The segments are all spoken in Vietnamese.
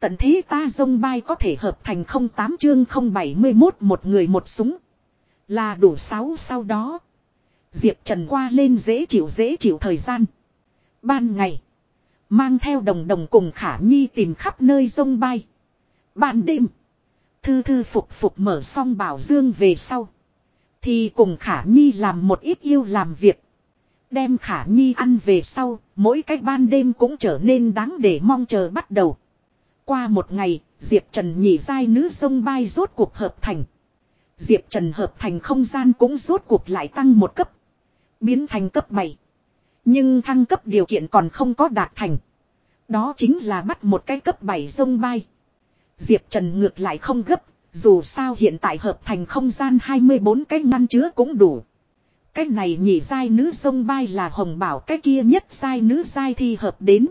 Tận thế ta dông bay có thể hợp thành 08 chương 071 một người một súng. Là đủ sáu sau đó. Diệp Trần qua lên dễ chịu dễ chịu thời gian. Ban ngày. Mang theo đồng đồng cùng Khả Nhi tìm khắp nơi dông bay. Ban đêm. Thư thư phục phục mở xong bảo dương về sau. Thì cùng Khả Nhi làm một ít yêu làm việc. Đem Khả Nhi ăn về sau, mỗi cách ban đêm cũng trở nên đáng để mong chờ bắt đầu. Qua một ngày, Diệp Trần nhị giai nữ sông bay rốt cuộc hợp thành. Diệp Trần hợp thành không gian cũng rốt cuộc lại tăng một cấp. Biến thành cấp 7. Nhưng thăng cấp điều kiện còn không có đạt thành. Đó chính là bắt một cái cấp 7 sông bay. Diệp Trần ngược lại không gấp, dù sao hiện tại hợp thành không gian 24 cái ngăn chứa cũng đủ. Cái này nhị giai nữ sông bay là hồng bảo cái kia nhất giai nữ giai thi hợp đến.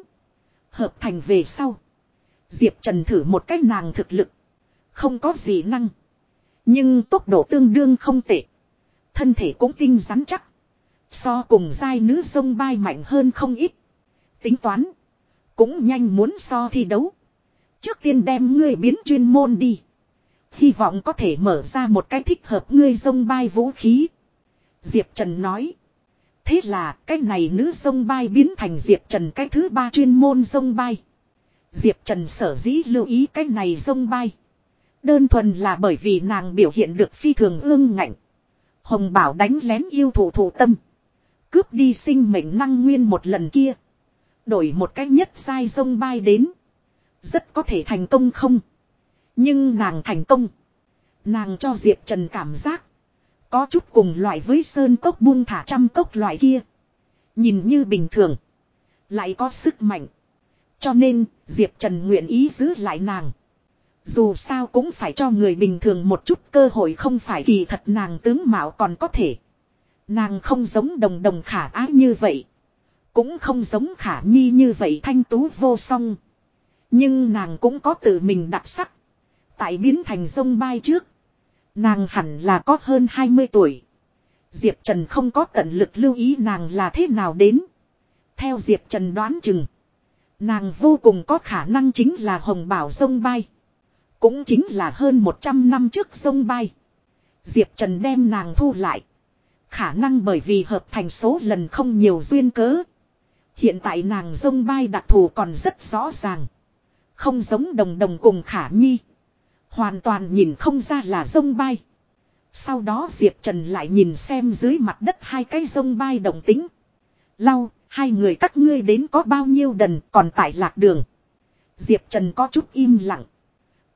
Hợp thành về sau. Diệp Trần thử một cách nàng thực lực. Không có gì năng. Nhưng tốc độ tương đương không tệ. Thân thể cũng tinh rắn chắc. So cùng giai nữ sông bay mạnh hơn không ít. Tính toán. Cũng nhanh muốn so thi đấu. Trước tiên đem ngươi biến chuyên môn đi. Hy vọng có thể mở ra một cái thích hợp ngươi sông bay vũ khí. Diệp Trần nói. Thế là, cái này nữ sông bay biến thành Diệp Trần cái thứ ba chuyên môn sông bay. Diệp Trần sở dĩ lưu ý cái này sông bay. Đơn thuần là bởi vì nàng biểu hiện được phi thường ương ngạnh. Hồng Bảo đánh lén yêu thủ thủ tâm. Cướp đi sinh mệnh năng nguyên một lần kia. Đổi một cách nhất sai sông bay đến. Rất có thể thành công không. Nhưng nàng thành công. Nàng cho Diệp Trần cảm giác. Có chút cùng loại với sơn cốc buông thả trăm cốc loại kia. Nhìn như bình thường. Lại có sức mạnh. Cho nên, Diệp Trần nguyện ý giữ lại nàng. Dù sao cũng phải cho người bình thường một chút cơ hội không phải kỳ thật nàng tướng mạo còn có thể. Nàng không giống đồng đồng khả ái như vậy. Cũng không giống khả nhi như vậy thanh tú vô song. Nhưng nàng cũng có tự mình đặc sắc. Tại biến thành sông bay trước. Nàng hẳn là có hơn 20 tuổi. Diệp Trần không có tận lực lưu ý nàng là thế nào đến. Theo Diệp Trần đoán chừng. Nàng vô cùng có khả năng chính là hồng bảo sông bay. Cũng chính là hơn 100 năm trước sông bay. Diệp Trần đem nàng thu lại. Khả năng bởi vì hợp thành số lần không nhiều duyên cớ. Hiện tại nàng sông bay đặc thù còn rất rõ ràng. Không giống đồng đồng cùng khả nhi. Hoàn toàn nhìn không ra là sông bay. Sau đó Diệp Trần lại nhìn xem dưới mặt đất hai cái sông bay đồng tính. Lau, hai người các ngươi đến có bao nhiêu đần còn tại lạc đường. Diệp Trần có chút im lặng.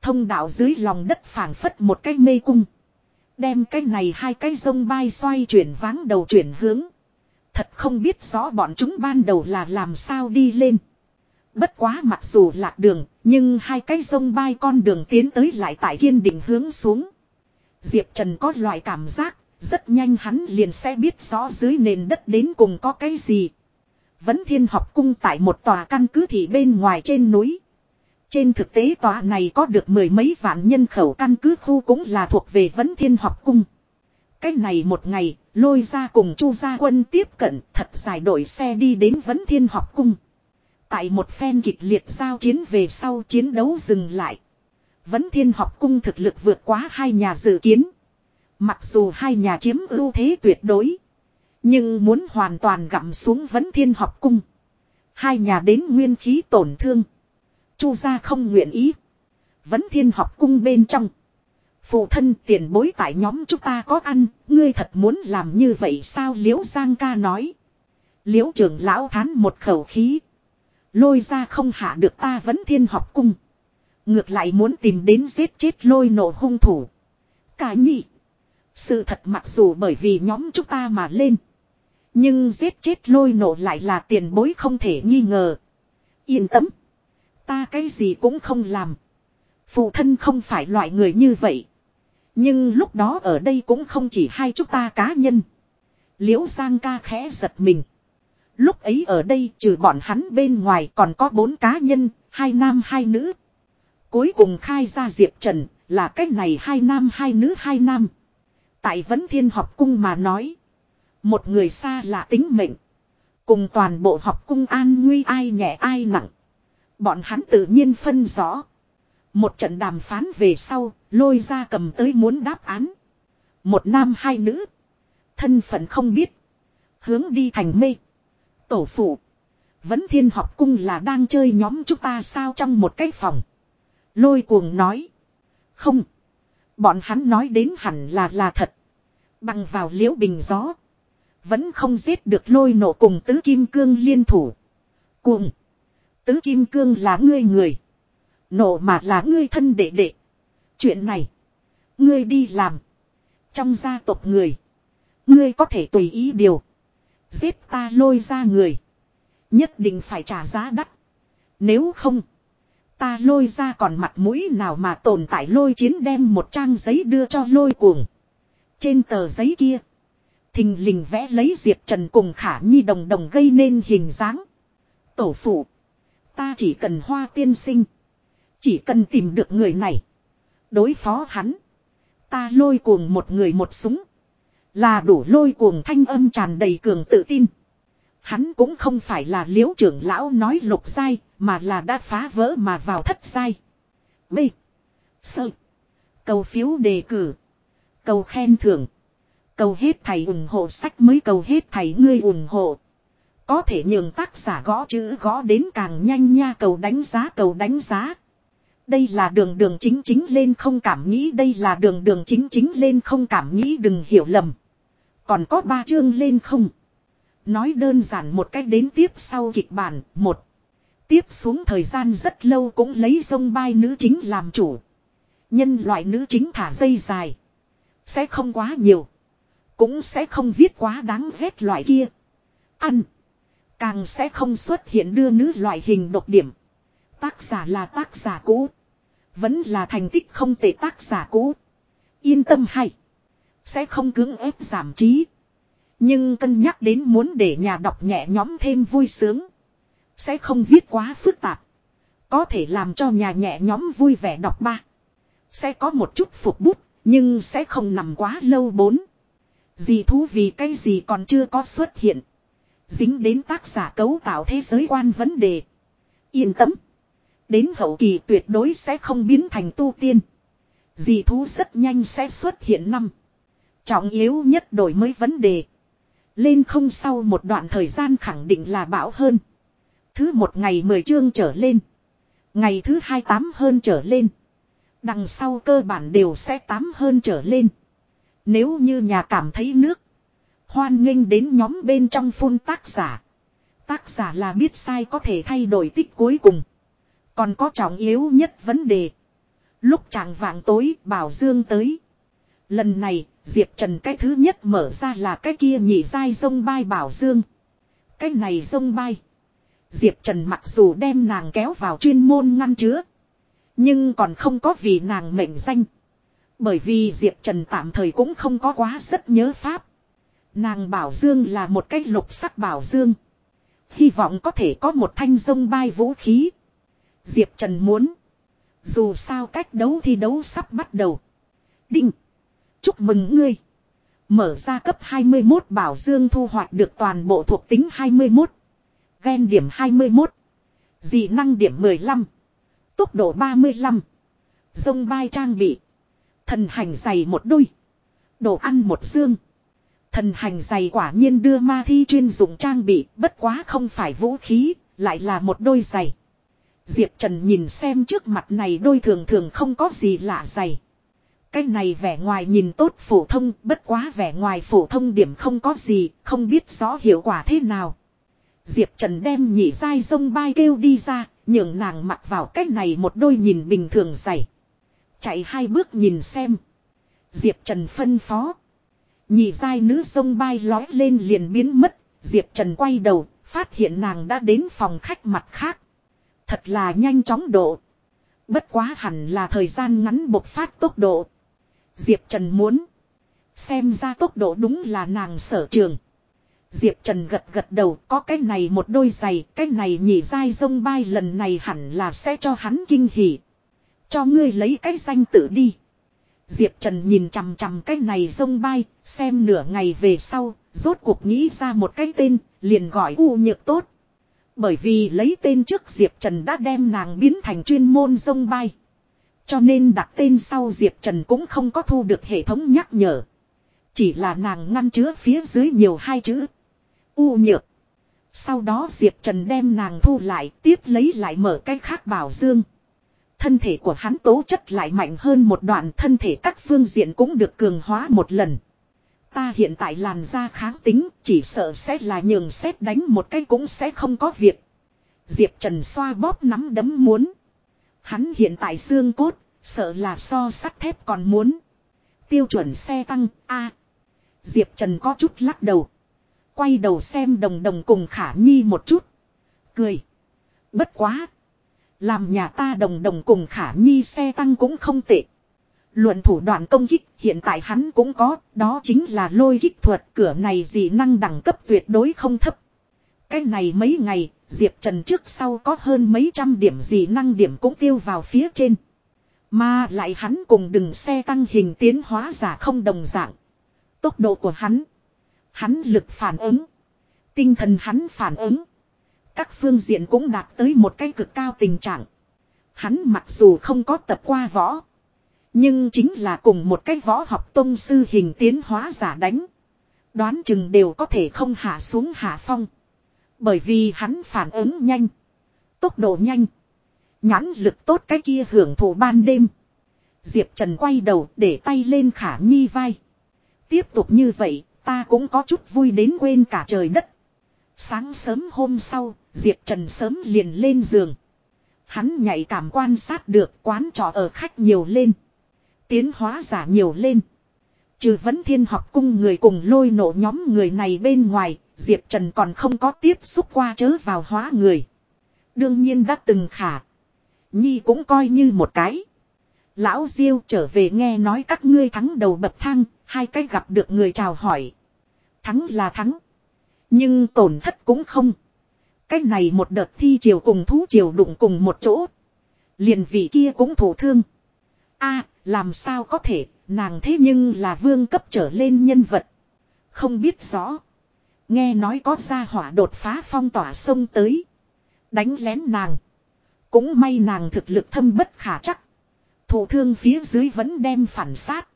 Thông đạo dưới lòng đất phảng phất một cái mê cung. Đem cái này hai cái sông bay xoay chuyển váng đầu chuyển hướng. Thật không biết rõ bọn chúng ban đầu là làm sao đi lên. Bất quá mặc dù lạc đường, nhưng hai cái sông bay con đường tiến tới lại tại kiên định hướng xuống. Diệp Trần có loại cảm giác, rất nhanh hắn liền sẽ biết rõ dưới nền đất đến cùng có cái gì. Vấn thiên học cung tại một tòa căn cứ thị bên ngoài trên núi. Trên thực tế tòa này có được mười mấy vạn nhân khẩu căn cứ khu cũng là thuộc về vấn thiên học cung. Cách này một ngày, lôi ra cùng chu gia quân tiếp cận thật dài đội xe đi đến vấn thiên học cung. Tại một phen kịch liệt giao chiến về sau chiến đấu dừng lại. Vấn thiên học cung thực lực vượt quá hai nhà dự kiến. Mặc dù hai nhà chiếm ưu thế tuyệt đối. Nhưng muốn hoàn toàn gặm xuống vấn thiên học cung. Hai nhà đến nguyên khí tổn thương. Chu gia không nguyện ý. Vấn thiên học cung bên trong. Phụ thân tiền bối tại nhóm chúng ta có ăn, ngươi thật muốn làm như vậy sao liễu giang ca nói. Liễu trưởng lão thán một khẩu khí. Lôi ra không hạ được ta vẫn thiên học cung. Ngược lại muốn tìm đến giết chết lôi nổ hung thủ. Cả nhị. Sự thật mặc dù bởi vì nhóm chúng ta mà lên. Nhưng giết chết lôi nổ lại là tiền bối không thể nghi ngờ. Yên tâm. Ta cái gì cũng không làm. Phụ thân không phải loại người như vậy. Nhưng lúc đó ở đây cũng không chỉ hai chúng ta cá nhân. Liễu Giang ca khẽ giật mình. Lúc ấy ở đây trừ bọn hắn bên ngoài còn có bốn cá nhân, hai nam hai nữ. Cuối cùng khai ra Diệp Trần là cách này hai nam hai nữ hai nam. Tại vấn thiên học cung mà nói. Một người xa là tính mệnh. Cùng toàn bộ học cung an nguy ai nhẹ ai nặng. Bọn hắn tự nhiên phân rõ. Một trận đàm phán về sau, lôi ra cầm tới muốn đáp án. Một nam hai nữ. Thân phận không biết. Hướng đi thành mê. Tổ phụ. Vẫn thiên học cung là đang chơi nhóm chúng ta sao trong một cái phòng. Lôi cuồng nói. Không. Bọn hắn nói đến hẳn là là thật. Bằng vào liễu bình gió. Vẫn không giết được lôi nổ cùng tứ kim cương liên thủ. Cuồng. Tứ kim cương là ngươi người. Nổ mà là ngươi thân đệ đệ. Chuyện này. Ngươi đi làm. Trong gia tộc người. Ngươi có thể tùy ý điều. Giết ta lôi ra người. Nhất định phải trả giá đắt. Nếu không. Ta lôi ra còn mặt mũi nào mà tồn tại lôi chiến đem một trang giấy đưa cho lôi cuồng. Trên tờ giấy kia. Thình lình vẽ lấy Diệp Trần cùng Khả Nhi đồng đồng gây nên hình dáng. Tổ phụ. Ta chỉ cần hoa tiên sinh. Chỉ cần tìm được người này. Đối phó hắn. Ta lôi cuồng một người một súng. Là đủ lôi cuồng thanh âm tràn đầy cường tự tin. Hắn cũng không phải là liễu trưởng lão nói lục sai, mà là đã phá vỡ mà vào thất sai. B. Sơ. Cầu phiếu đề cử. Cầu khen thưởng. Cầu hết thầy ủng hộ sách mới cầu hết thầy ngươi ủng hộ. Có thể nhường tác giả gõ chữ gõ đến càng nhanh nha, cầu đánh giá, cầu đánh giá. Đây là đường đường chính chính lên không cảm nghĩ, đây là đường đường chính chính lên không cảm nghĩ, đừng hiểu lầm. Còn có ba chương lên không. Nói đơn giản một cách đến tiếp sau kịch bản. Một. Tiếp xuống thời gian rất lâu cũng lấy sông bay nữ chính làm chủ. Nhân loại nữ chính thả dây dài. Sẽ không quá nhiều. Cũng sẽ không viết quá đáng ghét loại kia. Ăn. Càng sẽ không xuất hiện đưa nữ loại hình độc điểm. Tác giả là tác giả cũ. Vẫn là thành tích không tệ tác giả cũ. Yên tâm hay. Sẽ không cứng ép giảm trí. Nhưng cân nhắc đến muốn để nhà đọc nhẹ nhóm thêm vui sướng. Sẽ không viết quá phức tạp. Có thể làm cho nhà nhẹ nhóm vui vẻ đọc ba. Sẽ có một chút phục bút. Nhưng sẽ không nằm quá lâu bốn. Gì thú vì cái gì còn chưa có xuất hiện. Dính đến tác giả cấu tạo thế giới quan vấn đề. Yên tâm. Đến hậu kỳ tuyệt đối sẽ không biến thành tu tiên. Dì thú rất nhanh sẽ xuất hiện năm. Trọng yếu nhất đổi mới vấn đề. Lên không sau một đoạn thời gian khẳng định là bão hơn. Thứ một ngày mười chương trở lên. Ngày thứ hai tám hơn trở lên. Đằng sau cơ bản đều sẽ tám hơn trở lên. Nếu như nhà cảm thấy nước. Hoan nghênh đến nhóm bên trong phun tác giả. Tác giả là biết sai có thể thay đổi tích cuối cùng. Còn có trọng yếu nhất vấn đề. Lúc chàng vàng tối bảo dương tới. Lần này, Diệp Trần cái thứ nhất mở ra là cái kia nhị dai sông bay bảo dương. Cái này sông bay. Diệp Trần mặc dù đem nàng kéo vào chuyên môn ngăn chứa. Nhưng còn không có vì nàng mệnh danh. Bởi vì Diệp Trần tạm thời cũng không có quá rất nhớ pháp. Nàng bảo dương là một cái lục sắc bảo dương. Hy vọng có thể có một thanh sông bay vũ khí. Diệp Trần muốn. Dù sao cách đấu thi đấu sắp bắt đầu. Đinh. Chúc mừng ngươi. Mở ra cấp 21 bảo dương thu hoạch được toàn bộ thuộc tính 21. Gen điểm 21. Dị năng điểm 15. Tốc độ 35. Dông bay trang bị. Thần hành dày một đôi. Đồ ăn một dương. Thần hành dày quả nhiên đưa ma thi chuyên dụng trang bị bất quá không phải vũ khí, lại là một đôi giày. Diệp Trần nhìn xem trước mặt này đôi thường thường không có gì lạ giày. Cái này vẻ ngoài nhìn tốt phổ thông, bất quá vẻ ngoài phổ thông điểm không có gì, không biết rõ hiệu quả thế nào. Diệp Trần đem nhị dai sông bay kêu đi ra, nhường nàng mặc vào cái này một đôi nhìn bình thường giày. Chạy hai bước nhìn xem. Diệp Trần phân phó. Nhị dai nữ sông bay lói lên liền biến mất, Diệp Trần quay đầu, phát hiện nàng đã đến phòng khách mặt khác. Thật là nhanh chóng độ. Bất quá hẳn là thời gian ngắn bộc phát tốc độ. Diệp Trần muốn. Xem ra tốc độ đúng là nàng sở trường. Diệp Trần gật gật đầu có cái này một đôi giày, cái này nhị dai sông bay lần này hẳn là sẽ cho hắn kinh hỉ. Cho ngươi lấy cái danh tự đi. Diệp Trần nhìn chằm chằm cái này sông bay, xem nửa ngày về sau, rốt cuộc nghĩ ra một cái tên, liền gọi u nhược tốt. Bởi vì lấy tên trước Diệp Trần đã đem nàng biến thành chuyên môn sông bay. Cho nên đặt tên sau Diệp Trần cũng không có thu được hệ thống nhắc nhở. Chỉ là nàng ngăn chứa phía dưới nhiều hai chữ. U nhược. Sau đó Diệp Trần đem nàng thu lại tiếp lấy lại mở cái khác bảo dương. Thân thể của hắn tố chất lại mạnh hơn một đoạn thân thể các phương diện cũng được cường hóa một lần. Ta hiện tại làn da kháng tính chỉ sợ sẽ là nhường xét đánh một cái cũng sẽ không có việc. Diệp Trần xoa bóp nắm đấm muốn. Hắn hiện tại xương cốt, sợ là so sắt thép còn muốn. Tiêu chuẩn xe tăng, A. Diệp Trần có chút lắc đầu. Quay đầu xem đồng đồng cùng khả nhi một chút. Cười. Bất quá. Làm nhà ta đồng đồng cùng khả nhi xe tăng cũng không tệ. Luận thủ đoạn công kích hiện tại hắn cũng có, đó chính là lôi kích thuật cửa này dị năng đẳng cấp tuyệt đối không thấp. Cái này mấy ngày, Diệp Trần trước sau có hơn mấy trăm điểm dị năng điểm cũng tiêu vào phía trên. Mà lại hắn cùng đừng xe tăng hình tiến hóa giả không đồng dạng. Tốc độ của hắn, hắn lực phản ứng, tinh thần hắn phản ứng. Các phương diện cũng đạt tới một cái cực cao tình trạng. Hắn mặc dù không có tập qua võ. Nhưng chính là cùng một cái võ học tôn sư hình tiến hóa giả đánh. Đoán chừng đều có thể không hạ xuống hạ phong. Bởi vì hắn phản ứng nhanh. Tốc độ nhanh. Nhãn lực tốt cái kia hưởng thụ ban đêm. Diệp Trần quay đầu để tay lên khả nhi vai. Tiếp tục như vậy, ta cũng có chút vui đến quên cả trời đất. Sáng sớm hôm sau, Diệp Trần sớm liền lên giường. Hắn nhạy cảm quan sát được quán trọ ở khách nhiều lên. Tiến hóa giả nhiều lên. Trừ vấn thiên học cung người cùng lôi nổ nhóm người này bên ngoài, Diệp Trần còn không có tiếp xúc qua chớ vào hóa người. Đương nhiên đã từng khả. Nhi cũng coi như một cái. Lão Diêu trở về nghe nói các ngươi thắng đầu bậc thang, hai cách gặp được người chào hỏi. Thắng là thắng. Nhưng tổn thất cũng không. Cách này một đợt thi chiều cùng thú chiều đụng cùng một chỗ. Liền vị kia cũng thổ thương. a làm sao có thể, nàng thế nhưng là vương cấp trở lên nhân vật. Không biết rõ. Nghe nói có gia hỏa đột phá phong tỏa sông tới. Đánh lén nàng. Cũng may nàng thực lực thâm bất khả chắc. Thủ thương phía dưới vẫn đem phản sát.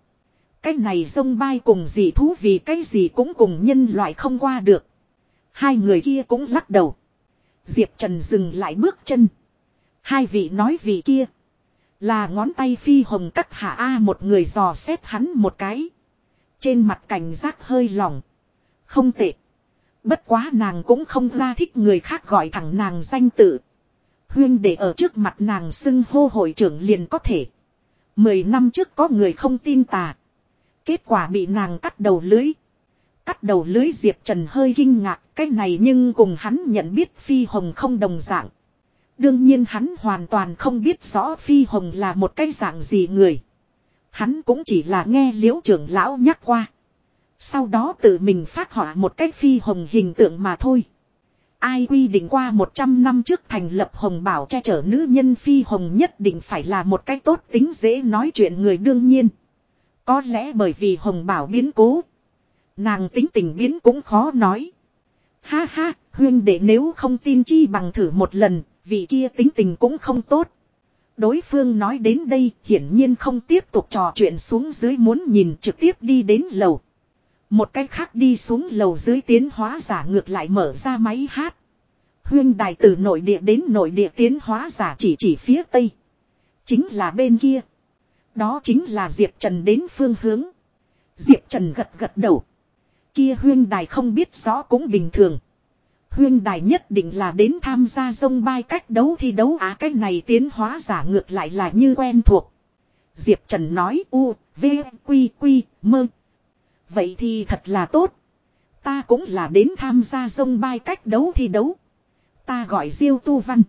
Cái này sông bay cùng gì thú vì cái gì cũng cùng nhân loại không qua được. Hai người kia cũng lắc đầu. Diệp Trần dừng lại bước chân. Hai vị nói vị kia. Là ngón tay phi hồng cắt hạ A một người dò xét hắn một cái. Trên mặt cảnh giác hơi lỏng. Không tệ. Bất quá nàng cũng không ra thích người khác gọi thẳng nàng danh tự. Huyên để ở trước mặt nàng xưng hô hội trưởng liền có thể. Mười năm trước có người không tin tà. Kết quả bị nàng cắt đầu lưới. Cắt đầu lưới Diệp Trần hơi kinh ngạc, cái này nhưng cùng hắn nhận biết Phi Hồng không đồng dạng. Đương nhiên hắn hoàn toàn không biết rõ Phi Hồng là một cái dạng gì người. Hắn cũng chỉ là nghe liễu trưởng lão nhắc qua. Sau đó tự mình phát họa một cái Phi Hồng hình tượng mà thôi. Ai quy định qua 100 năm trước thành lập Hồng Bảo che chở nữ nhân Phi Hồng nhất định phải là một cái tốt tính dễ nói chuyện người đương nhiên. Có lẽ bởi vì Hồng Bảo biến cố. Nàng tính tình biến cũng khó nói. Ha ha, huyên đệ nếu không tin chi bằng thử một lần, vị kia tính tình cũng không tốt. Đối phương nói đến đây hiển nhiên không tiếp tục trò chuyện xuống dưới muốn nhìn trực tiếp đi đến lầu. Một cách khác đi xuống lầu dưới tiến hóa giả ngược lại mở ra máy hát. Huyên đài từ nội địa đến nội địa tiến hóa giả chỉ chỉ phía tây. Chính là bên kia. Đó chính là Diệp Trần đến phương hướng. Diệp Trần gật gật đầu. Kia huyên đài không biết rõ cũng bình thường. Huyên đài nhất định là đến tham gia sông bay cách đấu thi đấu á à, cách này tiến hóa giả ngược lại là như quen thuộc. Diệp Trần nói u, v, quy, quy, mơ. Vậy thì thật là tốt. Ta cũng là đến tham gia sông bay cách đấu thi đấu. Ta gọi Diêu Tu Văn.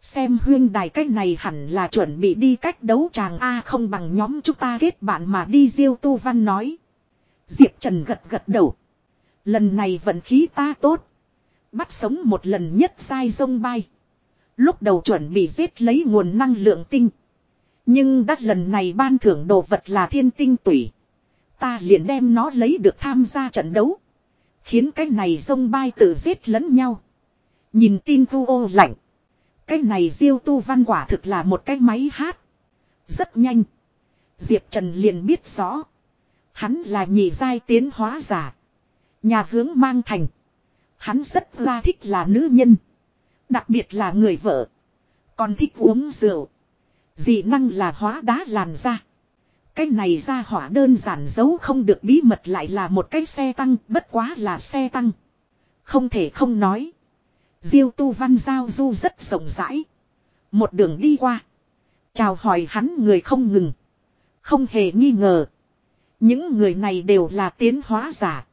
Xem huyên đài cách này hẳn là chuẩn bị đi cách đấu chàng A không bằng nhóm chúng ta kết bạn mà đi Diêu Tu Văn nói. Diệp Trần gật gật đầu. Lần này vận khí ta tốt. Bắt sống một lần nhất sai sông bay. Lúc đầu chuẩn bị giết lấy nguồn năng lượng tinh. Nhưng đắt lần này ban thưởng đồ vật là thiên tinh tủy. Ta liền đem nó lấy được tham gia trận đấu. Khiến cái này sông bay tự giết lẫn nhau. Nhìn tin thu ô lạnh. Cái này diêu tu văn quả thực là một cái máy hát. Rất nhanh. Diệp Trần liền biết rõ. Hắn là nhị giai tiến hóa giả. Nhà hướng mang thành. Hắn rất ra thích là nữ nhân. Đặc biệt là người vợ. Còn thích uống rượu. Dị năng là hóa đá làn ra. Cái này ra hỏa đơn giản giấu không được bí mật lại là một cái xe tăng, bất quá là xe tăng. Không thể không nói. Diêu tu văn giao du rất rộng rãi. Một đường đi qua. Chào hỏi hắn người không ngừng. Không hề nghi ngờ. Những người này đều là tiến hóa giả.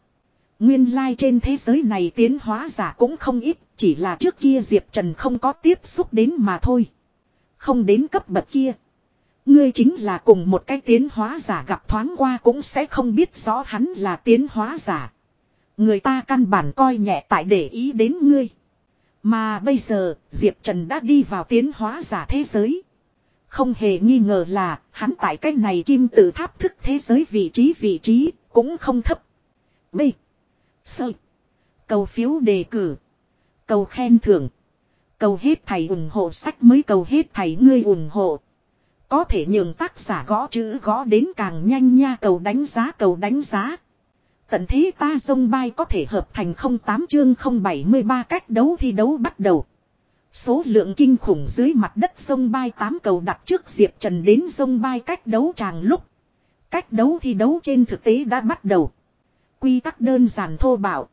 Nguyên lai trên thế giới này tiến hóa giả cũng không ít, chỉ là trước kia Diệp Trần không có tiếp xúc đến mà thôi. Không đến cấp bậc kia. Ngươi chính là cùng một cái tiến hóa giả gặp thoáng qua cũng sẽ không biết rõ hắn là tiến hóa giả. Người ta căn bản coi nhẹ tại để ý đến ngươi. Mà bây giờ, Diệp Trần đã đi vào tiến hóa giả thế giới. Không hề nghi ngờ là, hắn tại cái này kim tự tháp thức thế giới vị trí vị trí, cũng không thấp. B. Sơ. Cầu phiếu đề cử. Cầu khen thưởng. Cầu hết thầy ủng hộ sách mới cầu hết thầy ngươi ủng hộ. Có thể nhường tác giả gõ chữ gõ đến càng nhanh nha cầu đánh giá cầu đánh giá. Tận thế ta sông bay có thể hợp thành 08 chương 073 cách đấu thi đấu bắt đầu. Số lượng kinh khủng dưới mặt đất sông bay tám cầu đặt trước Diệp Trần đến sông bay cách đấu tràng lúc. Cách đấu thi đấu trên thực tế đã bắt đầu. Quy tắc đơn giản thô bạo.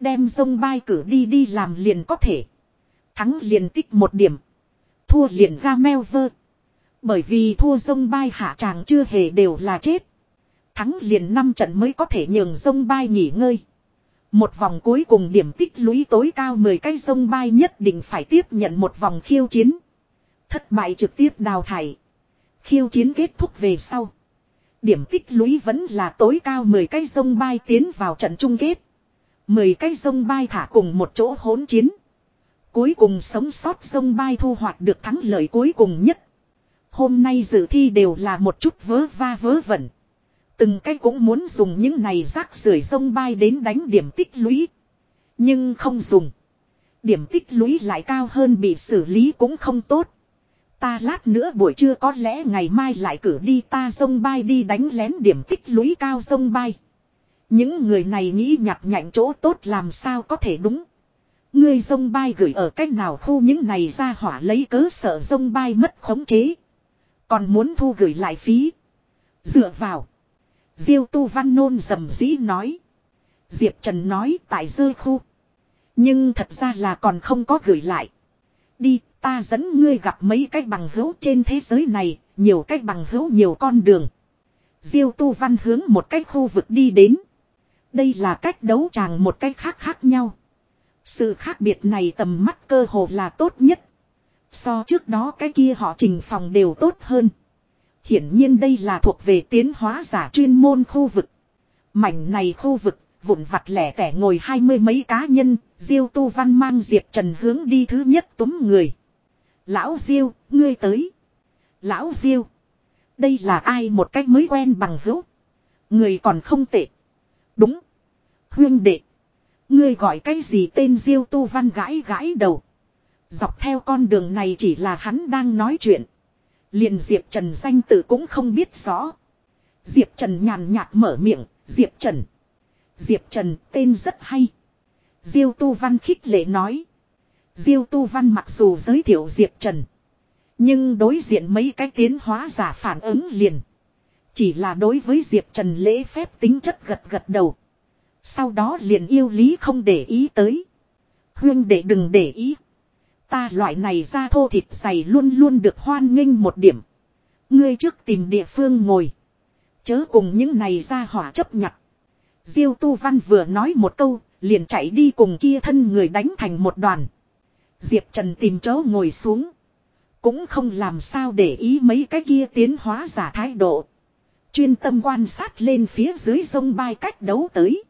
Đem sông bay cử đi đi làm liền có thể. Thắng liền tích một điểm. Thua liền ra meo vơ. Bởi vì thua sông bay hạ tràng chưa hề đều là chết. Thắng liền 5 trận mới có thể nhường sông bay nghỉ ngơi. Một vòng cuối cùng điểm tích lũy tối cao 10 cái sông bay nhất định phải tiếp nhận một vòng khiêu chiến. Thất bại trực tiếp đào thải. Khiêu chiến kết thúc về sau. Điểm tích lũy vẫn là tối cao 10 cái sông bay tiến vào trận chung kết. 10 cái sông bay thả cùng một chỗ hỗn chiến. Cuối cùng sống sót sông bay thu hoạch được thắng lợi cuối cùng nhất. Hôm nay dự thi đều là một chút vớ va vớ vẩn. Từng cái cũng muốn dùng những này rác rưởi sông bay đến đánh điểm tích lũy. Nhưng không dùng. Điểm tích lũy lại cao hơn bị xử lý cũng không tốt. Ta lát nữa buổi trưa có lẽ ngày mai lại cử đi ta sông bay đi đánh lén điểm tích lũy cao sông bay. Những người này nghĩ nhặt nhạnh chỗ tốt làm sao có thể đúng. Ngươi sông bay gửi ở cách nào khu những này ra hỏa lấy cớ sợ sông bay mất khống chế. Còn muốn thu gửi lại phí. Dựa vào. Diêu tu văn nôn dầm dĩ nói. Diệp Trần nói tại dơ khu. Nhưng thật ra là còn không có gửi lại. Đi, ta dẫn ngươi gặp mấy cách bằng hữu trên thế giới này, nhiều cách bằng hữu nhiều con đường. Diêu tu văn hướng một cách khu vực đi đến. Đây là cách đấu tràng một cách khác khác nhau. Sự khác biệt này tầm mắt cơ hồ là tốt nhất. So trước đó cái kia họ trình phòng đều tốt hơn. Hiển nhiên đây là thuộc về tiến hóa giả chuyên môn khu vực. Mảnh này khu vực, vụn vặt lẻ tẻ ngồi hai mươi mấy cá nhân, Diêu Tu Văn mang Diệp Trần hướng đi thứ nhất túm người. Lão Diêu, ngươi tới. Lão Diêu. Đây là ai một cách mới quen bằng hữu. Người còn không tệ. Đúng. Huyên đệ. Ngươi gọi cái gì tên Diêu Tu Văn gãi gãi đầu. Dọc theo con đường này chỉ là hắn đang nói chuyện. Liền Diệp Trần danh tự cũng không biết rõ. Diệp Trần nhàn nhạt mở miệng, Diệp Trần. Diệp Trần tên rất hay. Diêu Tu Văn khích lệ nói. Diêu Tu Văn mặc dù giới thiệu Diệp Trần. Nhưng đối diện mấy cái tiến hóa giả phản ứng liền. Chỉ là đối với Diệp Trần lễ phép tính chất gật gật đầu. Sau đó liền yêu lý không để ý tới. Huyên để đừng để ý. Ta loại này ra thô thịt dày luôn luôn được hoan nghênh một điểm. Ngươi trước tìm địa phương ngồi. Chớ cùng những này ra hỏa chấp nhặt. Diêu Tu Văn vừa nói một câu, liền chạy đi cùng kia thân người đánh thành một đoàn. Diệp Trần tìm chỗ ngồi xuống. Cũng không làm sao để ý mấy cái kia tiến hóa giả thái độ. Chuyên tâm quan sát lên phía dưới sông bay cách đấu tới.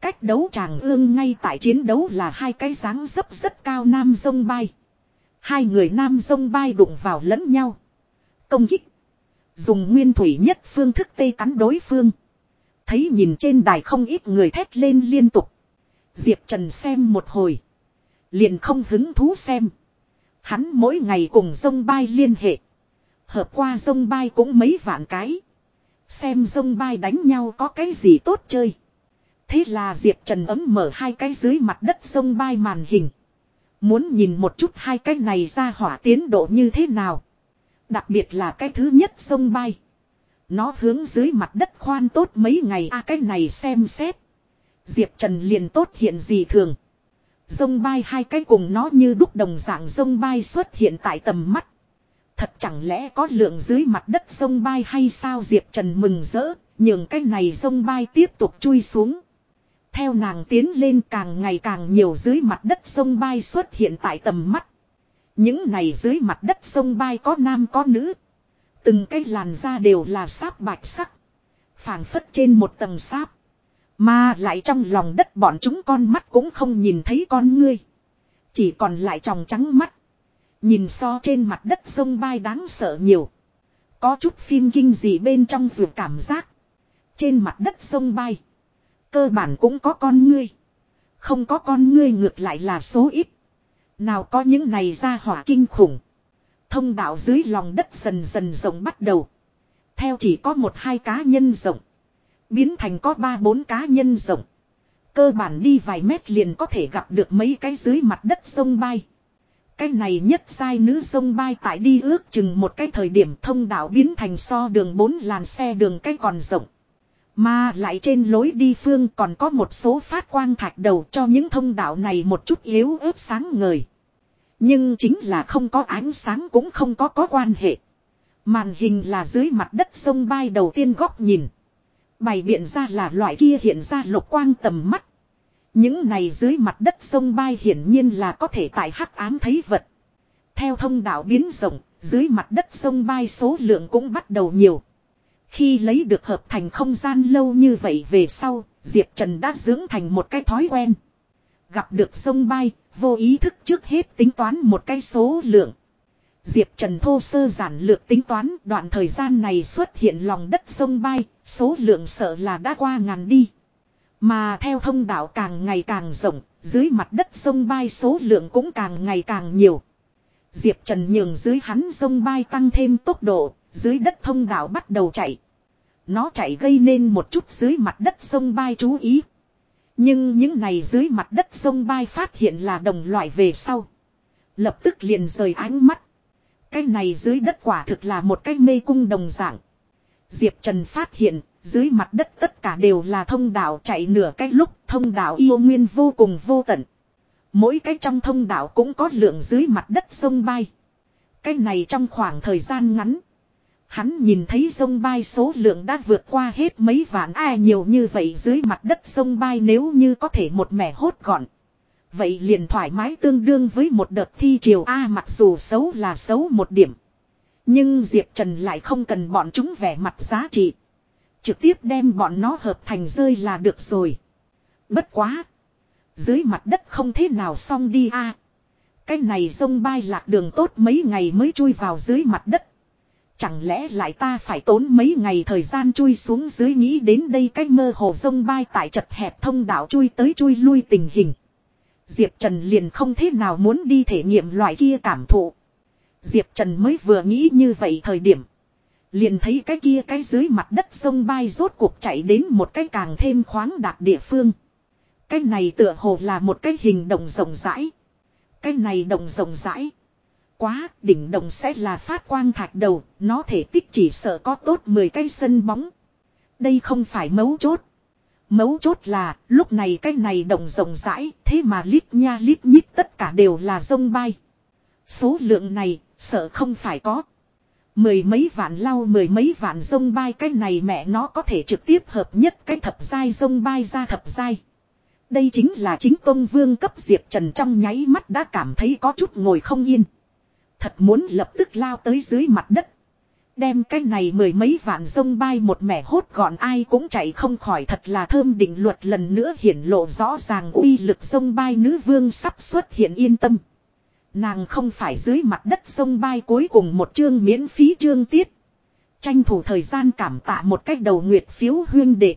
Cách đấu chàng ương ngay tại chiến đấu là hai cái dáng dấp rất cao nam sông bay. Hai người nam sông bay đụng vào lẫn nhau. Công kích. Dùng nguyên thủy nhất phương thức tê cắn đối phương. Thấy nhìn trên đài không ít người thét lên liên tục. Diệp Trần xem một hồi. Liền không hứng thú xem. Hắn mỗi ngày cùng sông bay liên hệ. Hợp qua sông bay cũng mấy vạn cái. Xem sông bay đánh nhau có cái gì tốt chơi. Thế là Diệp Trần ấm mở hai cái dưới mặt đất sông bay màn hình. Muốn nhìn một chút hai cái này ra hỏa tiến độ như thế nào. Đặc biệt là cái thứ nhất sông bay. Nó hướng dưới mặt đất khoan tốt mấy ngày a à, cái này xem xét. Diệp Trần liền tốt hiện gì thường. Dông bay hai cái cùng nó như đúc đồng dạng dông bay xuất hiện tại tầm mắt. Thật chẳng lẽ có lượng dưới mặt đất sông bay hay sao Diệp Trần mừng rỡ, nhường cái này sông bay tiếp tục chui xuống. Theo nàng tiến lên càng ngày càng nhiều dưới mặt đất sông bay xuất hiện tại tầm mắt. Những này dưới mặt đất sông bay có nam có nữ. Từng cái làn da đều là sáp bạch sắc. phảng phất trên một tầng sáp. Mà lại trong lòng đất bọn chúng con mắt cũng không nhìn thấy con ngươi. Chỉ còn lại tròng trắng mắt. Nhìn so trên mặt đất sông bay đáng sợ nhiều. Có chút phim kinh dị bên trong vừa cảm giác. Trên mặt đất sông bay. Cơ bản cũng có con ngươi. Không có con ngươi ngược lại là số ít. Nào có những này ra hỏa kinh khủng. Thông đạo dưới lòng đất dần dần rộng bắt đầu. Theo chỉ có một hai cá nhân rộng. Biến thành có ba bốn cá nhân rộng. Cơ bản đi vài mét liền có thể gặp được mấy cái dưới mặt đất sông bay. Cái này nhất sai nữ sông bay tại đi ước chừng một cái thời điểm thông đạo biến thành so đường bốn làn xe đường cái còn rộng. Mà lại trên lối đi phương còn có một số phát quang thạch đầu cho những thông đạo này một chút yếu ớt sáng ngời. Nhưng chính là không có ánh sáng cũng không có có quan hệ. Màn hình là dưới mặt đất sông bay đầu tiên góc nhìn. Bày biện ra là loại kia hiện ra lục quang tầm mắt. Những này dưới mặt đất sông bay hiển nhiên là có thể tại hắc ám thấy vật. Theo thông đạo biến rộng, dưới mặt đất sông bay số lượng cũng bắt đầu nhiều. Khi lấy được hợp thành không gian lâu như vậy về sau, Diệp Trần đã dưỡng thành một cái thói quen. Gặp được sông bay, vô ý thức trước hết tính toán một cái số lượng. Diệp Trần thô sơ giản lược tính toán đoạn thời gian này xuất hiện lòng đất sông bay, số lượng sợ là đã qua ngàn đi. Mà theo thông đạo càng ngày càng rộng, dưới mặt đất sông bay số lượng cũng càng ngày càng nhiều. Diệp Trần nhường dưới hắn sông bay tăng thêm tốc độ, dưới đất thông đạo bắt đầu chạy. Nó chạy gây nên một chút dưới mặt đất sông bay chú ý. Nhưng những này dưới mặt đất sông bay phát hiện là đồng loại về sau. Lập tức liền rời ánh mắt. Cái này dưới đất quả thực là một cái mê cung đồng dạng. Diệp Trần phát hiện, dưới mặt đất tất cả đều là thông đạo chạy nửa cái lúc thông đạo yêu nguyên vô cùng vô tận. Mỗi cái trong thông đạo cũng có lượng dưới mặt đất sông bay. Cái này trong khoảng thời gian ngắn. Hắn nhìn thấy sông bay số lượng đã vượt qua hết mấy vạn ai nhiều như vậy dưới mặt đất sông bay nếu như có thể một mẻ hốt gọn. Vậy liền thoải mái tương đương với một đợt thi triều A mặc dù xấu là xấu một điểm. Nhưng Diệp Trần lại không cần bọn chúng vẻ mặt giá trị. Trực tiếp đem bọn nó hợp thành rơi là được rồi. Bất quá. Dưới mặt đất không thế nào xong đi a Cái này sông bay lạc đường tốt mấy ngày mới chui vào dưới mặt đất. Chẳng lẽ lại ta phải tốn mấy ngày thời gian chui xuống dưới nghĩ đến đây cách mơ hồ sông bay tại chật hẹp thông đạo chui tới chui lui tình hình. Diệp Trần liền không thế nào muốn đi thể nghiệm loại kia cảm thụ. Diệp Trần mới vừa nghĩ như vậy thời điểm. Liền thấy cái kia cái dưới mặt đất sông bay rốt cuộc chạy đến một cái càng thêm khoáng đạt địa phương. Cái này tựa hồ là một cái hình đồng rộng rãi. Cái này đồng rộng rãi. Quá, đỉnh đồng sẽ là phát quang thạch đầu, nó thể tích chỉ sợ có tốt 10 cây sân bóng. Đây không phải mấu chốt. Mấu chốt là, lúc này cái này đồng rộng rãi, thế mà lít nha lít nhít tất cả đều là rông bay. Số lượng này, sợ không phải có. Mười mấy vạn lau mười mấy vạn rông bay cái này mẹ nó có thể trực tiếp hợp nhất cái thập giai rông bay ra thập giai. Đây chính là chính tôn vương cấp Diệp Trần trong nháy mắt đã cảm thấy có chút ngồi không yên. Thật muốn lập tức lao tới dưới mặt đất. Đem cái này mười mấy vạn sông bay một mẻ hốt gọn ai cũng chạy không khỏi thật là thơm định luật lần nữa hiển lộ rõ ràng uy lực sông bay nữ vương sắp xuất hiện yên tâm. Nàng không phải dưới mặt đất sông bay cuối cùng một chương miễn phí chương tiết. Tranh thủ thời gian cảm tạ một cách đầu nguyệt phiếu huyên đệ.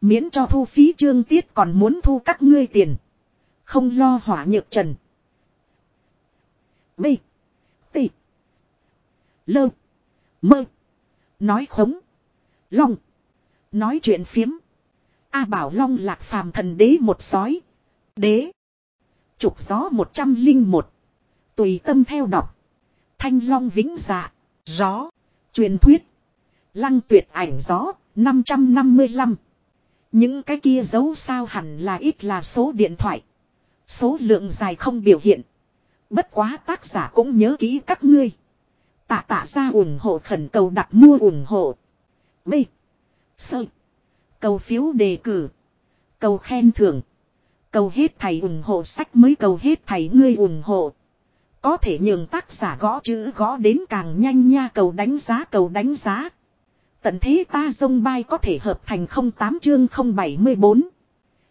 Miễn cho thu phí chương tiết còn muốn thu các ngươi tiền. Không lo hỏa nhược trần. B. Lơ. Mơ. Nói khống. Long. Nói chuyện phiếm. A bảo long lạc phàm thần đế một sói. Đế. Trục gió một trăm linh một, Tùy tâm theo đọc. Thanh long vĩnh dạ. Gió. Truyền thuyết. Lăng tuyệt ảnh gió. 555. Những cái kia dấu sao hẳn là ít là số điện thoại. Số lượng dài không biểu hiện. Bất quá tác giả cũng nhớ kỹ các ngươi. Tạ tạ ra ủng hộ khẩn cầu đặt mua ủng hộ. B. Sơ. Cầu phiếu đề cử. Cầu khen thưởng. Cầu hết thầy ủng hộ sách mới cầu hết thầy ngươi ủng hộ. Có thể nhường tác giả gõ chữ gõ đến càng nhanh nha, cầu đánh giá, cầu đánh giá. Tận thế ta dông bay có thể hợp thành 08 chương 074.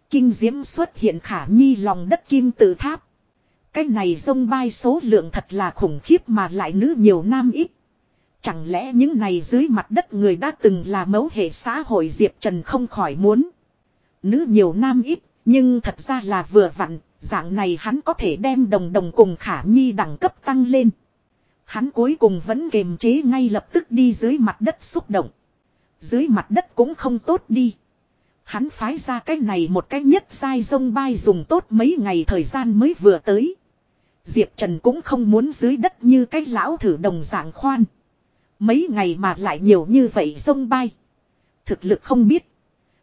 Kinh diễm xuất hiện khả nhi, lòng đất kim tự tháp. Cái này sông bay số lượng thật là khủng khiếp mà lại nữ nhiều nam ít. Chẳng lẽ những này dưới mặt đất người đã từng là mẫu hệ xã hội Diệp Trần không khỏi muốn. Nữ nhiều nam ít, nhưng thật ra là vừa vặn, dạng này hắn có thể đem đồng đồng cùng khả nhi đẳng cấp tăng lên. Hắn cuối cùng vẫn kềm chế ngay lập tức đi dưới mặt đất xúc động. Dưới mặt đất cũng không tốt đi. Hắn phái ra cái này một cái nhất sai sông bay dùng tốt mấy ngày thời gian mới vừa tới. Diệp Trần cũng không muốn dưới đất như cái lão thử đồng dạng khoan. Mấy ngày mà lại nhiều như vậy sông bay. Thực lực không biết.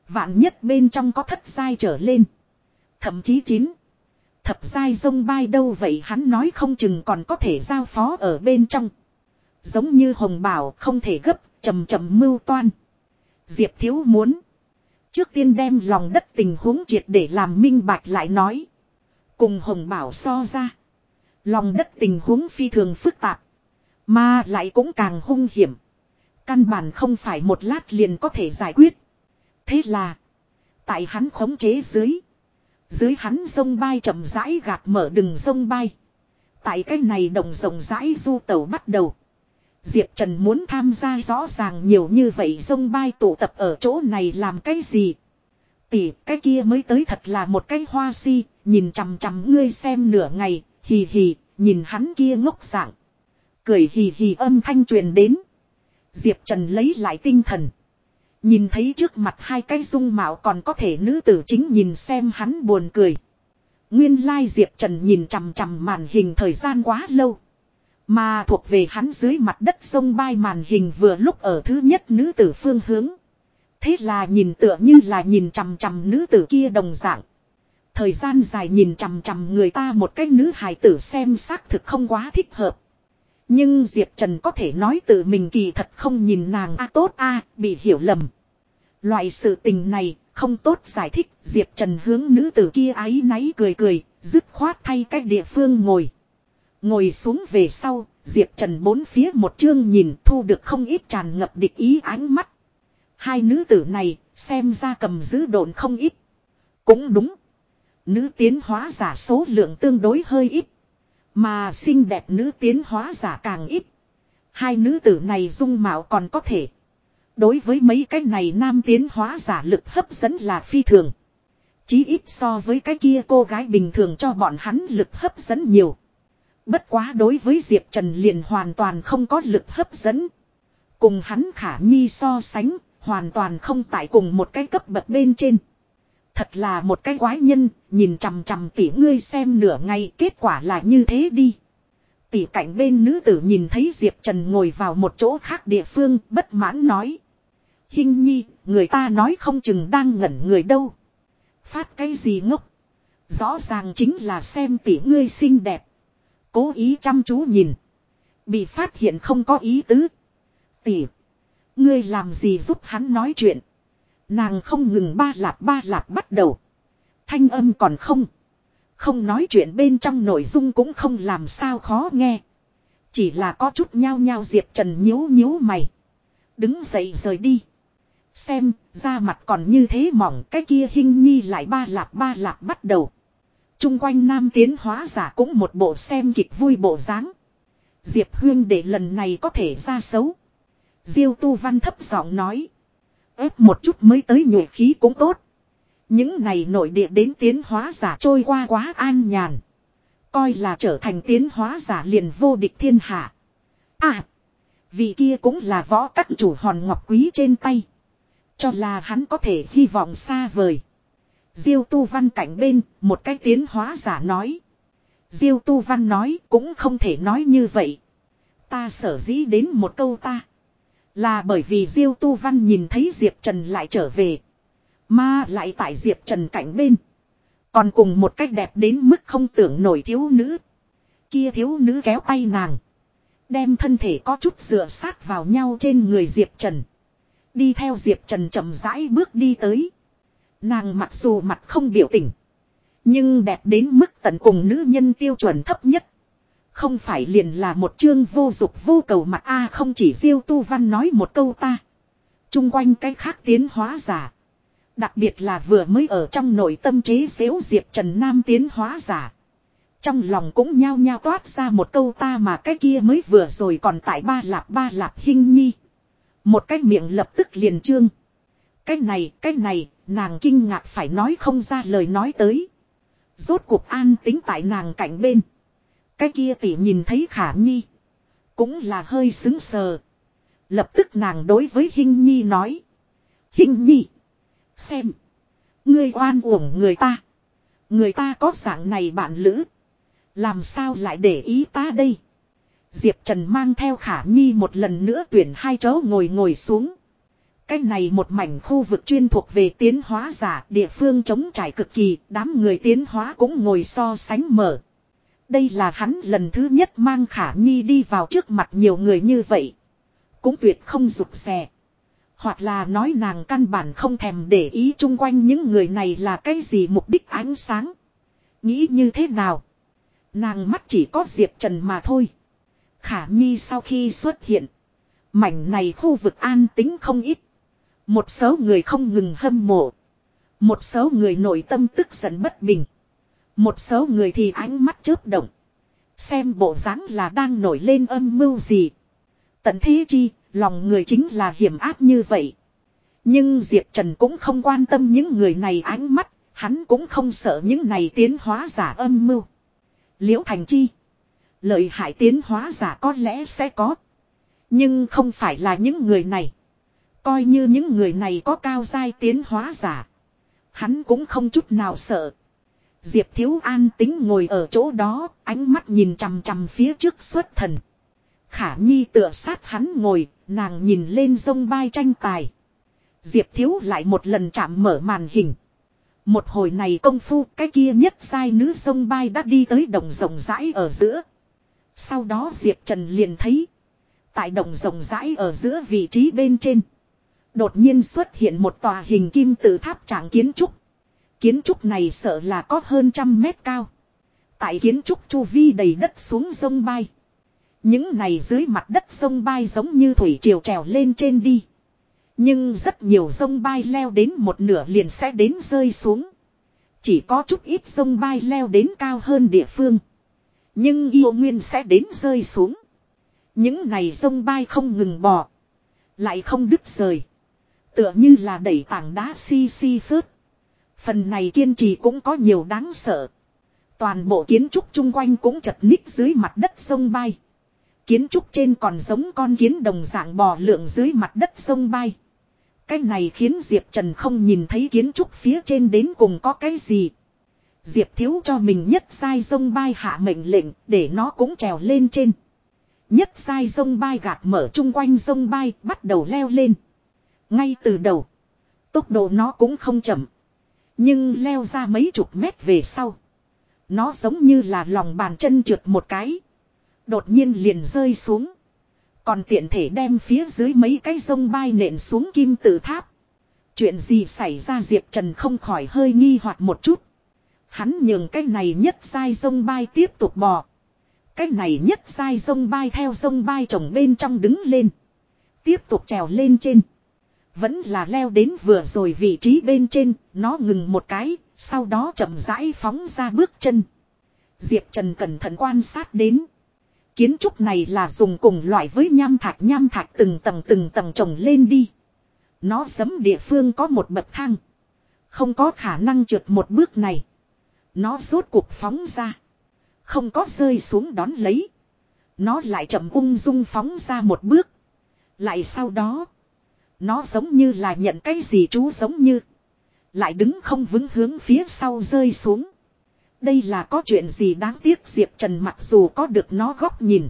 Vạn nhất bên trong có thất sai trở lên. Thậm chí chín. Thập sai sông bay đâu vậy hắn nói không chừng còn có thể giao phó ở bên trong. Giống như Hồng Bảo không thể gấp, chầm chầm mưu toan. Diệp Thiếu muốn. Trước tiên đem lòng đất tình huống triệt để làm minh bạch lại nói. Cùng Hồng Bảo so ra. Lòng đất tình huống phi thường phức tạp. Mà lại cũng càng hung hiểm. Căn bản không phải một lát liền có thể giải quyết. Thế là. Tại hắn khống chế dưới. Dưới hắn sông bay chậm rãi gạt mở đường sông bay. Tại cái này đồng rộng rãi du tàu bắt đầu. Diệp Trần muốn tham gia rõ ràng nhiều như vậy sông bay tụ tập ở chỗ này làm cái gì? Tỷ, cái kia mới tới thật là một cái hoa si, nhìn chằm chằm ngươi xem nửa ngày, hì hì, nhìn hắn kia ngốc dạng. Cười hì hì âm thanh truyền đến. Diệp Trần lấy lại tinh thần. Nhìn thấy trước mặt hai cái dung mạo còn có thể nữ tử chính nhìn xem hắn buồn cười. Nguyên lai Diệp Trần nhìn chằm chằm màn hình thời gian quá lâu. Mà thuộc về hắn dưới mặt đất sông bay màn hình vừa lúc ở thứ nhất nữ tử phương hướng. Thế là nhìn tựa như là nhìn chằm chằm nữ tử kia đồng dạng. Thời gian dài nhìn chằm chằm người ta một cái nữ hài tử xem xác thực không quá thích hợp. Nhưng Diệp Trần có thể nói tự mình kỳ thật không nhìn nàng a tốt a bị hiểu lầm. Loại sự tình này không tốt giải thích Diệp Trần hướng nữ tử kia ái náy cười cười, dứt khoát thay cách địa phương ngồi. Ngồi xuống về sau, Diệp Trần bốn phía một chương nhìn thu được không ít tràn ngập địch ý ánh mắt. Hai nữ tử này, xem ra cầm giữ độn không ít. Cũng đúng. Nữ tiến hóa giả số lượng tương đối hơi ít. Mà xinh đẹp nữ tiến hóa giả càng ít. Hai nữ tử này dung mạo còn có thể. Đối với mấy cái này nam tiến hóa giả lực hấp dẫn là phi thường. Chí ít so với cái kia cô gái bình thường cho bọn hắn lực hấp dẫn nhiều. Bất quá đối với Diệp Trần liền hoàn toàn không có lực hấp dẫn. Cùng hắn khả nhi so sánh, hoàn toàn không tại cùng một cái cấp bậc bên trên. Thật là một cái quái nhân, nhìn chằm chằm tỷ ngươi xem nửa ngày, kết quả là như thế đi. Tỷ cạnh bên nữ tử nhìn thấy Diệp Trần ngồi vào một chỗ khác địa phương, bất mãn nói. Hinh nhi, người ta nói không chừng đang ngẩn người đâu. Phát cái gì ngốc. Rõ ràng chính là xem tỷ ngươi xinh đẹp. Cố ý chăm chú nhìn. Bị phát hiện không có ý tứ. Tỷ. Ngươi làm gì giúp hắn nói chuyện. Nàng không ngừng ba lạp ba lạp bắt đầu. Thanh âm còn không. Không nói chuyện bên trong nội dung cũng không làm sao khó nghe. Chỉ là có chút nhao nhao Diệp Trần nhíu nhíu mày. Đứng dậy rời đi. Xem, da mặt còn như thế mỏng cái kia hình nhi lại ba lạp ba lạp bắt đầu. Trung quanh nam tiến hóa giả cũng một bộ xem kịch vui bộ dáng. Diệp Huyên để lần này có thể ra xấu. Diêu Tu Văn thấp giọng nói ép một chút mới tới nhuệ khí cũng tốt. Những này nội địa đến tiến hóa giả trôi qua quá an nhàn. Coi là trở thành tiến hóa giả liền vô địch thiên hạ. À. Vị kia cũng là võ các chủ hòn ngọc quý trên tay. Cho là hắn có thể hy vọng xa vời. Diêu tu văn cạnh bên, một cái tiến hóa giả nói. Diêu tu văn nói cũng không thể nói như vậy. Ta sở dĩ đến một câu ta. Là bởi vì Diêu tu văn nhìn thấy Diệp Trần lại trở về. Mà lại tại Diệp Trần cạnh bên. Còn cùng một cách đẹp đến mức không tưởng nổi thiếu nữ. Kia thiếu nữ kéo tay nàng. Đem thân thể có chút dựa sát vào nhau trên người Diệp Trần. Đi theo Diệp Trần chậm rãi bước đi tới. Nàng mặc dù mặt không biểu tình. Nhưng đẹp đến mức tận cùng nữ nhân tiêu chuẩn thấp nhất. Không phải liền là một chương vô dục vô cầu mặt A không chỉ diêu tu văn nói một câu ta. Trung quanh cái khác tiến hóa giả. Đặc biệt là vừa mới ở trong nội tâm chế xếu Diệp Trần Nam tiến hóa giả. Trong lòng cũng nhao nhao toát ra một câu ta mà cái kia mới vừa rồi còn tại ba lạp ba lạp hình nhi. Một cái miệng lập tức liền trương. Cái này, cái này, nàng kinh ngạc phải nói không ra lời nói tới. Rốt cuộc an tính tại nàng cạnh bên. Cái kia tỉ nhìn thấy khả nhi. Cũng là hơi xứng sờ. Lập tức nàng đối với Hinh Nhi nói. Hinh Nhi. Xem. Ngươi oan uổng người ta. Người ta có dạng này bạn lữ. Làm sao lại để ý ta đây? Diệp Trần mang theo Khả Nhi một lần nữa tuyển hai chỗ ngồi ngồi xuống. Cái này một mảnh khu vực chuyên thuộc về tiến hóa giả, địa phương chống trải cực kỳ, đám người tiến hóa cũng ngồi so sánh mở. Đây là hắn lần thứ nhất mang Khả Nhi đi vào trước mặt nhiều người như vậy. Cũng tuyệt không rụt rè. Hoặc là nói nàng căn bản không thèm để ý chung quanh những người này là cái gì mục đích ánh sáng. Nghĩ như thế nào? Nàng mắt chỉ có Diệp Trần mà thôi. Khả Nhi sau khi xuất hiện. Mảnh này khu vực an tính không ít. Một số người không ngừng hâm mộ. Một số người nội tâm tức giận bất bình. Một số người thì ánh mắt chớp động. Xem bộ dáng là đang nổi lên âm mưu gì. Tận thế chi, lòng người chính là hiểm áp như vậy. Nhưng Diệp Trần cũng không quan tâm những người này ánh mắt, hắn cũng không sợ những này tiến hóa giả âm mưu. Liễu Thành Chi. Lợi hại tiến hóa giả có lẽ sẽ có. Nhưng không phải là những người này. Coi như những người này có cao dai tiến hóa giả. Hắn cũng không chút nào sợ. Diệp Thiếu An tính ngồi ở chỗ đó, ánh mắt nhìn chằm chằm phía trước xuất thần. Khả Nhi tựa sát hắn ngồi, nàng nhìn lên sông bay tranh tài. Diệp Thiếu lại một lần chạm mở màn hình. Một hồi này công phu cái kia nhất sai nữ sông bay đã đi tới đồng rộng rãi ở giữa. Sau đó Diệp Trần liền thấy. Tại đồng rộng rãi ở giữa vị trí bên trên. Đột nhiên xuất hiện một tòa hình kim tự tháp trạng kiến trúc. Kiến trúc này sợ là có hơn trăm mét cao. Tại kiến trúc chu vi đầy đất xuống sông bay. Những này dưới mặt đất sông bay giống như thủy triều trèo lên trên đi. Nhưng rất nhiều sông bay leo đến một nửa liền sẽ đến rơi xuống. Chỉ có chút ít sông bay leo đến cao hơn địa phương. Nhưng yêu nguyên sẽ đến rơi xuống. Những này sông bay không ngừng bò. Lại không đứt rời. Tựa như là đẩy tảng đá xi xi phớt. Phần này kiên trì cũng có nhiều đáng sợ. Toàn bộ kiến trúc chung quanh cũng chật ních dưới mặt đất sông bay. Kiến trúc trên còn giống con kiến đồng dạng bò lượng dưới mặt đất sông bay. Cái này khiến Diệp Trần không nhìn thấy kiến trúc phía trên đến cùng có cái gì. Diệp thiếu cho mình nhất sai sông bay hạ mệnh lệnh để nó cũng trèo lên trên. Nhất sai sông bay gạt mở chung quanh sông bay bắt đầu leo lên. Ngay từ đầu. Tốc độ nó cũng không chậm. Nhưng leo ra mấy chục mét về sau. Nó giống như là lòng bàn chân trượt một cái. Đột nhiên liền rơi xuống. Còn tiện thể đem phía dưới mấy cái sông bay nện xuống kim tự tháp. Chuyện gì xảy ra Diệp Trần không khỏi hơi nghi hoặc một chút. Hắn nhường cái này nhất sai sông bay tiếp tục bò. Cái này nhất sai sông bay theo sông bay trồng bên trong đứng lên. Tiếp tục trèo lên trên. Vẫn là leo đến vừa rồi vị trí bên trên, nó ngừng một cái, sau đó chậm rãi phóng ra bước chân. Diệp Trần cẩn thận quan sát đến. Kiến trúc này là dùng cùng loại với nham thạch nham thạch từng tầng từng tầng trồng lên đi. Nó sấm địa phương có một bậc thang. Không có khả năng trượt một bước này. Nó rốt cuộc phóng ra. Không có rơi xuống đón lấy. Nó lại chậm ung dung phóng ra một bước. Lại sau đó. Nó giống như là nhận cái gì chú giống như. Lại đứng không vững hướng phía sau rơi xuống. Đây là có chuyện gì đáng tiếc Diệp Trần mặc dù có được nó góc nhìn.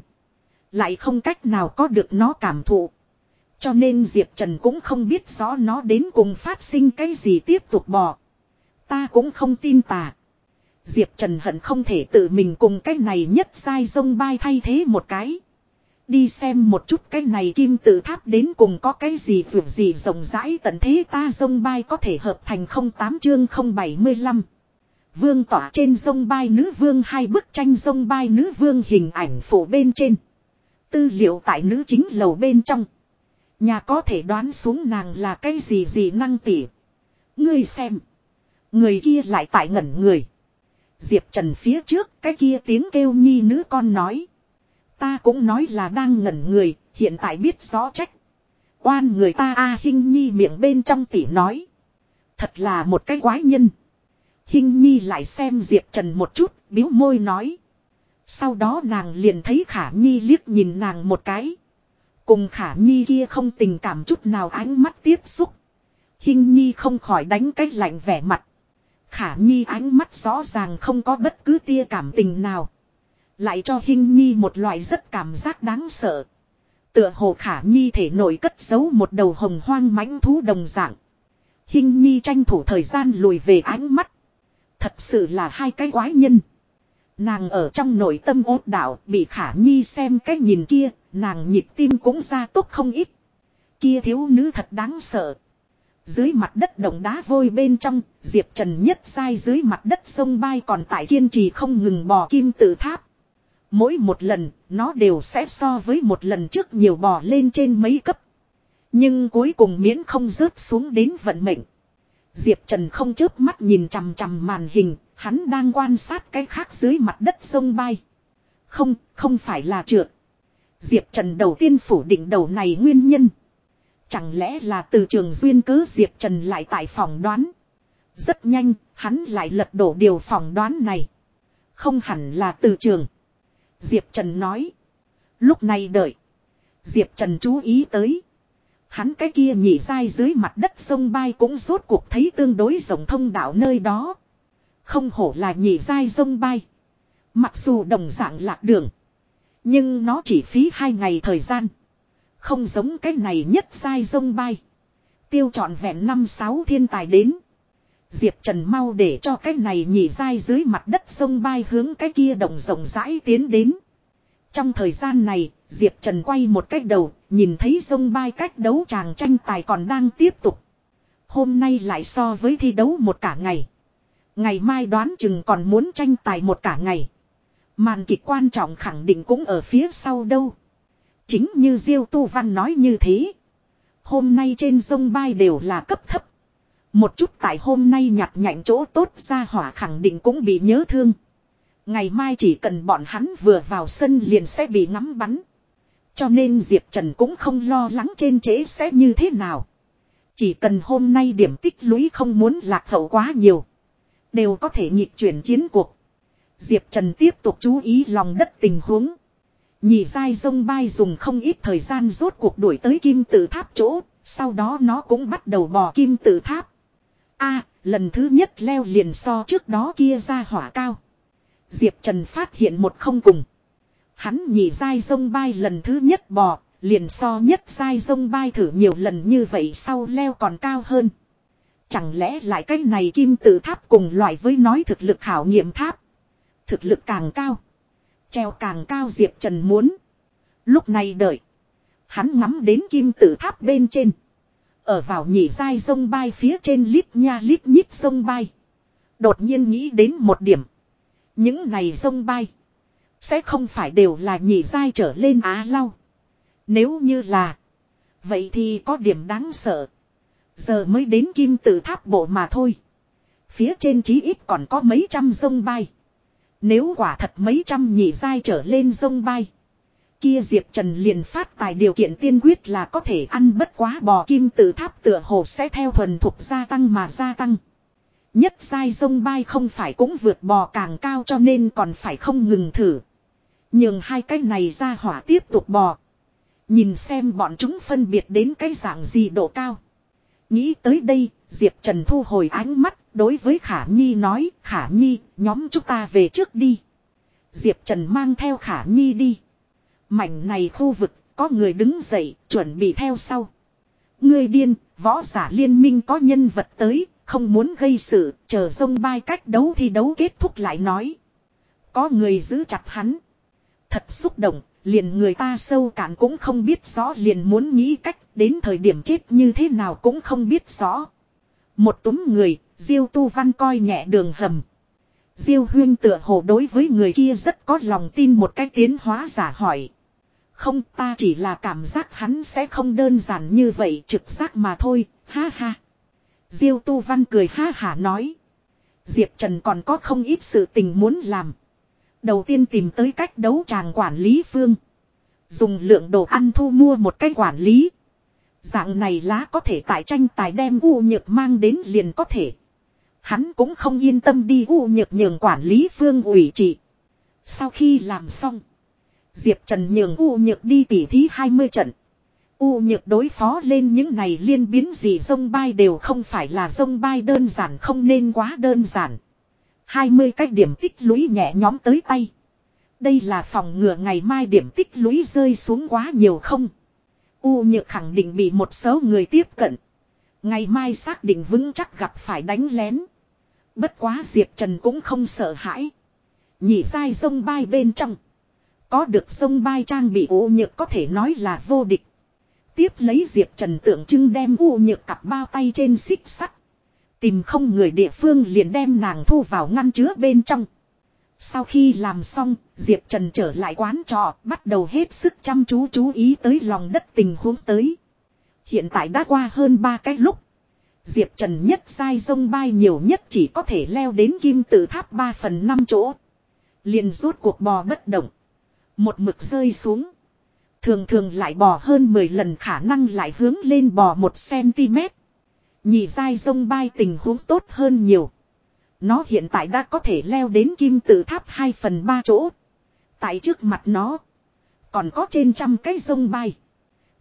Lại không cách nào có được nó cảm thụ. Cho nên Diệp Trần cũng không biết rõ nó đến cùng phát sinh cái gì tiếp tục bỏ Ta cũng không tin tà. Diệp Trần hận không thể tự mình cùng cái này nhất sai sông bay thay thế một cái. Đi xem một chút cái này kim tự tháp đến cùng có cái gì vượt gì rộng rãi tận thế ta sông bay có thể hợp thành 08 chương 075. Vương tỏa trên sông bay nữ vương hai bức tranh sông bay nữ vương hình ảnh phủ bên trên. Tư liệu tại nữ chính lầu bên trong. Nhà có thể đoán xuống nàng là cái gì gì năng tỉ. Ngươi xem. Người kia lại tại ngẩn người. Diệp Trần phía trước, cái kia tiếng kêu nhi nữ con nói. Ta cũng nói là đang ngẩn người, hiện tại biết rõ trách. Oan người ta a à, Hinh Nhi miệng bên trong tỉ nói. Thật là một cái quái nhân. Hinh Nhi lại xem Diệp Trần một chút, biếu môi nói. Sau đó nàng liền thấy Khả Nhi liếc nhìn nàng một cái. Cùng Khả Nhi kia không tình cảm chút nào ánh mắt tiếp xúc. Hinh Nhi không khỏi đánh cái lạnh vẻ mặt. Khả Nhi ánh mắt rõ ràng không có bất cứ tia cảm tình nào. Lại cho Hinh Nhi một loại rất cảm giác đáng sợ. Tựa hồ Khả Nhi thể nổi cất giấu một đầu hồng hoang mãnh thú đồng dạng. Hinh Nhi tranh thủ thời gian lùi về ánh mắt. Thật sự là hai cái quái nhân. Nàng ở trong nội tâm ốt đạo bị Khả Nhi xem cái nhìn kia, nàng nhịp tim cũng ra tốt không ít. Kia thiếu nữ thật đáng sợ. Dưới mặt đất đồng đá vôi bên trong, Diệp Trần nhất sai dưới mặt đất sông bay còn tại kiên trì không ngừng bò kim tự tháp. Mỗi một lần, nó đều sẽ so với một lần trước nhiều bò lên trên mấy cấp. Nhưng cuối cùng miễn không rớt xuống đến vận mệnh. Diệp Trần không chớp mắt nhìn chằm chằm màn hình, hắn đang quan sát cái khác dưới mặt đất sông bay. Không, không phải là trượt. Diệp Trần đầu tiên phủ định đầu này nguyên nhân. Chẳng lẽ là từ trường duyên cứ Diệp Trần lại tại phòng đoán. Rất nhanh, hắn lại lật đổ điều phòng đoán này. Không hẳn là từ trường. Diệp Trần nói. Lúc này đợi. Diệp Trần chú ý tới. Hắn cái kia nhỉ dai dưới mặt đất sông bay cũng rốt cuộc thấy tương đối rộng thông đạo nơi đó. Không hổ là nhỉ dai sông bay. Mặc dù đồng dạng lạc đường. Nhưng nó chỉ phí hai ngày thời gian. Không giống cái này nhất sai sông bay. Tiêu trọn vẹn năm sáu thiên tài đến. Diệp Trần mau để cho cái này nhỉ dai dưới mặt đất sông bay hướng cái kia đồng rộng rãi tiến đến. Trong thời gian này, Diệp Trần quay một cách đầu, nhìn thấy sông bay cách đấu chàng tranh tài còn đang tiếp tục. Hôm nay lại so với thi đấu một cả ngày. Ngày mai đoán chừng còn muốn tranh tài một cả ngày. Màn kịch quan trọng khẳng định cũng ở phía sau đâu. Chính như Diêu Tu Văn nói như thế. Hôm nay trên sông bay đều là cấp thấp. Một chút tại hôm nay nhặt nhạnh chỗ tốt ra hỏa khẳng định cũng bị nhớ thương. Ngày mai chỉ cần bọn hắn vừa vào sân liền sẽ bị ngắm bắn. Cho nên Diệp Trần cũng không lo lắng trên trễ sẽ như thế nào. Chỉ cần hôm nay điểm tích lũy không muốn lạc hậu quá nhiều. Đều có thể nhịp chuyển chiến cuộc. Diệp Trần tiếp tục chú ý lòng đất tình huống. Nhị dai sông bay dùng không ít thời gian rốt cuộc đuổi tới kim tự tháp chỗ. Sau đó nó cũng bắt đầu bò kim tự tháp a lần thứ nhất leo liền so trước đó kia ra hỏa cao. Diệp Trần phát hiện một không cùng. Hắn nhị dai sông bay lần thứ nhất bò, liền so nhất dai sông bay thử nhiều lần như vậy sau leo còn cao hơn. Chẳng lẽ lại cái này kim tự tháp cùng loại với nói thực lực khảo nghiệm tháp. Thực lực càng cao. Treo càng cao Diệp Trần muốn. Lúc này đợi. Hắn ngắm đến kim tự tháp bên trên. Ở vào nhị dai sông bay phía trên lít nha lít nhít sông bay. Đột nhiên nghĩ đến một điểm. Những này sông bay. Sẽ không phải đều là nhị dai trở lên á lau. Nếu như là. Vậy thì có điểm đáng sợ. Giờ mới đến kim tự tháp bộ mà thôi. Phía trên chí ít còn có mấy trăm sông bay. Nếu quả thật mấy trăm nhị dai trở lên sông bay. Kia Diệp Trần liền phát tài điều kiện tiên quyết là có thể ăn bất quá bò kim tự tháp tựa hồ sẽ theo thuần thục gia tăng mà gia tăng. Nhất sai sông bay không phải cũng vượt bò càng cao cho nên còn phải không ngừng thử. Nhưng hai cái này ra hỏa tiếp tục bò. Nhìn xem bọn chúng phân biệt đến cái dạng gì độ cao. Nghĩ tới đây, Diệp Trần thu hồi ánh mắt, đối với Khả Nhi nói, Khả Nhi, nhóm chúng ta về trước đi. Diệp Trần mang theo Khả Nhi đi. Mảnh này khu vực, có người đứng dậy, chuẩn bị theo sau. Ngươi điên, võ giả liên minh có nhân vật tới, không muốn gây sự, chờ sông bay cách đấu thì đấu kết thúc lại nói. Có người giữ chặt hắn. Thật xúc động, liền người ta sâu cạn cũng không biết rõ liền muốn nghĩ cách đến thời điểm chết như thế nào cũng không biết rõ. Một túm người, Diêu Tu Văn coi nhẹ đường hầm. Diêu Huyên tựa hồ đối với người kia rất có lòng tin một cách tiến hóa giả hỏi. Không ta chỉ là cảm giác hắn sẽ không đơn giản như vậy trực giác mà thôi, ha ha. Diêu Tu Văn cười ha hả nói. Diệp Trần còn có không ít sự tình muốn làm. Đầu tiên tìm tới cách đấu tràng quản lý phương. Dùng lượng đồ ăn thu mua một cách quản lý. Dạng này lá có thể tại tranh tài đem u nhược mang đến liền có thể. Hắn cũng không yên tâm đi u nhược nhường quản lý phương ủy trị. Sau khi làm xong. Diệp Trần nhường u nhược đi tỉ thí 20 trận. U nhược đối phó lên những này liên biến gì sông bay đều không phải là sông bay đơn giản không nên quá đơn giản. 20 cách điểm tích lũy nhẹ nhóm tới tay. Đây là phòng ngừa ngày mai điểm tích lũy rơi xuống quá nhiều không. U nhược khẳng định bị một số người tiếp cận. Ngày mai xác định vững chắc gặp phải đánh lén. Bất quá Diệp Trần cũng không sợ hãi. Nhị sai sông bay bên trong. Có được sông bay trang bị u nhược có thể nói là vô địch. Tiếp lấy Diệp Trần tượng trưng đem u nhược cặp bao tay trên xích sắt. Tìm không người địa phương liền đem nàng thu vào ngăn chứa bên trong. Sau khi làm xong, Diệp Trần trở lại quán trọ, bắt đầu hết sức chăm chú chú ý tới lòng đất tình huống tới. Hiện tại đã qua hơn 3 cái lúc. Diệp Trần nhất sai sông bay nhiều nhất chỉ có thể leo đến kim tự tháp 3 phần 5 chỗ. Liền rút cuộc bò bất động. Một mực rơi xuống. Thường thường lại bò hơn 10 lần khả năng lại hướng lên bò 1cm. Nhị dai sông bay tình huống tốt hơn nhiều. Nó hiện tại đã có thể leo đến kim tự tháp 2 phần 3 chỗ. Tại trước mặt nó. Còn có trên trăm cái sông bay.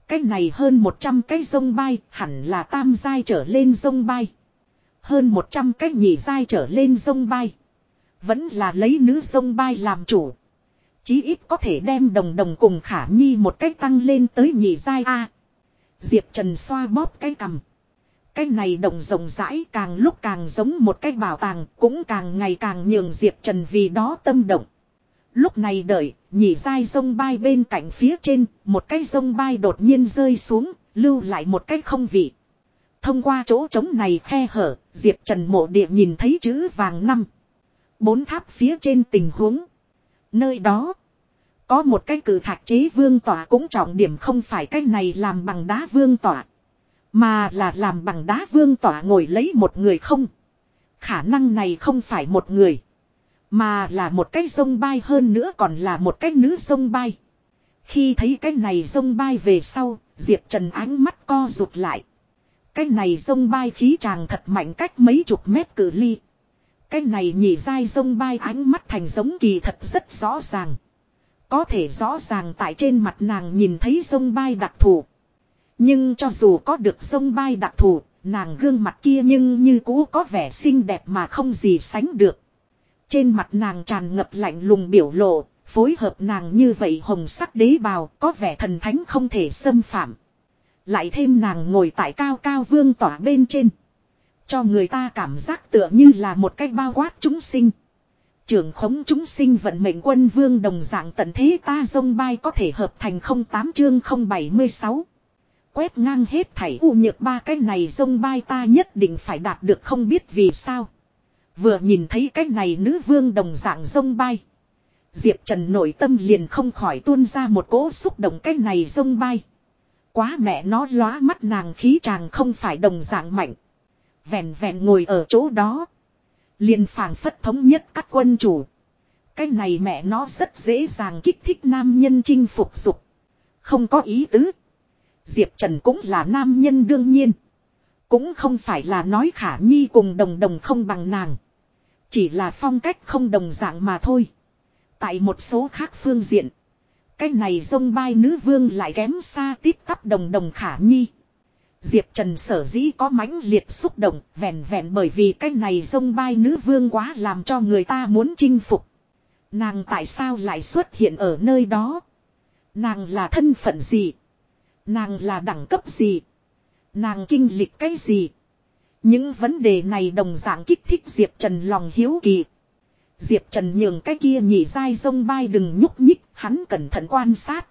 Cái này hơn 100 cái sông bay hẳn là tam dai trở lên sông bay. Hơn 100 cái nhị dai trở lên sông bay. Vẫn là lấy nữ sông bay làm chủ. Chí ít có thể đem đồng đồng cùng khả nhi một cách tăng lên tới nhị giai A. Diệp Trần xoa bóp cái cầm. Cái này đồng rộng rãi càng lúc càng giống một cái bảo tàng cũng càng ngày càng nhường Diệp Trần vì đó tâm động. Lúc này đợi, nhị dai sông bay bên cạnh phía trên, một cái sông bay đột nhiên rơi xuống, lưu lại một cái không vị. Thông qua chỗ trống này khe hở, Diệp Trần mộ địa nhìn thấy chữ vàng năm. Bốn tháp phía trên tình huống. Nơi đó, có một cái cử thạch chế vương tỏa cũng trọng điểm không phải cái này làm bằng đá vương tỏa. Mà là làm bằng đá vương tỏa ngồi lấy một người không. Khả năng này không phải một người. Mà là một cái sông bay hơn nữa còn là một cái nữ sông bay. Khi thấy cái này sông bay về sau, Diệp Trần ánh mắt co rụt lại. Cái này sông bay khí tràng thật mạnh cách mấy chục mét cử ly. Cái này nhị dai sông bay ánh mắt thành giống kỳ thật rất rõ ràng. Có thể rõ ràng tại trên mặt nàng nhìn thấy sông bay đặc thù. Nhưng cho dù có được sông bay đặc thù, nàng gương mặt kia nhưng như cũ có vẻ xinh đẹp mà không gì sánh được. Trên mặt nàng tràn ngập lạnh lùng biểu lộ, phối hợp nàng như vậy hồng sắc đế bào có vẻ thần thánh không thể xâm phạm. Lại thêm nàng ngồi tại cao cao vương tỏa bên trên. Cho người ta cảm giác tựa như là một cách bao quát chúng sinh. Trưởng khống chúng sinh vận mệnh quân vương đồng dạng tận thế ta dông bay có thể hợp thành 08 chương 076. Quét ngang hết thảy u nhược ba cái này dông bay ta nhất định phải đạt được không biết vì sao. Vừa nhìn thấy cái này nữ vương đồng dạng dông bay. Diệp Trần nội tâm liền không khỏi tuôn ra một cỗ xúc động cái này dông bay. Quá mẹ nó lóa mắt nàng khí chàng không phải đồng dạng mạnh. Vẹn vẹn ngồi ở chỗ đó. Liền phảng phất thống nhất các quân chủ. Cái này mẹ nó rất dễ dàng kích thích nam nhân chinh phục dục. Không có ý tứ. Diệp Trần cũng là nam nhân đương nhiên. Cũng không phải là nói khả nhi cùng đồng đồng không bằng nàng. Chỉ là phong cách không đồng dạng mà thôi. Tại một số khác phương diện. cái này dông bai nữ vương lại kém xa tít tắp đồng đồng khả nhi. Diệp Trần sở dĩ có mãnh liệt xúc động, vẹn vẹn bởi vì cái này dông bai nữ vương quá làm cho người ta muốn chinh phục. Nàng tại sao lại xuất hiện ở nơi đó? Nàng là thân phận gì? Nàng là đẳng cấp gì? Nàng kinh lịch cái gì? Những vấn đề này đồng dạng kích thích Diệp Trần lòng hiếu kỳ. Diệp Trần nhường cái kia nhị dai sông bay đừng nhúc nhích, hắn cẩn thận quan sát.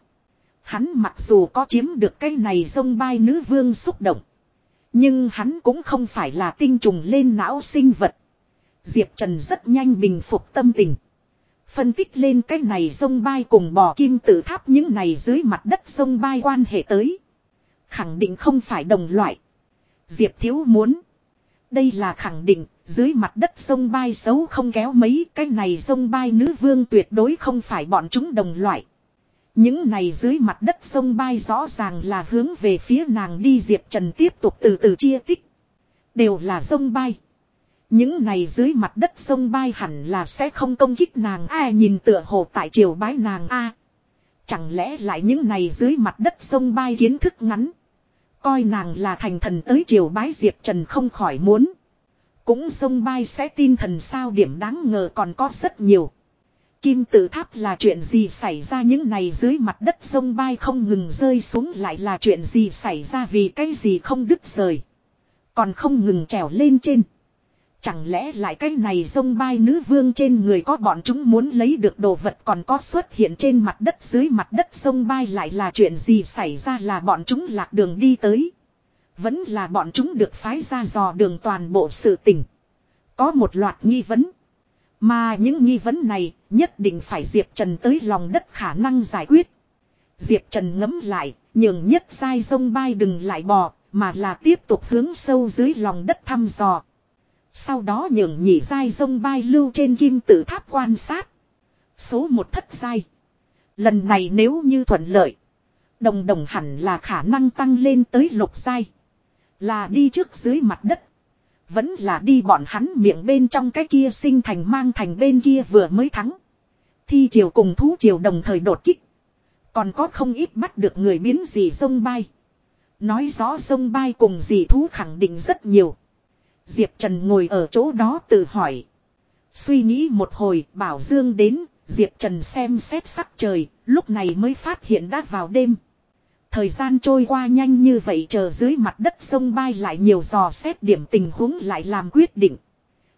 Hắn mặc dù có chiếm được cái này sông bay nữ vương xúc động. Nhưng hắn cũng không phải là tinh trùng lên não sinh vật. Diệp Trần rất nhanh bình phục tâm tình. Phân tích lên cái này sông bay cùng bò kim tự tháp những này dưới mặt đất sông bay quan hệ tới. Khẳng định không phải đồng loại. Diệp Thiếu muốn. Đây là khẳng định, dưới mặt đất sông bay xấu không kéo mấy, cái này sông bay nữ vương tuyệt đối không phải bọn chúng đồng loại. Những này dưới mặt đất sông bay rõ ràng là hướng về phía nàng đi, Diệp Trần tiếp tục từ từ chia tích. Đều là sông bay. Những này dưới mặt đất sông bay hẳn là sẽ không công kích nàng a, nhìn tựa hồ tại triều bái nàng a Chẳng lẽ lại những này dưới mặt đất sông bay kiến thức ngắn. Coi nàng là thành thần tới triều bái, Diệp Trần không khỏi muốn. Cũng sông bay sẽ tin thần sao điểm đáng ngờ còn có rất nhiều. Kim tự tháp là chuyện gì xảy ra những này dưới mặt đất sông bay không ngừng rơi xuống lại là chuyện gì xảy ra vì cái gì không đứt rời. Còn không ngừng trèo lên trên. Chẳng lẽ lại cái này sông bay nữ vương trên người có bọn chúng muốn lấy được đồ vật còn có xuất hiện trên mặt đất dưới mặt đất sông bay lại là chuyện gì xảy ra là bọn chúng lạc đường đi tới. Vẫn là bọn chúng được phái ra dò đường toàn bộ sự tình. Có một loạt nghi vấn. Mà những nghi vấn này nhất định phải Diệp Trần tới lòng đất khả năng giải quyết. Diệp Trần ngấm lại, nhường nhất sai sông bay đừng lại bò, mà là tiếp tục hướng sâu dưới lòng đất thăm dò. Sau đó nhường nhị sai sông bay lưu trên kim tự tháp quan sát. Số một thất sai Lần này nếu như thuận lợi. Đồng đồng hẳn là khả năng tăng lên tới lục sai Là đi trước dưới mặt đất. Vẫn là đi bọn hắn miệng bên trong cái kia sinh thành mang thành bên kia vừa mới thắng. Thi triều cùng thú triều đồng thời đột kích. Còn có không ít bắt được người biến gì sông bay. Nói rõ sông bay cùng gì thú khẳng định rất nhiều. Diệp Trần ngồi ở chỗ đó tự hỏi. Suy nghĩ một hồi bảo Dương đến, Diệp Trần xem xét sắc trời, lúc này mới phát hiện đã vào đêm. Thời gian trôi qua nhanh như vậy chờ dưới mặt đất sông bay lại nhiều dò xét điểm tình huống lại làm quyết định.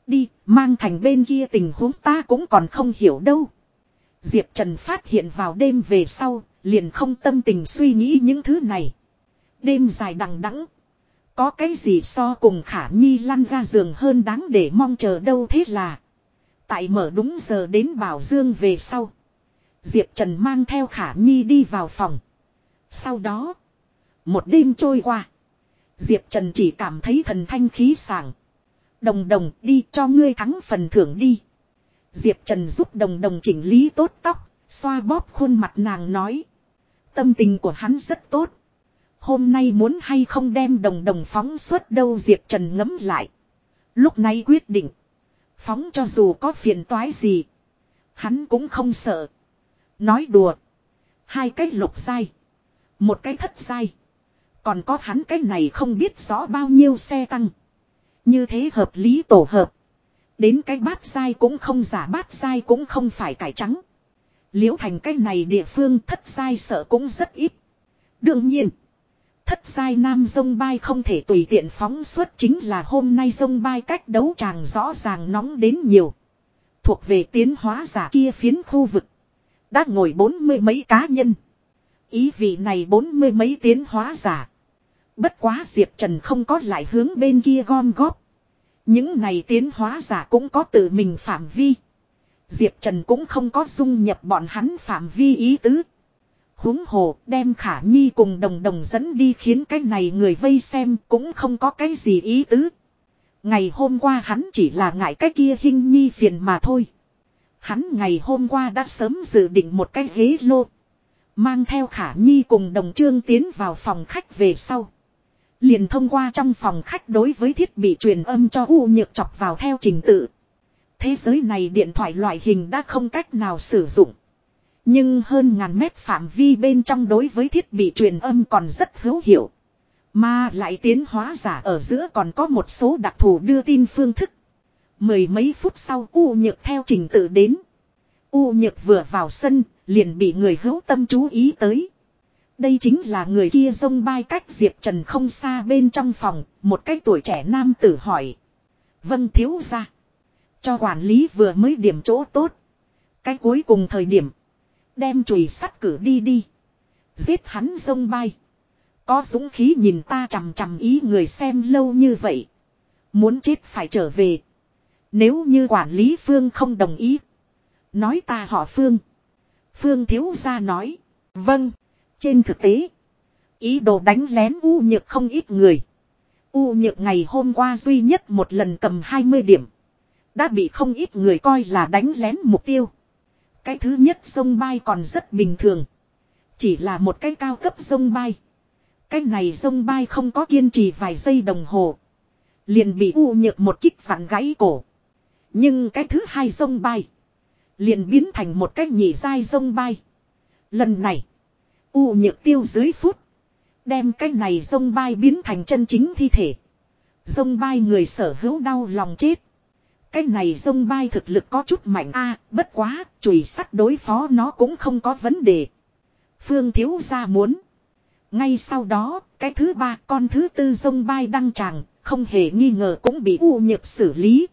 Đi, mang thành bên kia tình huống ta cũng còn không hiểu đâu. Diệp Trần phát hiện vào đêm về sau, liền không tâm tình suy nghĩ những thứ này. Đêm dài đằng đẵng Có cái gì so cùng khả nhi lăn ra giường hơn đáng để mong chờ đâu thế là. Tại mở đúng giờ đến Bảo Dương về sau. Diệp Trần mang theo khả nhi đi vào phòng. Sau đó, một đêm trôi qua. Diệp Trần chỉ cảm thấy thần thanh khí sảng. Đồng đồng đi cho ngươi thắng phần thưởng đi. Diệp Trần giúp đồng đồng chỉnh lý tốt tóc, xoa bóp khuôn mặt nàng nói. Tâm tình của hắn rất tốt. Hôm nay muốn hay không đem đồng đồng phóng suốt đâu Diệp Trần ngấm lại. Lúc này quyết định. Phóng cho dù có phiền toái gì. Hắn cũng không sợ. Nói đùa. Hai cái lục sai. Một cái thất sai. Còn có hắn cái này không biết rõ bao nhiêu xe tăng. Như thế hợp lý tổ hợp. Đến cái bát sai cũng không giả, bát sai cũng không phải cải trắng. Liễu thành cái này địa phương thất sai sợ cũng rất ít. Đương nhiên. Thất sai nam sông bay không thể tùy tiện phóng xuất chính là hôm nay sông bay cách đấu tràng rõ ràng nóng đến nhiều. Thuộc về tiến hóa giả kia phiến khu vực. Đã ngồi bốn mươi mấy cá nhân. Ý vị này bốn mươi mấy tiến hóa giả. Bất quá Diệp Trần không có lại hướng bên kia gom góp. Những này tiến hóa giả cũng có tự mình phạm vi. Diệp Trần cũng không có dung nhập bọn hắn phạm vi ý tứ. huống hồ, đem khả nhi cùng đồng đồng dẫn đi khiến cái này người vây xem cũng không có cái gì ý tứ. Ngày hôm qua hắn chỉ là ngại cái kia hình nhi phiền mà thôi. Hắn ngày hôm qua đã sớm dự định một cái ghế lô. Mang theo khả nhi cùng đồng trương tiến vào phòng khách về sau. Liền thông qua trong phòng khách đối với thiết bị truyền âm cho U nhược chọc vào theo trình tự. Thế giới này điện thoại loại hình đã không cách nào sử dụng. Nhưng hơn ngàn mét phạm vi bên trong đối với thiết bị truyền âm còn rất hữu hiệu. Mà lại tiến hóa giả ở giữa còn có một số đặc thù đưa tin phương thức. Mười mấy phút sau U Nhược theo trình tự đến. U Nhược vừa vào sân, liền bị người hữu tâm chú ý tới. Đây chính là người kia dông bay cách Diệp Trần không xa bên trong phòng, một cái tuổi trẻ nam tử hỏi. Vâng thiếu ra. Cho quản lý vừa mới điểm chỗ tốt. Cái cuối cùng thời điểm. Đem chùy sắt cử đi đi. Giết hắn dông bay. Có dũng khí nhìn ta chằm chằm ý người xem lâu như vậy. Muốn chết phải trở về. Nếu như quản lý Phương không đồng ý. Nói ta họ Phương. Phương thiếu gia nói. Vâng. Trên thực tế. Ý đồ đánh lén U nhược không ít người. U nhược ngày hôm qua duy nhất một lần cầm 20 điểm. Đã bị không ít người coi là đánh lén mục tiêu. Cái thứ nhất sông bay còn rất bình thường. Chỉ là một cái cao cấp sông bay. Cái này sông bay không có kiên trì vài giây đồng hồ. Liền bị u nhược một kích vặn gãy cổ. Nhưng cái thứ hai sông bay. Liền biến thành một cái nhị dai sông bay. Lần này. U nhược tiêu dưới phút. Đem cái này sông bay biến thành chân chính thi thể. Sông bay người sở hữu đau lòng chết. Cái này sông bay thực lực có chút mạnh a bất quá, chùy sắt đối phó nó cũng không có vấn đề. Phương thiếu gia muốn. Ngay sau đó, cái thứ ba con thứ tư sông bay đăng tràng, không hề nghi ngờ cũng bị u nhược xử lý.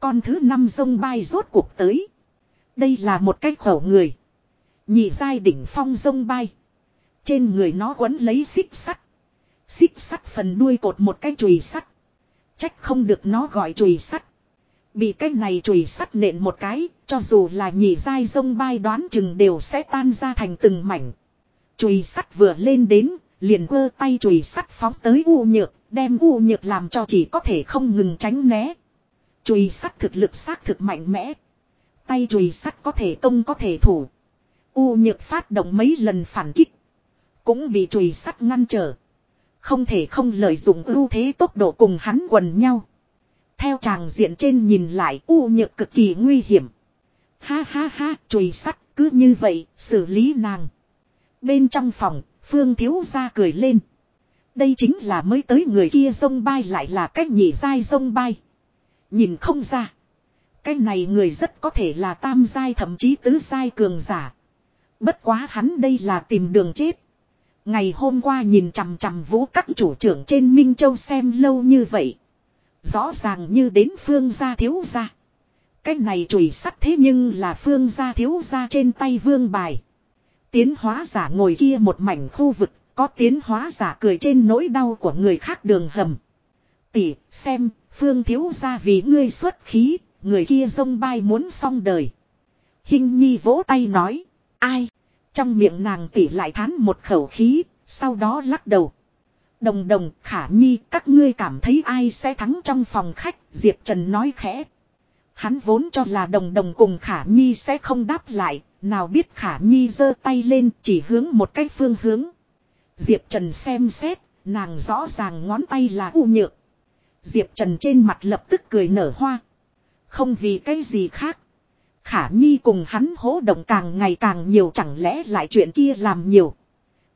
Con thứ năm sông bay rốt cuộc tới. Đây là một cái khẩu người. Nhị giai đỉnh phong rông bay. Trên người nó quấn lấy xích sắt. Xích sắt phần đuôi cột một cái chùy sắt. Trách không được nó gọi chùy sắt. Bị cái này chùy sắt nện một cái, cho dù là nhị giai rông bay đoán chừng đều sẽ tan ra thành từng mảnh. Chùy sắt vừa lên đến, liền quơ tay chùy sắt phóng tới u nhược, đem u nhược làm cho chỉ có thể không ngừng tránh né. Chùy sắt thực lực xác thực mạnh mẽ. Tay chùy sắt có thể công có thể thủ. U nhược phát động mấy lần phản kích. Cũng bị chùy sắt ngăn trở. Không thể không lợi dụng ưu thế tốc độ cùng hắn quần nhau. Theo chàng diện trên nhìn lại u nhược cực kỳ nguy hiểm. Ha ha ha, chùy sắt cứ như vậy, xử lý nàng. Bên trong phòng, Phương Thiếu ra cười lên. Đây chính là mới tới người kia sông bay lại là cách nhị dai sông bay. Nhìn không ra. Cái này người rất có thể là tam giai thậm chí tứ giai cường giả. Bất quá hắn đây là tìm đường chết. Ngày hôm qua nhìn chằm chằm vũ các chủ trưởng trên Minh Châu xem lâu như vậy. Rõ ràng như đến phương gia thiếu gia. Cái này chùy sắt thế nhưng là phương gia thiếu gia trên tay vương bài. Tiến hóa giả ngồi kia một mảnh khu vực, có tiến hóa giả cười trên nỗi đau của người khác đường hầm. Tỷ, xem, phương thiếu gia vì ngươi xuất khí, người kia sông bay muốn xong đời. Hình nhi vỗ tay nói, ai? Trong miệng nàng tỷ lại thán một khẩu khí, sau đó lắc đầu. Đồng đồng, khả nhi, các ngươi cảm thấy ai sẽ thắng trong phòng khách, Diệp Trần nói khẽ. Hắn vốn cho là đồng đồng cùng khả nhi sẽ không đáp lại, nào biết khả nhi giơ tay lên chỉ hướng một cái phương hướng. Diệp Trần xem xét, nàng rõ ràng ngón tay là u nhược. Diệp Trần trên mặt lập tức cười nở hoa. Không vì cái gì khác. Khả Nhi cùng hắn hỗ động càng ngày càng nhiều chẳng lẽ lại chuyện kia làm nhiều.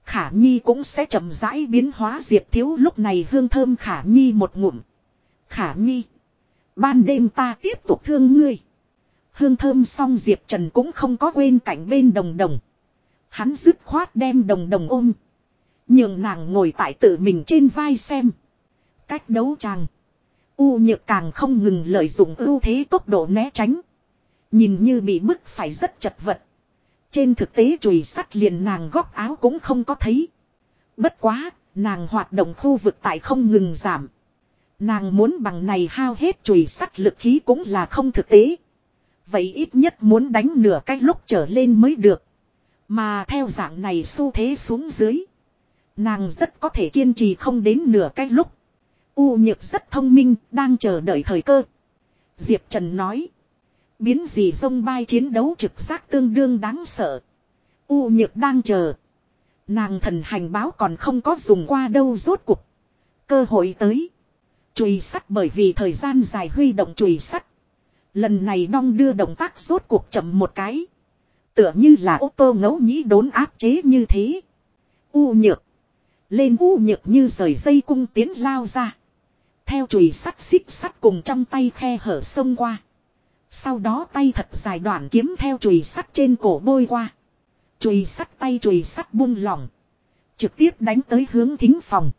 Khả Nhi cũng sẽ chậm rãi biến hóa Diệp Thiếu lúc này hương thơm Khả Nhi một ngụm. Khả Nhi. Ban đêm ta tiếp tục thương ngươi. Hương thơm xong Diệp Trần cũng không có quên cạnh bên đồng đồng. Hắn dứt khoát đem đồng đồng ôm. Nhường nàng ngồi tại tự mình trên vai xem. Cách đấu chàng. U nhược càng không ngừng lợi dụng ưu thế tốc độ né tránh. Nhìn như bị bức phải rất chật vật. Trên thực tế chùy sắt liền nàng góc áo cũng không có thấy. Bất quá, nàng hoạt động khu vực tại không ngừng giảm. Nàng muốn bằng này hao hết chùy sắt lực khí cũng là không thực tế. Vậy ít nhất muốn đánh nửa cái lúc trở lên mới được. Mà theo dạng này xu thế xuống dưới. Nàng rất có thể kiên trì không đến nửa cái lúc. U nhược rất thông minh, đang chờ đợi thời cơ. Diệp Trần nói. Biến gì sông bay chiến đấu trực giác tương đương đáng sợ. U nhược đang chờ. Nàng thần hành báo còn không có dùng qua đâu rốt cục. Cơ hội tới. Chùy sắt bởi vì thời gian dài huy động chùy sắt. Lần này đong đưa động tác rốt cuộc chậm một cái. Tựa như là ô tô ngẫu nhĩ đốn áp chế như thế. U nhược. Lên u nhược như rời dây cung tiến lao ra. Theo chùy sắt xích sắt cùng trong tay khe hở sông qua. Sau đó tay thật dài đoạn kiếm theo chùy sắt trên cổ bôi qua. Chùy sắt tay chùy sắt buông lỏng. Trực tiếp đánh tới hướng thính phòng.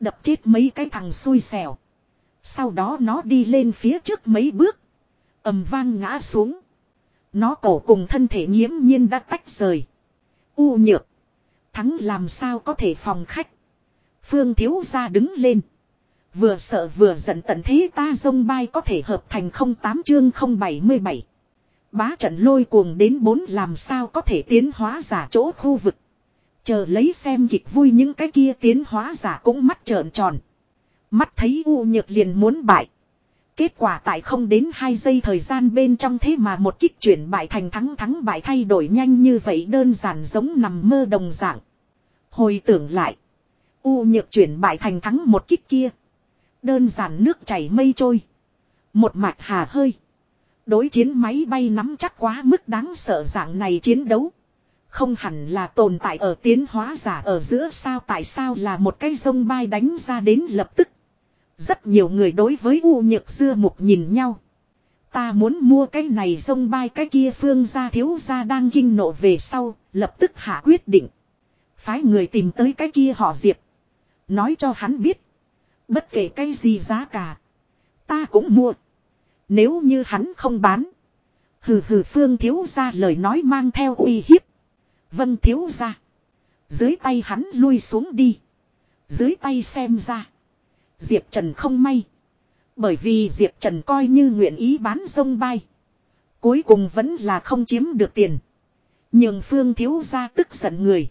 Đập chết mấy cái thằng xui xẻo. Sau đó nó đi lên phía trước mấy bước. ầm vang ngã xuống. Nó cổ cùng thân thể nghiễm nhiên đã tách rời. U nhược. Thắng làm sao có thể phòng khách. Phương thiếu ra đứng lên. Vừa sợ vừa giận tận thế ta dông bay có thể hợp thành 08 chương 077. Bá trận lôi cuồng đến bốn làm sao có thể tiến hóa giả chỗ khu vực. Chờ lấy xem kịch vui những cái kia tiến hóa giả cũng mắt trợn tròn. Mắt thấy U nhược liền muốn bại. Kết quả tại không đến 2 giây thời gian bên trong thế mà một kích chuyển bại thành thắng thắng bại thay đổi nhanh như vậy đơn giản giống nằm mơ đồng dạng. Hồi tưởng lại. U nhược chuyển bại thành thắng một kích kia. Đơn giản nước chảy mây trôi. Một mạch hà hơi. Đối chiến máy bay nắm chắc quá mức đáng sợ dạng này chiến đấu. Không hẳn là tồn tại ở tiến hóa giả ở giữa sao tại sao là một cái sông bay đánh ra đến lập tức. Rất nhiều người đối với U nhược dưa mục nhìn nhau. Ta muốn mua cái này sông bay cái kia phương gia thiếu gia đang kinh nộ về sau, lập tức hạ quyết định. Phái người tìm tới cái kia họ Diệp. Nói cho hắn biết. Bất kể cái gì giá cả. Ta cũng mua. Nếu như hắn không bán. Hừ hừ phương thiếu ra lời nói mang theo uy hiếp. Vân thiếu ra. Dưới tay hắn lui xuống đi. Dưới tay xem ra. Diệp Trần không may. Bởi vì Diệp Trần coi như nguyện ý bán sông bay. Cuối cùng vẫn là không chiếm được tiền. Nhưng Phương thiếu ra tức giận người.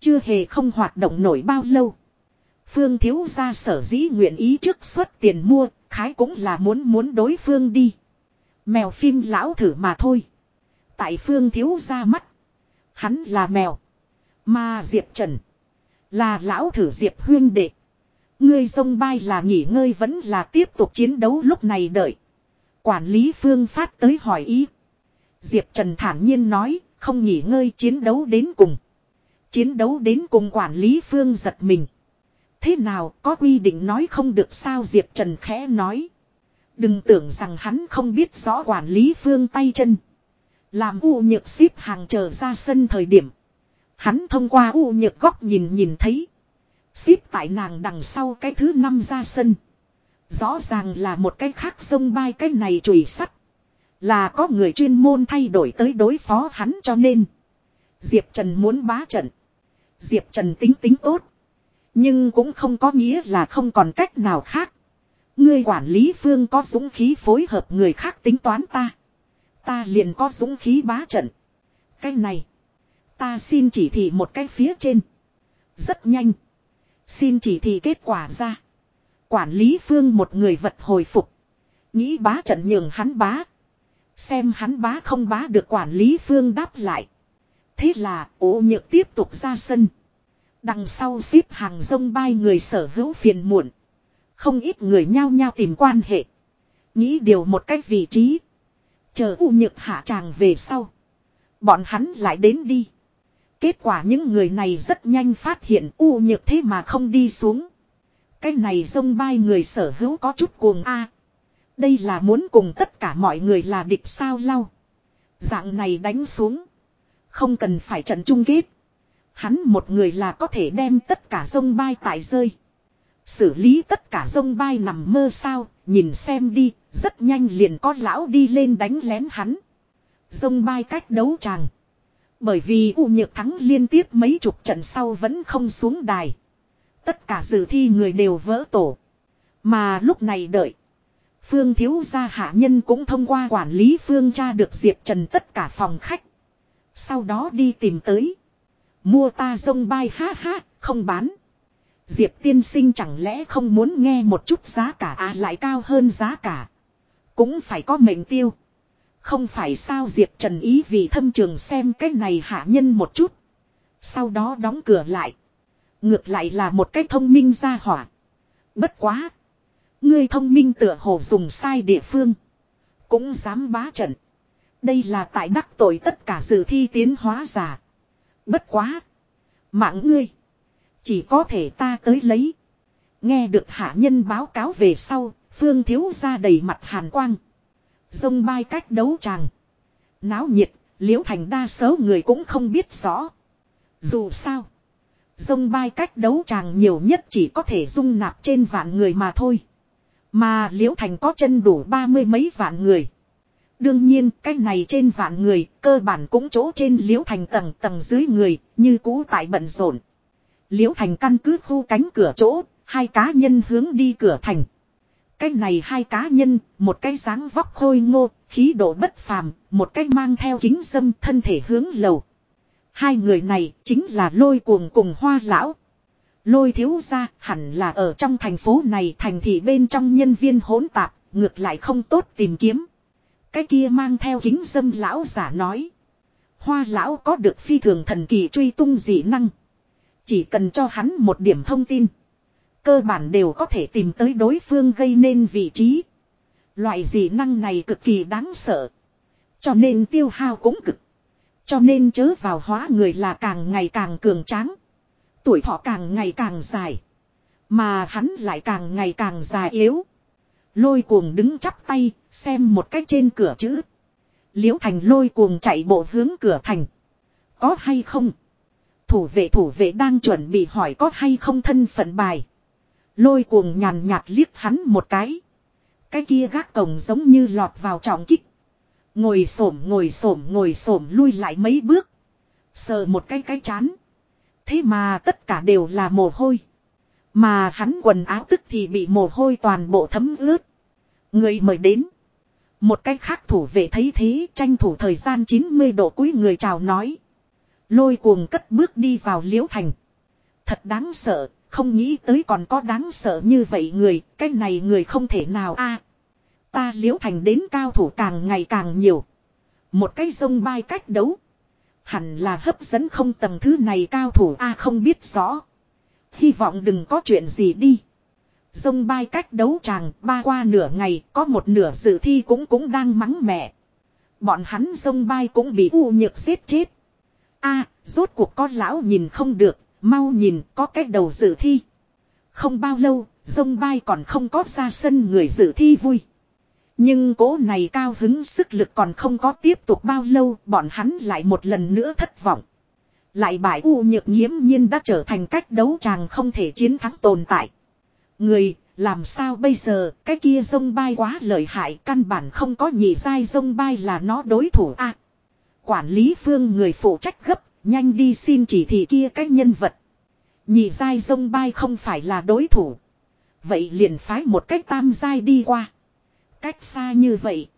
Chưa hề không hoạt động nổi bao lâu. Phương thiếu gia sở dĩ nguyện ý trước xuất tiền mua, khái cũng là muốn muốn đối phương đi. Mèo phim lão thử mà thôi. Tại phương thiếu gia mắt. Hắn là mèo. Mà Diệp Trần. Là lão thử Diệp huyên đệ. Ngươi sông bay là nghỉ ngơi vẫn là tiếp tục chiến đấu lúc này đợi. Quản lý phương phát tới hỏi ý. Diệp Trần thản nhiên nói, không nghỉ ngơi chiến đấu đến cùng. Chiến đấu đến cùng quản lý phương giật mình. Thế nào có quy định nói không được sao Diệp Trần khẽ nói. Đừng tưởng rằng hắn không biết rõ quản lý phương tay chân. Làm u nhược xếp hàng chờ ra sân thời điểm. Hắn thông qua u nhược góc nhìn nhìn thấy. Xếp tại nàng đằng sau cái thứ năm ra sân. Rõ ràng là một cái khác sông bay cái này chùy sắt. Là có người chuyên môn thay đổi tới đối phó hắn cho nên. Diệp Trần muốn bá trận. Diệp Trần tính tính tốt. Nhưng cũng không có nghĩa là không còn cách nào khác. Ngươi quản lý phương có dũng khí phối hợp người khác tính toán ta. Ta liền có dũng khí bá trận. Cái này. Ta xin chỉ thị một cái phía trên. Rất nhanh. Xin chỉ thị kết quả ra. Quản lý phương một người vật hồi phục. Nghĩ bá trận nhường hắn bá. Xem hắn bá không bá được quản lý phương đáp lại. Thế là ố nhược tiếp tục ra sân. Đằng sau xếp hàng rông bay người sở hữu phiền muộn. Không ít người nhao nhao tìm quan hệ. Nghĩ điều một cách vị trí. Chờ U nhược hạ tràng về sau. Bọn hắn lại đến đi. Kết quả những người này rất nhanh phát hiện U nhược thế mà không đi xuống. Cái này rông bay người sở hữu có chút cuồng a. đây là muốn cùng tất cả mọi người là địch sao lau. Dạng này đánh xuống. Không cần phải trận chung kết. Hắn một người là có thể đem tất cả sông bay tại rơi. Xử lý tất cả sông bay nằm mơ sao, nhìn xem đi, rất nhanh liền có lão đi lên đánh lén hắn. Sông bay cách đấu tràng. Bởi vì U Nhược thắng liên tiếp mấy chục trận sau vẫn không xuống đài. Tất cả dự thi người đều vỡ tổ. Mà lúc này đợi. Phương thiếu gia hạ nhân cũng thông qua quản lý Phương tra được Diệp Trần tất cả phòng khách. Sau đó đi tìm tới. Mua ta sông bay ha ha, không bán. Diệp tiên sinh chẳng lẽ không muốn nghe một chút giá cả à lại cao hơn giá cả. Cũng phải có mệnh tiêu. Không phải sao Diệp Trần ý vì thâm trường xem cái này hạ nhân một chút. Sau đó đóng cửa lại. Ngược lại là một cách thông minh ra hỏa. Bất quá. Ngươi thông minh tựa hồ dùng sai địa phương. Cũng dám bá trận. Đây là tại đắc tội tất cả dự thi tiến hóa giả. Bất quá. Mạng ngươi. Chỉ có thể ta tới lấy. Nghe được hạ nhân báo cáo về sau, phương thiếu ra đầy mặt hàn quang. Dông bay cách đấu tràng. Náo nhiệt, liễu thành đa số người cũng không biết rõ. Dù sao. Dông bay cách đấu tràng nhiều nhất chỉ có thể dung nạp trên vạn người mà thôi. Mà liễu thành có chân đủ ba mươi mấy vạn người. Đương nhiên cái này trên vạn người cơ bản cũng chỗ trên liễu thành tầng tầng dưới người như cũ tại bận rộn. Liễu thành căn cứ khu cánh cửa chỗ hai cá nhân hướng đi cửa thành. Cái này hai cá nhân, một cái dáng vóc khôi ngô, khí độ bất phàm, một cái mang theo kính dâm thân thể hướng lầu. Hai người này chính là lôi cuồng cùng hoa lão. Lôi thiếu ra hẳn là ở trong thành phố này thành thị bên trong nhân viên hỗn tạp, ngược lại không tốt tìm kiếm. Cái kia mang theo kính dâm lão giả nói. Hoa lão có được phi thường thần kỳ truy tung dị năng. Chỉ cần cho hắn một điểm thông tin. Cơ bản đều có thể tìm tới đối phương gây nên vị trí. Loại dị năng này cực kỳ đáng sợ. Cho nên tiêu hao cũng cực. Cho nên chớ vào hóa người là càng ngày càng cường tráng. Tuổi thọ càng ngày càng dài. Mà hắn lại càng ngày càng già yếu. Lôi cuồng đứng chắp tay, xem một cách trên cửa chữ. Liễu thành lôi cuồng chạy bộ hướng cửa thành. Có hay không? Thủ vệ thủ vệ đang chuẩn bị hỏi có hay không thân phận bài. Lôi cuồng nhàn nhạt liếc hắn một cái. Cái kia gác cổng giống như lọt vào trọng kích. Ngồi xổm ngồi xổm ngồi xổm lui lại mấy bước. Sờ một cái cái chán. Thế mà tất cả đều là mồ hôi. Mà hắn quần áo tức thì bị mồ hôi toàn bộ thấm ướt. Người mời đến. Một cách khác thủ vệ thấy thế tranh thủ thời gian 90 độ cuối người chào nói. Lôi cuồng cất bước đi vào liễu thành. Thật đáng sợ, không nghĩ tới còn có đáng sợ như vậy người, cái này người không thể nào a Ta liễu thành đến cao thủ càng ngày càng nhiều. Một cái sông bay cách đấu. Hẳn là hấp dẫn không tầng thứ này cao thủ a không biết rõ. Hy vọng đừng có chuyện gì đi. Dông bay cách đấu chàng ba qua nửa ngày có một nửa dự thi cũng cũng đang mắng mẹ. Bọn hắn dông bay cũng bị u nhược giết chết. a rốt cuộc con lão nhìn không được, mau nhìn có cái đầu dự thi. Không bao lâu, dông bay còn không có ra sân người dự thi vui. Nhưng cố này cao hứng sức lực còn không có tiếp tục bao lâu bọn hắn lại một lần nữa thất vọng. Lại bại u nhược nghiễm nhiên đã trở thành cách đấu chàng không thể chiến thắng tồn tại. Người, làm sao bây giờ, cái kia sông bay quá lợi hại, căn bản không có nhị giai sông bay là nó đối thủ a Quản lý phương người phụ trách gấp, nhanh đi xin chỉ thị kia cái nhân vật. Nhị giai sông bay không phải là đối thủ. Vậy liền phái một cách tam giai đi qua. Cách xa như vậy.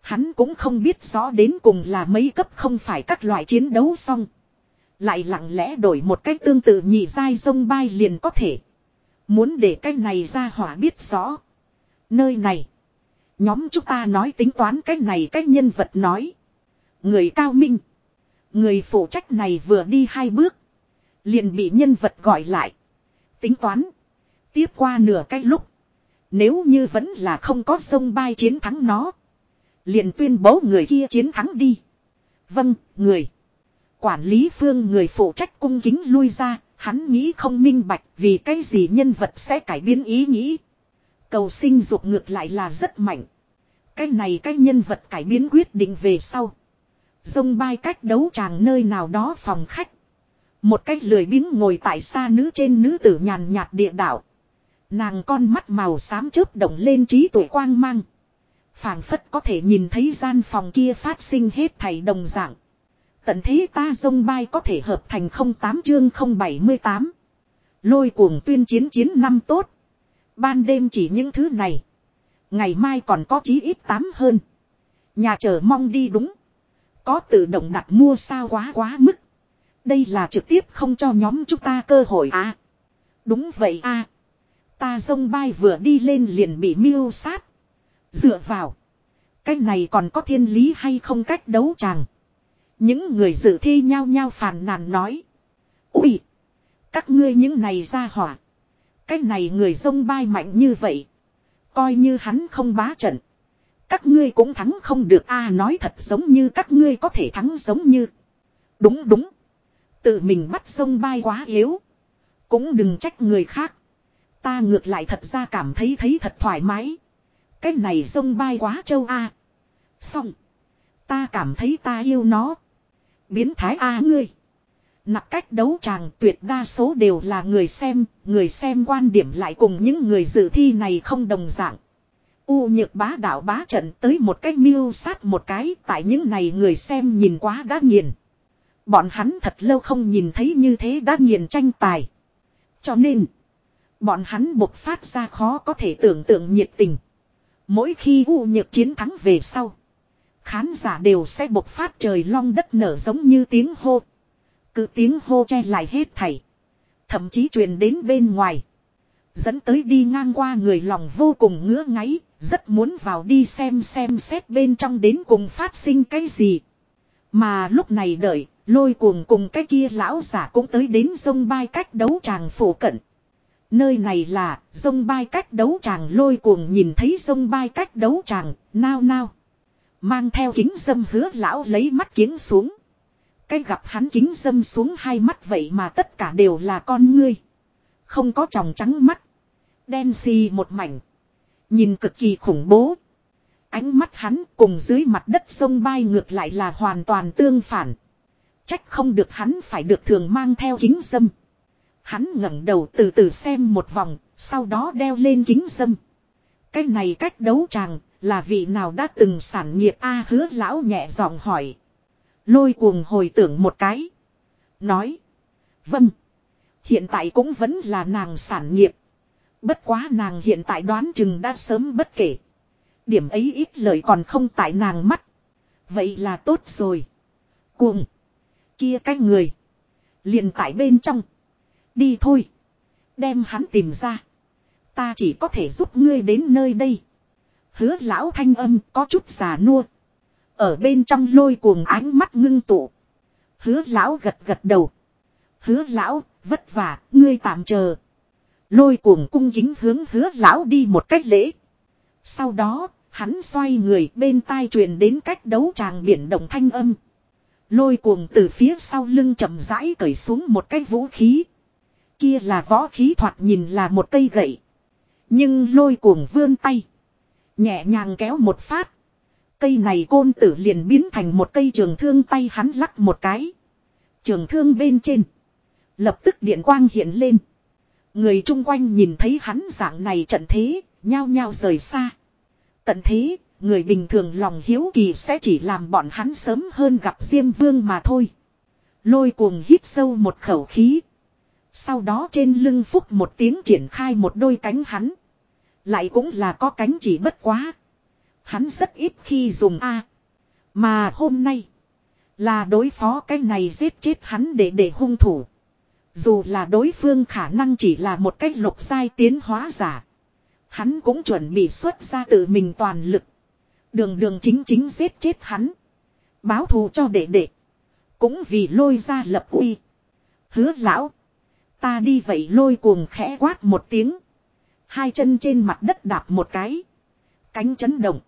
Hắn cũng không biết rõ đến cùng là mấy cấp không phải các loại chiến đấu xong. Lại lặng lẽ đổi một cách tương tự nhị giai sông bay liền có thể. Muốn để cái này ra hỏa biết rõ. Nơi này. Nhóm chúng ta nói tính toán cái này cái nhân vật nói. Người cao minh. Người phụ trách này vừa đi hai bước. Liền bị nhân vật gọi lại. Tính toán. Tiếp qua nửa cái lúc. Nếu như vẫn là không có sông bay chiến thắng nó. Liền tuyên bố người kia chiến thắng đi. Vâng, người. Quản lý phương người phụ trách cung kính lui ra, hắn nghĩ không minh bạch vì cái gì nhân vật sẽ cải biến ý nghĩ. Cầu sinh dục ngược lại là rất mạnh. Cái này cái nhân vật cải biến quyết định về sau. Dông bay cách đấu chàng nơi nào đó phòng khách. Một cách lười biếng ngồi tại xa nữ trên nữ tử nhàn nhạt địa đạo. Nàng con mắt màu xám chớp động lên trí tuổi quang mang. phảng phất có thể nhìn thấy gian phòng kia phát sinh hết thảy đồng dạng. Tận thế ta dông bay có thể hợp thành 08 chương 078. Lôi cuồng tuyên chiến chiến năm tốt. Ban đêm chỉ những thứ này. Ngày mai còn có chí ít 8 hơn. Nhà chờ mong đi đúng. Có tự động đặt mua sao quá quá mức. Đây là trực tiếp không cho nhóm chúng ta cơ hội à. Đúng vậy à. Ta dông bay vừa đi lên liền bị miêu sát. Dựa vào. Cái này còn có thiên lý hay không cách đấu chàng. Những người dự thi nhao nhao phàn nàn nói. Ui! Các ngươi những này ra hỏa. Cái này người sông bay mạnh như vậy. Coi như hắn không bá trận. Các ngươi cũng thắng không được a, nói thật giống như các ngươi có thể thắng giống như. Đúng đúng. Tự mình bắt sông bay quá yếu. Cũng đừng trách người khác. Ta ngược lại thật ra cảm thấy thấy thật thoải mái. Cái này sông bay quá châu A. Xong. Ta cảm thấy ta yêu nó. Biến thái A ngươi. Nặc cách đấu tràng tuyệt đa số đều là người xem, người xem quan điểm lại cùng những người dự thi này không đồng dạng. U nhược bá đạo bá trận tới một cách miêu sát một cái tại những này người xem nhìn quá đã nghiền. Bọn hắn thật lâu không nhìn thấy như thế đã nghiền tranh tài. Cho nên, bọn hắn bộc phát ra khó có thể tưởng tượng nhiệt tình. Mỗi khi U nhược chiến thắng về sau, khán giả đều sẽ bộc phát trời long đất nở giống như tiếng hô. Cứ tiếng hô che lại hết thảy. Thậm chí truyền đến bên ngoài. Dẫn tới đi ngang qua người lòng vô cùng ngứa ngáy, rất muốn vào đi xem xem xét bên trong đến cùng phát sinh cái gì. Mà lúc này đợi, lôi cuồng cùng cái kia lão giả cũng tới đến sông bay cách đấu tràng phổ cận. Nơi này là sông bay cách đấu tràng lôi cuồng nhìn thấy sông bay cách đấu tràng, nao nao. Mang theo kính dâm hứa lão lấy mắt kiếng xuống. Cái gặp hắn kính dâm xuống hai mắt vậy mà tất cả đều là con ngươi. Không có tròng trắng mắt. Đen xì một mảnh. Nhìn cực kỳ khủng bố. Ánh mắt hắn cùng dưới mặt đất sông bay ngược lại là hoàn toàn tương phản. Trách không được hắn phải được thường mang theo kính dâm. Hắn ngẩng đầu từ từ xem một vòng, sau đó đeo lên kính dâm. Cái này cách đấu chàng, là vị nào đã từng sản nghiệp A hứa lão nhẹ giọng hỏi. Lôi cuồng hồi tưởng một cái. Nói. Vâng. Hiện tại cũng vẫn là nàng sản nghiệp. Bất quá nàng hiện tại đoán chừng đã sớm bất kể. Điểm ấy ít lời còn không tại nàng mắt. Vậy là tốt rồi. Cuồng. Kia cái người. liền tại bên trong. Đi thôi. Đem hắn tìm ra. Ta chỉ có thể giúp ngươi đến nơi đây. Hứa lão thanh âm có chút già nua. Ở bên trong lôi cuồng ánh mắt ngưng tụ. Hứa lão gật gật đầu. Hứa lão, vất vả, ngươi tạm chờ. Lôi cuồng cung dính hướng hứa lão đi một cách lễ. Sau đó, hắn xoay người bên tai truyền đến cách đấu tràng biển động thanh âm. Lôi cuồng từ phía sau lưng chậm rãi cởi xuống một cái vũ khí. Kia là võ khí thoạt nhìn là một cây gậy. Nhưng lôi cuồng vươn tay. Nhẹ nhàng kéo một phát. Cây này côn tử liền biến thành một cây trường thương tay hắn lắc một cái. Trường thương bên trên. Lập tức điện quang hiện lên. Người chung quanh nhìn thấy hắn dạng này trận thế, nhao nhao rời xa. Tận thế, người bình thường lòng hiếu kỳ sẽ chỉ làm bọn hắn sớm hơn gặp Diêm Vương mà thôi. Lôi cuồng hít sâu một khẩu khí. Sau đó trên lưng phúc một tiếng triển khai một đôi cánh hắn. Lại cũng là có cánh chỉ bất quá. Hắn rất ít khi dùng A. Mà hôm nay. Là đối phó cái này giết chết hắn để để hung thủ. Dù là đối phương khả năng chỉ là một cách lục sai tiến hóa giả. Hắn cũng chuẩn bị xuất ra tự mình toàn lực. Đường đường chính chính giết chết hắn. Báo thù cho đệ đệ. Cũng vì lôi ra lập uy. Hứa lão. Ta đi vậy lôi cuồng khẽ quát một tiếng. Hai chân trên mặt đất đạp một cái. Cánh chấn động.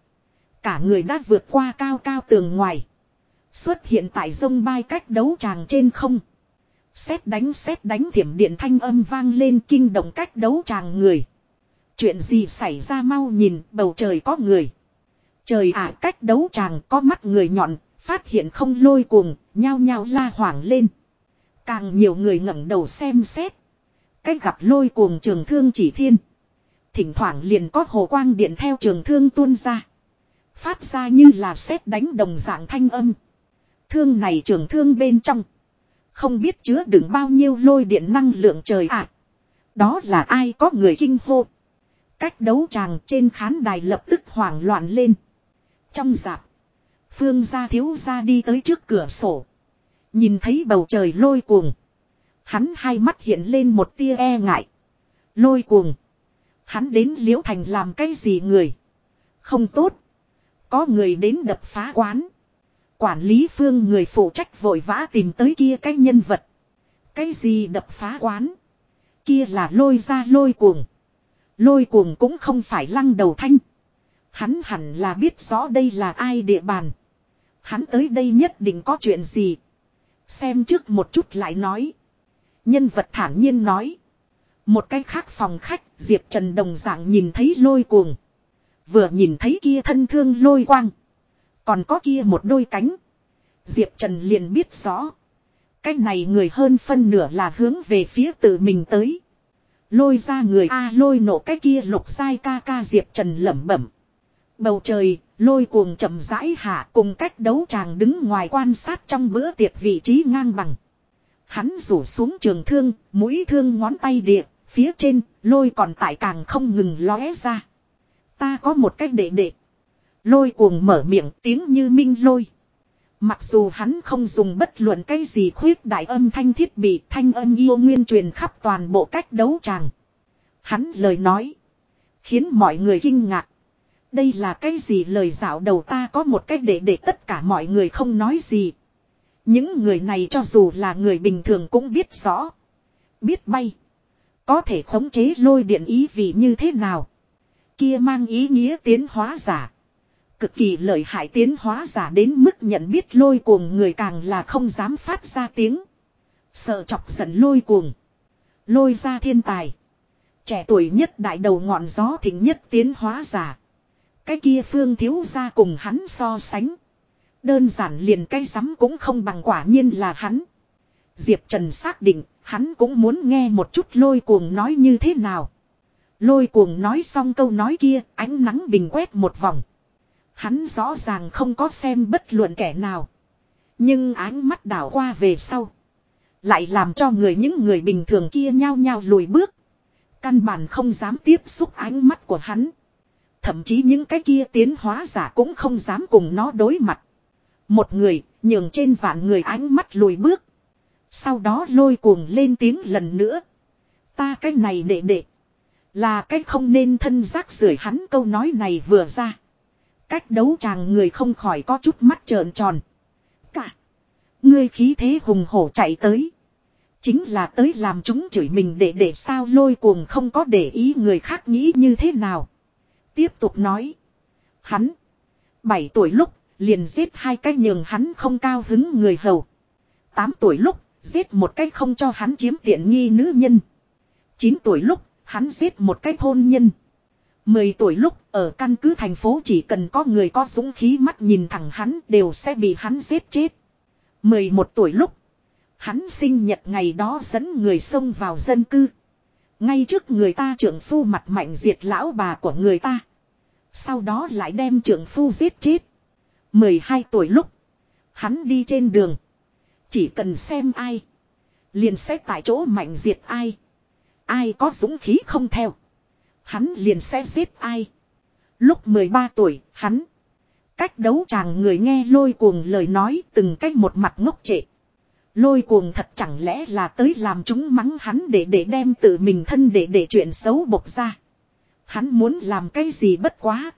Cả người đã vượt qua cao cao tường ngoài. Xuất hiện tại sông bay cách đấu tràng trên không. Xét đánh xét đánh thiểm điện thanh âm vang lên kinh động cách đấu tràng người. Chuyện gì xảy ra mau nhìn bầu trời có người. Trời ả cách đấu tràng có mắt người nhọn, phát hiện không lôi cuồng, nhao nhao la hoảng lên. Càng nhiều người ngẩng đầu xem xét. Cách gặp lôi cuồng trường thương chỉ thiên. Thỉnh thoảng liền có hồ quang điện theo trường thương tuôn ra. Phát ra như là sét đánh đồng dạng thanh âm. Thương này trường thương bên trong. Không biết chứa đựng bao nhiêu lôi điện năng lượng trời ạ. đó là ai có người kinh hô. Cách đấu tràng trên khán đài lập tức hoảng loạn lên. Trong dạp. Phương gia thiếu gia đi tới trước cửa sổ. Nhìn thấy bầu trời lôi cuồng. Hắn hai mắt hiện lên một tia e ngại. Lôi cuồng. Hắn đến liễu thành làm cái gì người. Không tốt. Có người đến đập phá quán. Quản lý phương người phụ trách vội vã tìm tới kia cái nhân vật. Cái gì đập phá quán. Kia là lôi ra lôi cuồng. Lôi cuồng cũng không phải lăng đầu thanh. Hắn hẳn là biết rõ đây là ai địa bàn. Hắn tới đây nhất định có chuyện gì. Xem trước một chút lại nói. Nhân vật thản nhiên nói. Một cái khác phòng khách, Diệp Trần đồng dạng nhìn thấy lôi cuồng. Vừa nhìn thấy kia thân thương lôi quang. Còn có kia một đôi cánh. Diệp Trần liền biết rõ. Cái này người hơn phân nửa là hướng về phía tự mình tới. Lôi ra người A lôi nổ cái kia lục sai ca ca Diệp Trần lẩm bẩm. Bầu trời, lôi cuồng chậm rãi hạ cùng cách đấu chàng đứng ngoài quan sát trong bữa tiệc vị trí ngang bằng. Hắn rủ xuống trường thương, mũi thương ngón tay địa, phía trên, lôi còn tại càng không ngừng lóe ra. Ta có một cách đệ đệ. Lôi cuồng mở miệng tiếng như minh lôi. Mặc dù hắn không dùng bất luận cái gì khuyết đại âm thanh thiết bị thanh âm yêu nguyên truyền khắp toàn bộ cách đấu tràng. Hắn lời nói. Khiến mọi người kinh ngạc. Đây là cái gì lời dạo đầu ta có một cách để để tất cả mọi người không nói gì. Những người này cho dù là người bình thường cũng biết rõ. Biết bay. Có thể khống chế lôi điện ý vị như thế nào. Kia mang ý nghĩa tiến hóa giả. Cực kỳ lợi hại tiến hóa giả đến mức nhận biết lôi cuồng người càng là không dám phát ra tiếng. Sợ chọc giận lôi cuồng. Lôi ra thiên tài. Trẻ tuổi nhất đại đầu ngọn gió thịnh nhất tiến hóa giả. Cái kia phương thiếu ra cùng hắn so sánh. Đơn giản liền cây rắm cũng không bằng quả nhiên là hắn. Diệp Trần xác định hắn cũng muốn nghe một chút lôi cuồng nói như thế nào. Lôi cuồng nói xong câu nói kia ánh nắng bình quét một vòng. Hắn rõ ràng không có xem bất luận kẻ nào. Nhưng ánh mắt đảo qua về sau. Lại làm cho người những người bình thường kia nhao nhao lùi bước. Căn bản không dám tiếp xúc ánh mắt của hắn. Thậm chí những cái kia tiến hóa giả cũng không dám cùng nó đối mặt. Một người, nhường trên vạn người ánh mắt lùi bước. Sau đó lôi cuồng lên tiếng lần nữa. Ta cái này đệ đệ. Là cái không nên thân giác rưởi hắn câu nói này vừa ra. Cách đấu chàng người không khỏi có chút mắt trợn tròn. Cả. Ngươi khí thế hùng hổ chạy tới. Chính là tới làm chúng chửi mình để để sao lôi cuồng không có để ý người khác nghĩ như thế nào. Tiếp tục nói. Hắn. Bảy tuổi lúc, liền giết hai cái nhường hắn không cao hứng người hầu. Tám tuổi lúc giết một cái không cho hắn chiếm tiện nghi nữ nhân. Chín tuổi lúc, hắn giết một cái thôn nhân. 10 tuổi lúc, ở căn cứ thành phố chỉ cần có người có dũng khí mắt nhìn thẳng hắn đều sẽ bị hắn giết chết. 11 tuổi lúc, hắn sinh nhật ngày đó dẫn người xông vào dân cư. Ngay trước người ta trưởng phu mặt mạnh diệt lão bà của người ta. Sau đó lại đem trưởng phu giết chết. 12 tuổi lúc, hắn đi trên đường. Chỉ cần xem ai. Liền sẽ tại chỗ mạnh diệt ai. Ai có dũng khí không theo. Hắn liền sẽ giết ai. Lúc 13 tuổi, hắn. Cách đấu chàng người nghe lôi cuồng lời nói từng cách một mặt ngốc trệ. Lôi cuồng thật chẳng lẽ là tới làm chúng mắng hắn để để đem tự mình thân để để chuyện xấu bộc ra. Hắn muốn làm cái gì bất quá.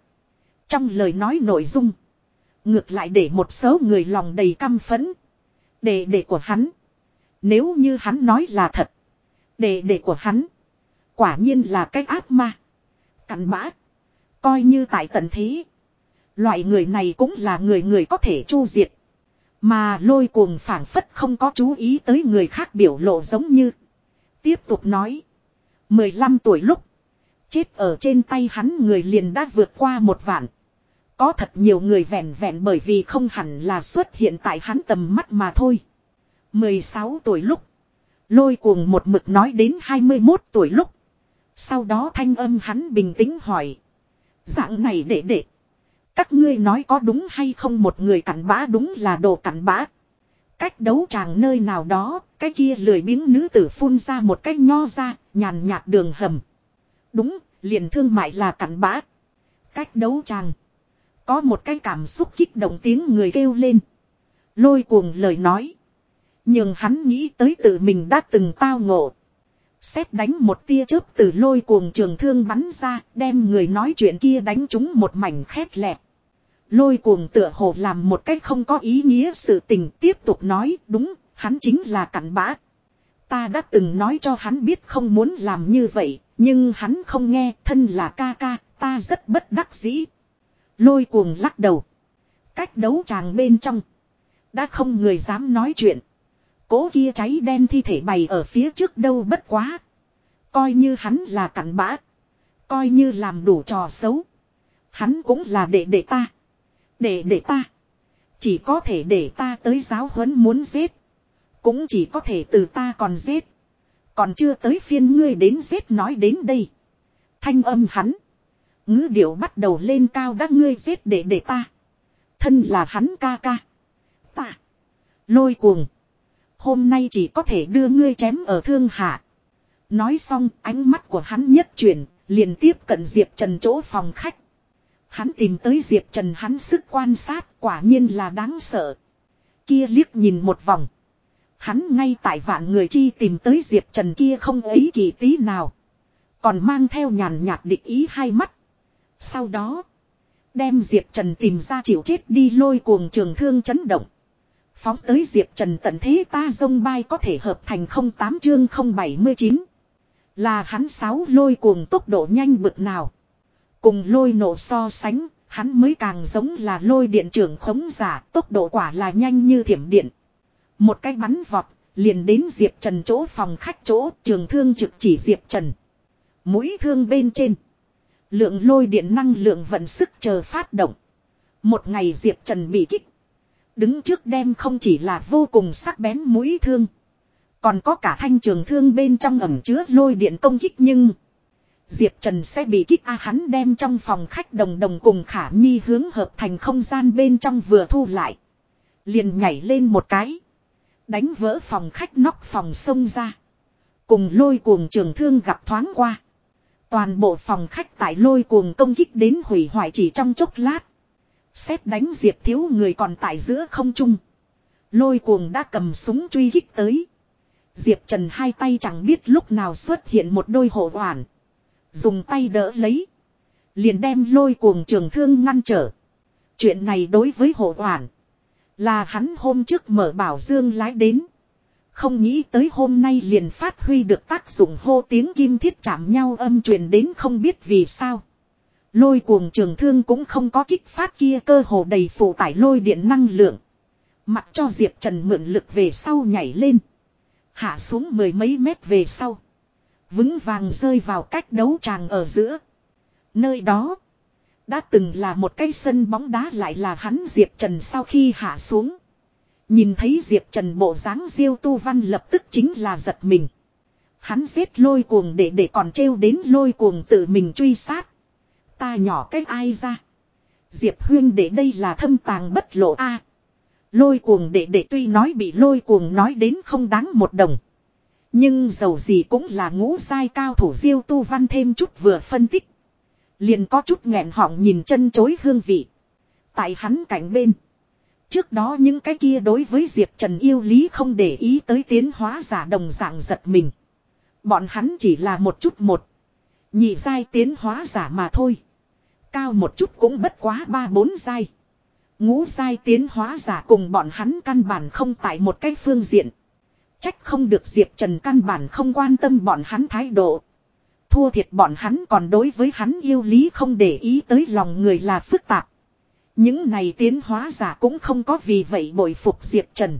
Trong lời nói nội dung. Ngược lại để một số người lòng đầy căm phẫn. Đệ đệ của hắn. Nếu như hắn nói là thật. Đệ đệ của hắn. Quả nhiên là cái ác ma. Cặn bã. Coi như tại tận thế. Loại người này cũng là người người có thể chu diệt. Mà lôi cuồng phản phất không có chú ý tới người khác biểu lộ giống như. Tiếp tục nói. 15 tuổi lúc. Chết ở trên tay hắn người liền đã vượt qua một vạn. Có thật nhiều người vẹn vẹn bởi vì không hẳn là xuất hiện tại hắn tầm mắt mà thôi. 16 tuổi lúc. Lôi cuồng một mực nói đến 21 tuổi lúc. Sau đó thanh âm hắn bình tĩnh hỏi. Dạng này để để. Các ngươi nói có đúng hay không một người cặn bã đúng là đồ cặn bã. Cách đấu chàng nơi nào đó, cái kia lười biếng nữ tử phun ra một cái nho ra, nhàn nhạt đường hầm. Đúng, liền thương mại là cặn bã. Cách đấu chàng. Có một cái cảm xúc kích động tiếng người kêu lên. Lôi cuồng lời nói. Nhưng hắn nghĩ tới tự mình đã từng tao ngộ. Xét đánh một tia chớp từ lôi cuồng trường thương bắn ra, đem người nói chuyện kia đánh chúng một mảnh khét lẹt. Lôi cuồng tựa hồ làm một cách không có ý nghĩa sự tình tiếp tục nói đúng, hắn chính là cặn bã. Ta đã từng nói cho hắn biết không muốn làm như vậy, nhưng hắn không nghe, thân là ca ca, ta rất bất đắc dĩ. Lôi cuồng lắc đầu. Cách đấu tràng bên trong. Đã không người dám nói chuyện. Cố kia cháy đen thi thể bày ở phía trước đâu bất quá. Coi như hắn là cặn bã. Coi như làm đủ trò xấu. Hắn cũng là đệ đệ ta. Đệ đệ ta. Chỉ có thể để ta tới giáo huấn muốn giết. Cũng chỉ có thể từ ta còn giết. Còn chưa tới phiên ngươi đến giết nói đến đây. Thanh âm hắn ngữ điệu bắt đầu lên cao đã ngươi giết để để ta. Thân là hắn ca ca. Ta. Lôi cuồng. Hôm nay chỉ có thể đưa ngươi chém ở thương hạ. Nói xong, ánh mắt của hắn nhất chuyển. Liền tiếp cận Diệp Trần chỗ phòng khách. Hắn tìm tới Diệp Trần hắn sức quan sát, quả nhiên là đáng sợ. Kia liếc nhìn một vòng. Hắn ngay tại vạn người chi tìm tới Diệp Trần kia không ấy kỳ tí nào. Còn mang theo nhàn nhạt địch ý hai mắt. Sau đó. Đem Diệp Trần tìm ra chịu chết đi lôi cuồng trường thương chấn động. Phóng tới Diệp Trần tận thế ta dông bay có thể hợp thành 08 chương 079. Là hắn sáu lôi cuồng tốc độ nhanh bực nào. Cùng lôi nổ so sánh, hắn mới càng giống là lôi điện trưởng khống giả, tốc độ quả là nhanh như thiểm điện. Một cái bắn vọt, liền đến Diệp Trần chỗ phòng khách chỗ, trường thương trực chỉ Diệp Trần. Mũi thương bên trên. Lượng lôi điện năng lượng vận sức chờ phát động. Một ngày Diệp Trần bị kích. Đứng trước đem không chỉ là vô cùng sắc bén mũi thương. Còn có cả thanh trường thương bên trong ẩm chứa lôi điện công kích nhưng... Diệp Trần sẽ bị kích A, hắn đem trong phòng khách đồng đồng cùng Khả Nhi hướng hợp thành không gian bên trong vừa thu lại. Liền nhảy lên một cái. Đánh vỡ phòng khách nóc phòng sông ra. Cùng lôi cuồng trường thương gặp thoáng qua. Toàn bộ phòng khách tại lôi cuồng công kích đến hủy hoại chỉ trong chốc lát. Xét đánh Diệp thiếu người còn tại giữa không trung. Lôi cuồng đã cầm súng truy kích tới. Diệp Trần hai tay chẳng biết lúc nào xuất hiện một đôi hộ hoàn. Dùng tay đỡ lấy. Liền đem lôi cuồng trường thương ngăn trở. Chuyện này đối với hộ hoàn. Là hắn hôm trước mở bảo dương lái đến. Không nghĩ tới hôm nay liền phát huy được tác dụng hô tiếng kim thiết chạm nhau âm truyền đến không biết vì sao. Lôi cuồng trường thương cũng không có kích phát kia cơ hồ đầy phụ tải lôi điện năng lượng. Mặc cho Diệp Trần mượn lực về sau nhảy lên. Hạ xuống mười mấy mét về sau. Vững vàng rơi vào cách đấu tràng ở giữa. Nơi đó. Đã từng là một cái sân bóng đá lại là hắn Diệp Trần sau khi hạ xuống. Nhìn thấy Diệp Trần bộ dáng diêu tu văn lập tức chính là giật mình. Hắn giết lôi cuồng để để còn trêu đến lôi cuồng tự mình truy sát. Ta nhỏ cách ai ra. Diệp huyên để đây là thâm tàng bất lộ a Lôi cuồng để để tuy nói bị lôi cuồng nói đến không đáng một đồng. Nhưng dầu gì cũng là ngũ sai cao thủ diêu tu văn thêm chút vừa phân tích. Liền có chút nghẹn họng nhìn chân chối hương vị. Tại hắn cạnh bên. Trước đó những cái kia đối với Diệp Trần yêu lý không để ý tới tiến hóa giả đồng dạng giật mình. Bọn hắn chỉ là một chút một. Nhị giai tiến hóa giả mà thôi. Cao một chút cũng bất quá ba bốn giai. Ngũ giai tiến hóa giả cùng bọn hắn căn bản không tại một cái phương diện. Trách không được Diệp Trần căn bản không quan tâm bọn hắn thái độ. Thua thiệt bọn hắn còn đối với hắn yêu lý không để ý tới lòng người là phức tạp. Những này tiến hóa giả cũng không có vì vậy bội phục Diệp Trần.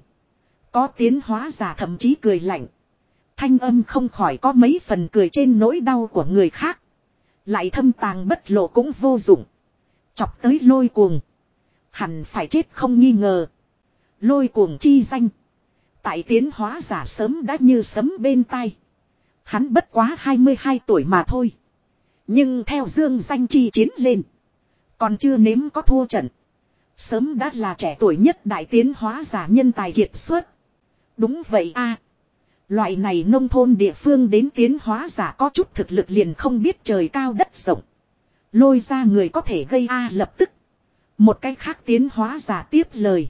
Có tiến hóa giả thậm chí cười lạnh. Thanh âm không khỏi có mấy phần cười trên nỗi đau của người khác. Lại thâm tàng bất lộ cũng vô dụng. Chọc tới lôi cuồng. Hẳn phải chết không nghi ngờ. Lôi cuồng chi danh. Tại tiến hóa giả sớm đã như sấm bên tai. Hắn bất quá 22 tuổi mà thôi. Nhưng theo dương danh chi chiến lên. Còn chưa nếm có thua trận. Sớm đã là trẻ tuổi nhất đại tiến hóa giả nhân tài kiệt xuất. Đúng vậy a Loại này nông thôn địa phương đến tiến hóa giả có chút thực lực liền không biết trời cao đất rộng. Lôi ra người có thể gây a lập tức. Một cách khác tiến hóa giả tiếp lời.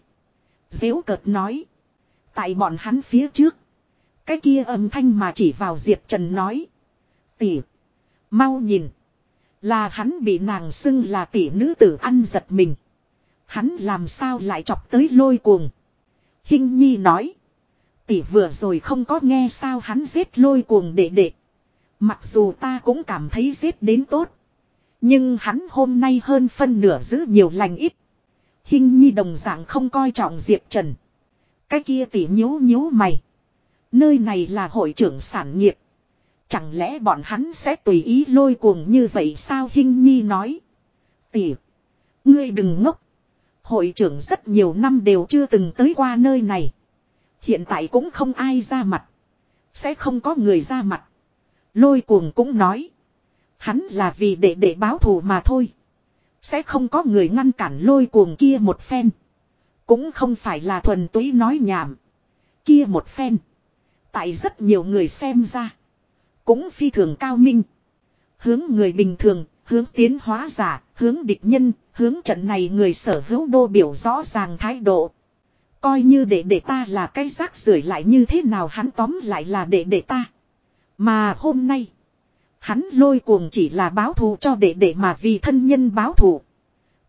Dễu cợt nói. Tại bọn hắn phía trước. Cái kia âm thanh mà chỉ vào Diệp Trần nói. Tỷ. Mau nhìn. Là hắn bị nàng xưng là tỷ nữ tử ăn giật mình. Hắn làm sao lại chọc tới lôi cuồng. Hinh Nhi nói. Tỷ vừa rồi không có nghe sao hắn giết lôi cuồng đệ đệ. Mặc dù ta cũng cảm thấy giết đến tốt. Nhưng hắn hôm nay hơn phân nửa giữ nhiều lành ít. Hinh nhi đồng dạng không coi trọng Diệp Trần. Cái kia tỷ nhíu nhíu mày. Nơi này là hội trưởng sản nghiệp. Chẳng lẽ bọn hắn sẽ tùy ý lôi cuồng như vậy sao Hinh Nhi nói. Tỉ. Ngươi đừng ngốc. Hội trưởng rất nhiều năm đều chưa từng tới qua nơi này. Hiện tại cũng không ai ra mặt. Sẽ không có người ra mặt. Lôi cuồng cũng nói. Hắn là vì để để báo thù mà thôi. Sẽ không có người ngăn cản lôi cuồng kia một phen. Cũng không phải là thuần túy nói nhảm. Kia một phen. Tại rất nhiều người xem ra. Cũng phi thường cao minh. Hướng người bình thường, hướng tiến hóa giả, hướng địch nhân, hướng trận này người sở hữu đô biểu rõ ràng thái độ. Coi như để để ta là cái rác rưởi lại như thế nào hắn tóm lại là để để ta. Mà hôm nay, hắn lôi cuồng chỉ là báo thù cho để để mà vì thân nhân báo thù.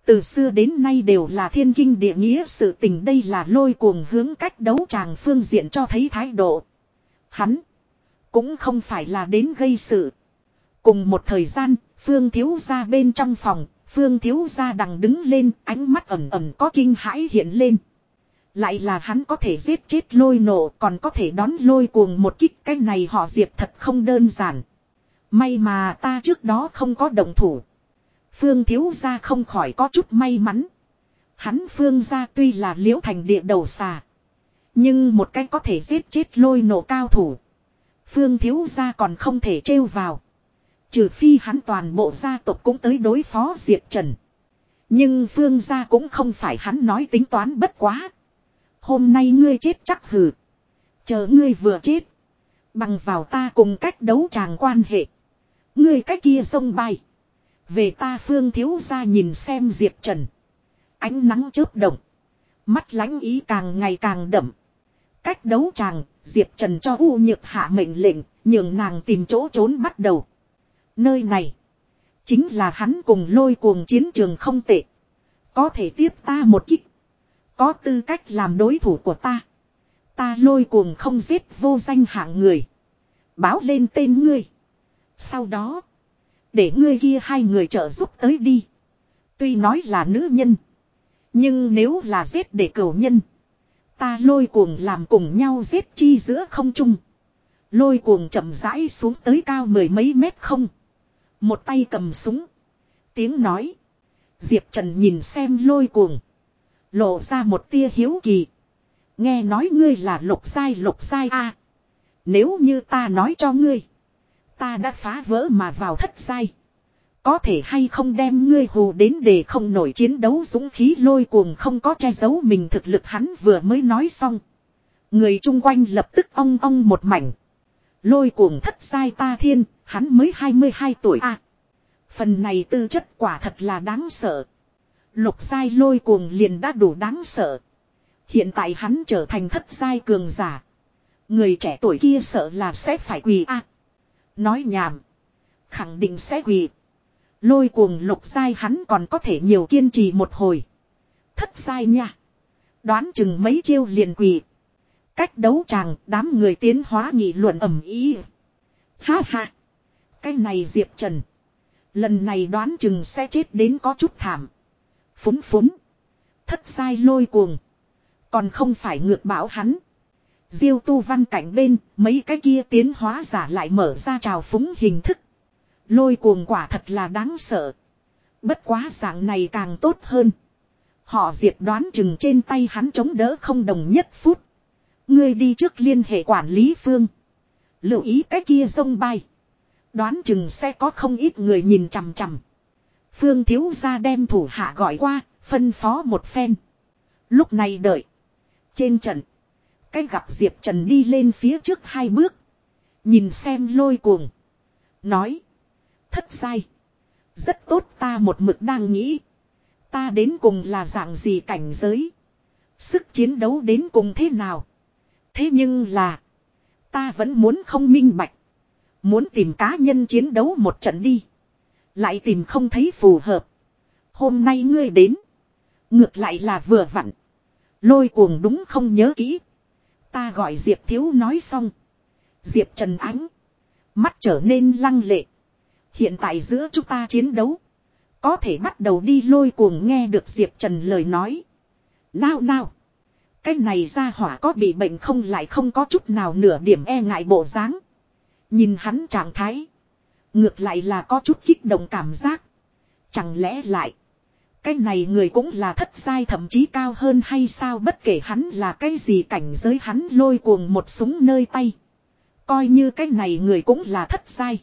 Từ xưa đến nay đều là thiên kinh địa nghĩa sự tình đây là lôi cuồng hướng cách đấu tràng phương diện cho thấy thái độ. Hắn cũng không phải là đến gây sự. Cùng một thời gian, Phương Thiếu ra bên trong phòng, Phương Thiếu ra đằng đứng lên, ánh mắt ẩm ẩm có kinh hãi hiện lên. Lại là hắn có thể giết chết lôi nổ còn có thể đón lôi cuồng một kích cái này họ diệp thật không đơn giản. May mà ta trước đó không có động thủ. Phương thiếu gia không khỏi có chút may mắn. Hắn phương gia tuy là liễu thành địa đầu xà. Nhưng một cách có thể giết chết lôi nổ cao thủ. Phương thiếu gia còn không thể trêu vào. Trừ phi hắn toàn bộ gia tộc cũng tới đối phó Diệp Trần. Nhưng Phương gia cũng không phải hắn nói tính toán bất quá. Hôm nay ngươi chết chắc hừ. Chờ ngươi vừa chết. Bằng vào ta cùng cách đấu tràng quan hệ. Ngươi cách kia sông bay. Về ta Phương thiếu gia nhìn xem Diệp Trần. Ánh nắng chớp động. Mắt lánh ý càng ngày càng đậm. Cách đấu tràng, Diệp Trần cho U Nhược hạ mệnh lệnh, nhường nàng tìm chỗ trốn bắt đầu. Nơi này, chính là hắn cùng lôi cuồng chiến trường không tệ. Có thể tiếp ta một kích. Có tư cách làm đối thủ của ta. Ta lôi cuồng không giết vô danh hạng người. Báo lên tên ngươi. Sau đó, để ngươi kia hai người trợ giúp tới đi. Tuy nói là nữ nhân. Nhưng nếu là giết để cầu nhân. Ta lôi cuồng làm cùng nhau giết chi giữa không trung. Lôi cuồng chậm rãi xuống tới cao mười mấy mét không. Một tay cầm súng. Tiếng nói. Diệp Trần nhìn xem lôi cuồng. Lộ ra một tia hiếu kỳ. Nghe nói ngươi là lục sai lục sai a Nếu như ta nói cho ngươi. Ta đã phá vỡ mà vào thất sai. Có thể hay không đem ngươi hù đến để không nổi chiến đấu dũng khí lôi cuồng không có che giấu mình thực lực hắn vừa mới nói xong. Người chung quanh lập tức ong ong một mảnh. Lôi cuồng thất sai ta thiên, hắn mới 22 tuổi a Phần này tư chất quả thật là đáng sợ. Lục sai lôi cuồng liền đã đủ đáng sợ. Hiện tại hắn trở thành thất sai cường giả. Người trẻ tuổi kia sợ là sẽ phải quỳ a Nói nhảm. Khẳng định sẽ quỳ. Lôi cuồng lục sai hắn còn có thể nhiều kiên trì một hồi. Thất sai nha. Đoán chừng mấy chiêu liền quỳ. Cách đấu chàng đám người tiến hóa nghị luận ẩm ý. Ha ha. Cái này Diệp Trần. Lần này đoán chừng sẽ chết đến có chút thảm. Phúng phúng. Thất sai lôi cuồng. Còn không phải ngược bảo hắn. Diêu tu văn cảnh bên, mấy cái kia tiến hóa giả lại mở ra trào phúng hình thức. Lôi cuồng quả thật là đáng sợ. Bất quá dạng này càng tốt hơn. Họ diệt đoán chừng trên tay hắn chống đỡ không đồng nhất phút. Ngươi đi trước liên hệ quản lý phương. Lưu ý cái kia sông bay. Đoán chừng sẽ có không ít người nhìn chằm chằm. Phương thiếu gia đem thủ hạ gọi qua, phân phó một phen. Lúc này đợi. Trên trận. cách gặp Diệp Trần đi lên phía trước hai bước. Nhìn xem lôi cuồng. Nói. Thất sai. Rất tốt ta một mực đang nghĩ. Ta đến cùng là dạng gì cảnh giới. Sức chiến đấu đến cùng thế nào. Thế nhưng là. Ta vẫn muốn không minh bạch. Muốn tìm cá nhân chiến đấu một trận đi. Lại tìm không thấy phù hợp. Hôm nay ngươi đến. Ngược lại là vừa vặn. Lôi cuồng đúng không nhớ kỹ. Ta gọi Diệp Thiếu nói xong. Diệp Trần Ánh. Mắt trở nên lăng lệ. Hiện tại giữa chúng ta chiến đấu. Có thể bắt đầu đi lôi cuồng nghe được Diệp Trần lời nói. Nào nào. Cái này ra hỏa có bị bệnh không lại không có chút nào nửa điểm e ngại bộ dáng. Nhìn hắn trạng thái. Ngược lại là có chút kích động cảm giác. Chẳng lẽ lại. Cái này người cũng là thất sai thậm chí cao hơn hay sao bất kể hắn là cái gì cảnh giới hắn lôi cuồng một súng nơi tay. Coi như cái này người cũng là thất sai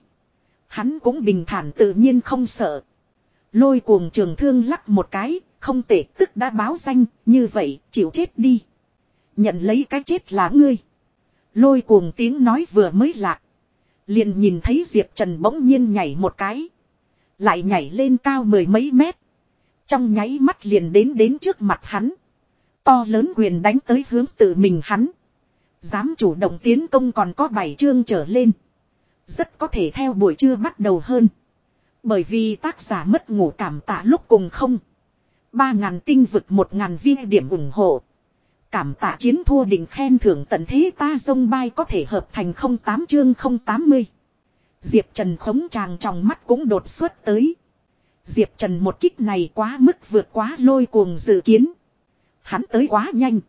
Hắn cũng bình thản tự nhiên không sợ. Lôi cuồng trường thương lắc một cái, không tệ tức đã báo danh, như vậy chịu chết đi. Nhận lấy cái chết là ngươi. Lôi cuồng tiếng nói vừa mới lạc. Liền nhìn thấy Diệp Trần bỗng nhiên nhảy một cái. Lại nhảy lên cao mười mấy mét. Trong nháy mắt liền đến đến trước mặt hắn. To lớn quyền đánh tới hướng tự mình hắn. Dám chủ động tiến công còn có bảy chương trở lên. Rất có thể theo buổi trưa bắt đầu hơn. Bởi vì tác giả mất ngủ cảm tạ lúc cùng không. Ba ngàn tinh vực một ngàn viên điểm ủng hộ. Cảm tạ chiến thua đỉnh khen thưởng tận thế ta sông bay có thể hợp thành 08 chương 080. Diệp Trần khống tràng trong mắt cũng đột xuất tới. Diệp Trần một kích này quá mức vượt quá lôi cuồng dự kiến. Hắn tới quá nhanh.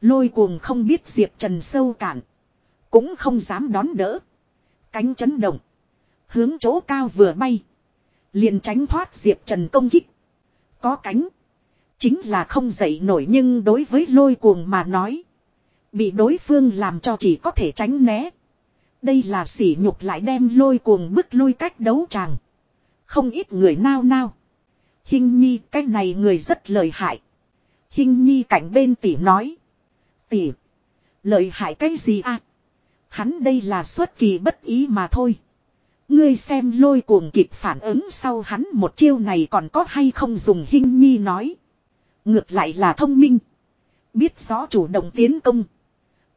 Lôi cuồng không biết Diệp Trần sâu cạn. Cũng không dám đón đỡ. Cánh chấn động. Hướng chỗ cao vừa bay. Liền tránh thoát Diệp Trần công kích. Có cánh. Chính là không dậy nổi nhưng đối với lôi cuồng mà nói. Bị đối phương làm cho chỉ có thể tránh né. Đây là sỉ nhục lại đem lôi cuồng bức lui cách đấu tràng. Không ít người nao nao. Hình nhi, cái này người rất lợi hại. Hình nhi cạnh bên tỷ nói. Tỷ. Lợi hại cái gì à? Hắn đây là xuất kỳ bất ý mà thôi. Ngươi xem lôi cuồng kịp phản ứng sau hắn một chiêu này còn có hay không dùng hình nhi nói. Ngược lại là thông minh. Biết rõ chủ động tiến công.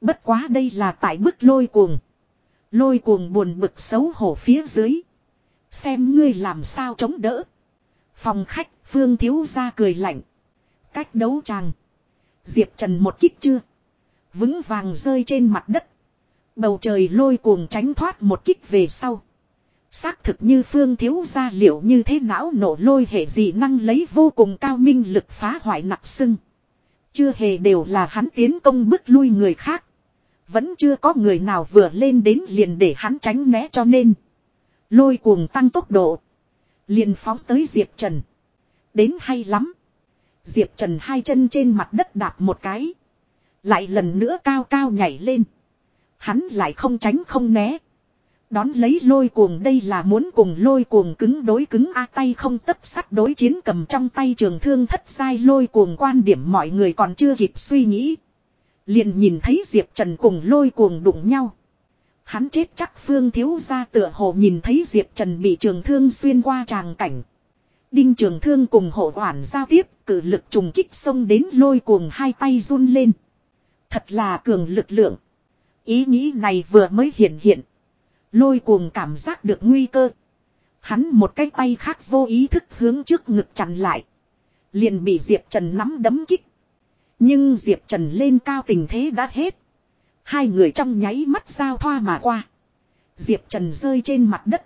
Bất quá đây là tại bức lôi cuồng. Lôi cuồng buồn bực xấu hổ phía dưới. Xem ngươi làm sao chống đỡ. Phòng khách, phương thiếu ra cười lạnh. Cách đấu tràng. Diệp Trần một kích chưa. Vững vàng rơi trên mặt đất. Bầu trời lôi cuồng tránh thoát một kích về sau. Xác thực như phương thiếu gia liệu như thế não nổ lôi hệ dị năng lấy vô cùng cao minh lực phá hoại nặc sưng. Chưa hề đều là hắn tiến công bức lui người khác. Vẫn chưa có người nào vừa lên đến liền để hắn tránh né cho nên. Lôi cuồng tăng tốc độ. Liền phóng tới Diệp Trần. Đến hay lắm. Diệp Trần hai chân trên mặt đất đạp một cái. Lại lần nữa cao cao nhảy lên. Hắn lại không tránh không né. Đón lấy lôi cuồng đây là muốn cùng lôi cuồng cứng đối cứng a tay không tất sắt đối chiến cầm trong tay trường thương thất sai lôi cuồng quan điểm mọi người còn chưa kịp suy nghĩ. Liền nhìn thấy Diệp Trần cùng lôi cuồng đụng nhau. Hắn chết chắc phương thiếu ra tựa hồ nhìn thấy Diệp Trần bị trường thương xuyên qua tràng cảnh. Đinh trường thương cùng hộ hoàn giao tiếp, cử lực trùng kích xông đến lôi cuồng hai tay run lên. Thật là cường lực lượng. Ý nghĩ này vừa mới hiện hiện. Lôi cuồng cảm giác được nguy cơ. Hắn một cái tay khác vô ý thức hướng trước ngực chặn lại. Liền bị Diệp Trần nắm đấm kích. Nhưng Diệp Trần lên cao tình thế đã hết. Hai người trong nháy mắt giao thoa mà qua. Diệp Trần rơi trên mặt đất.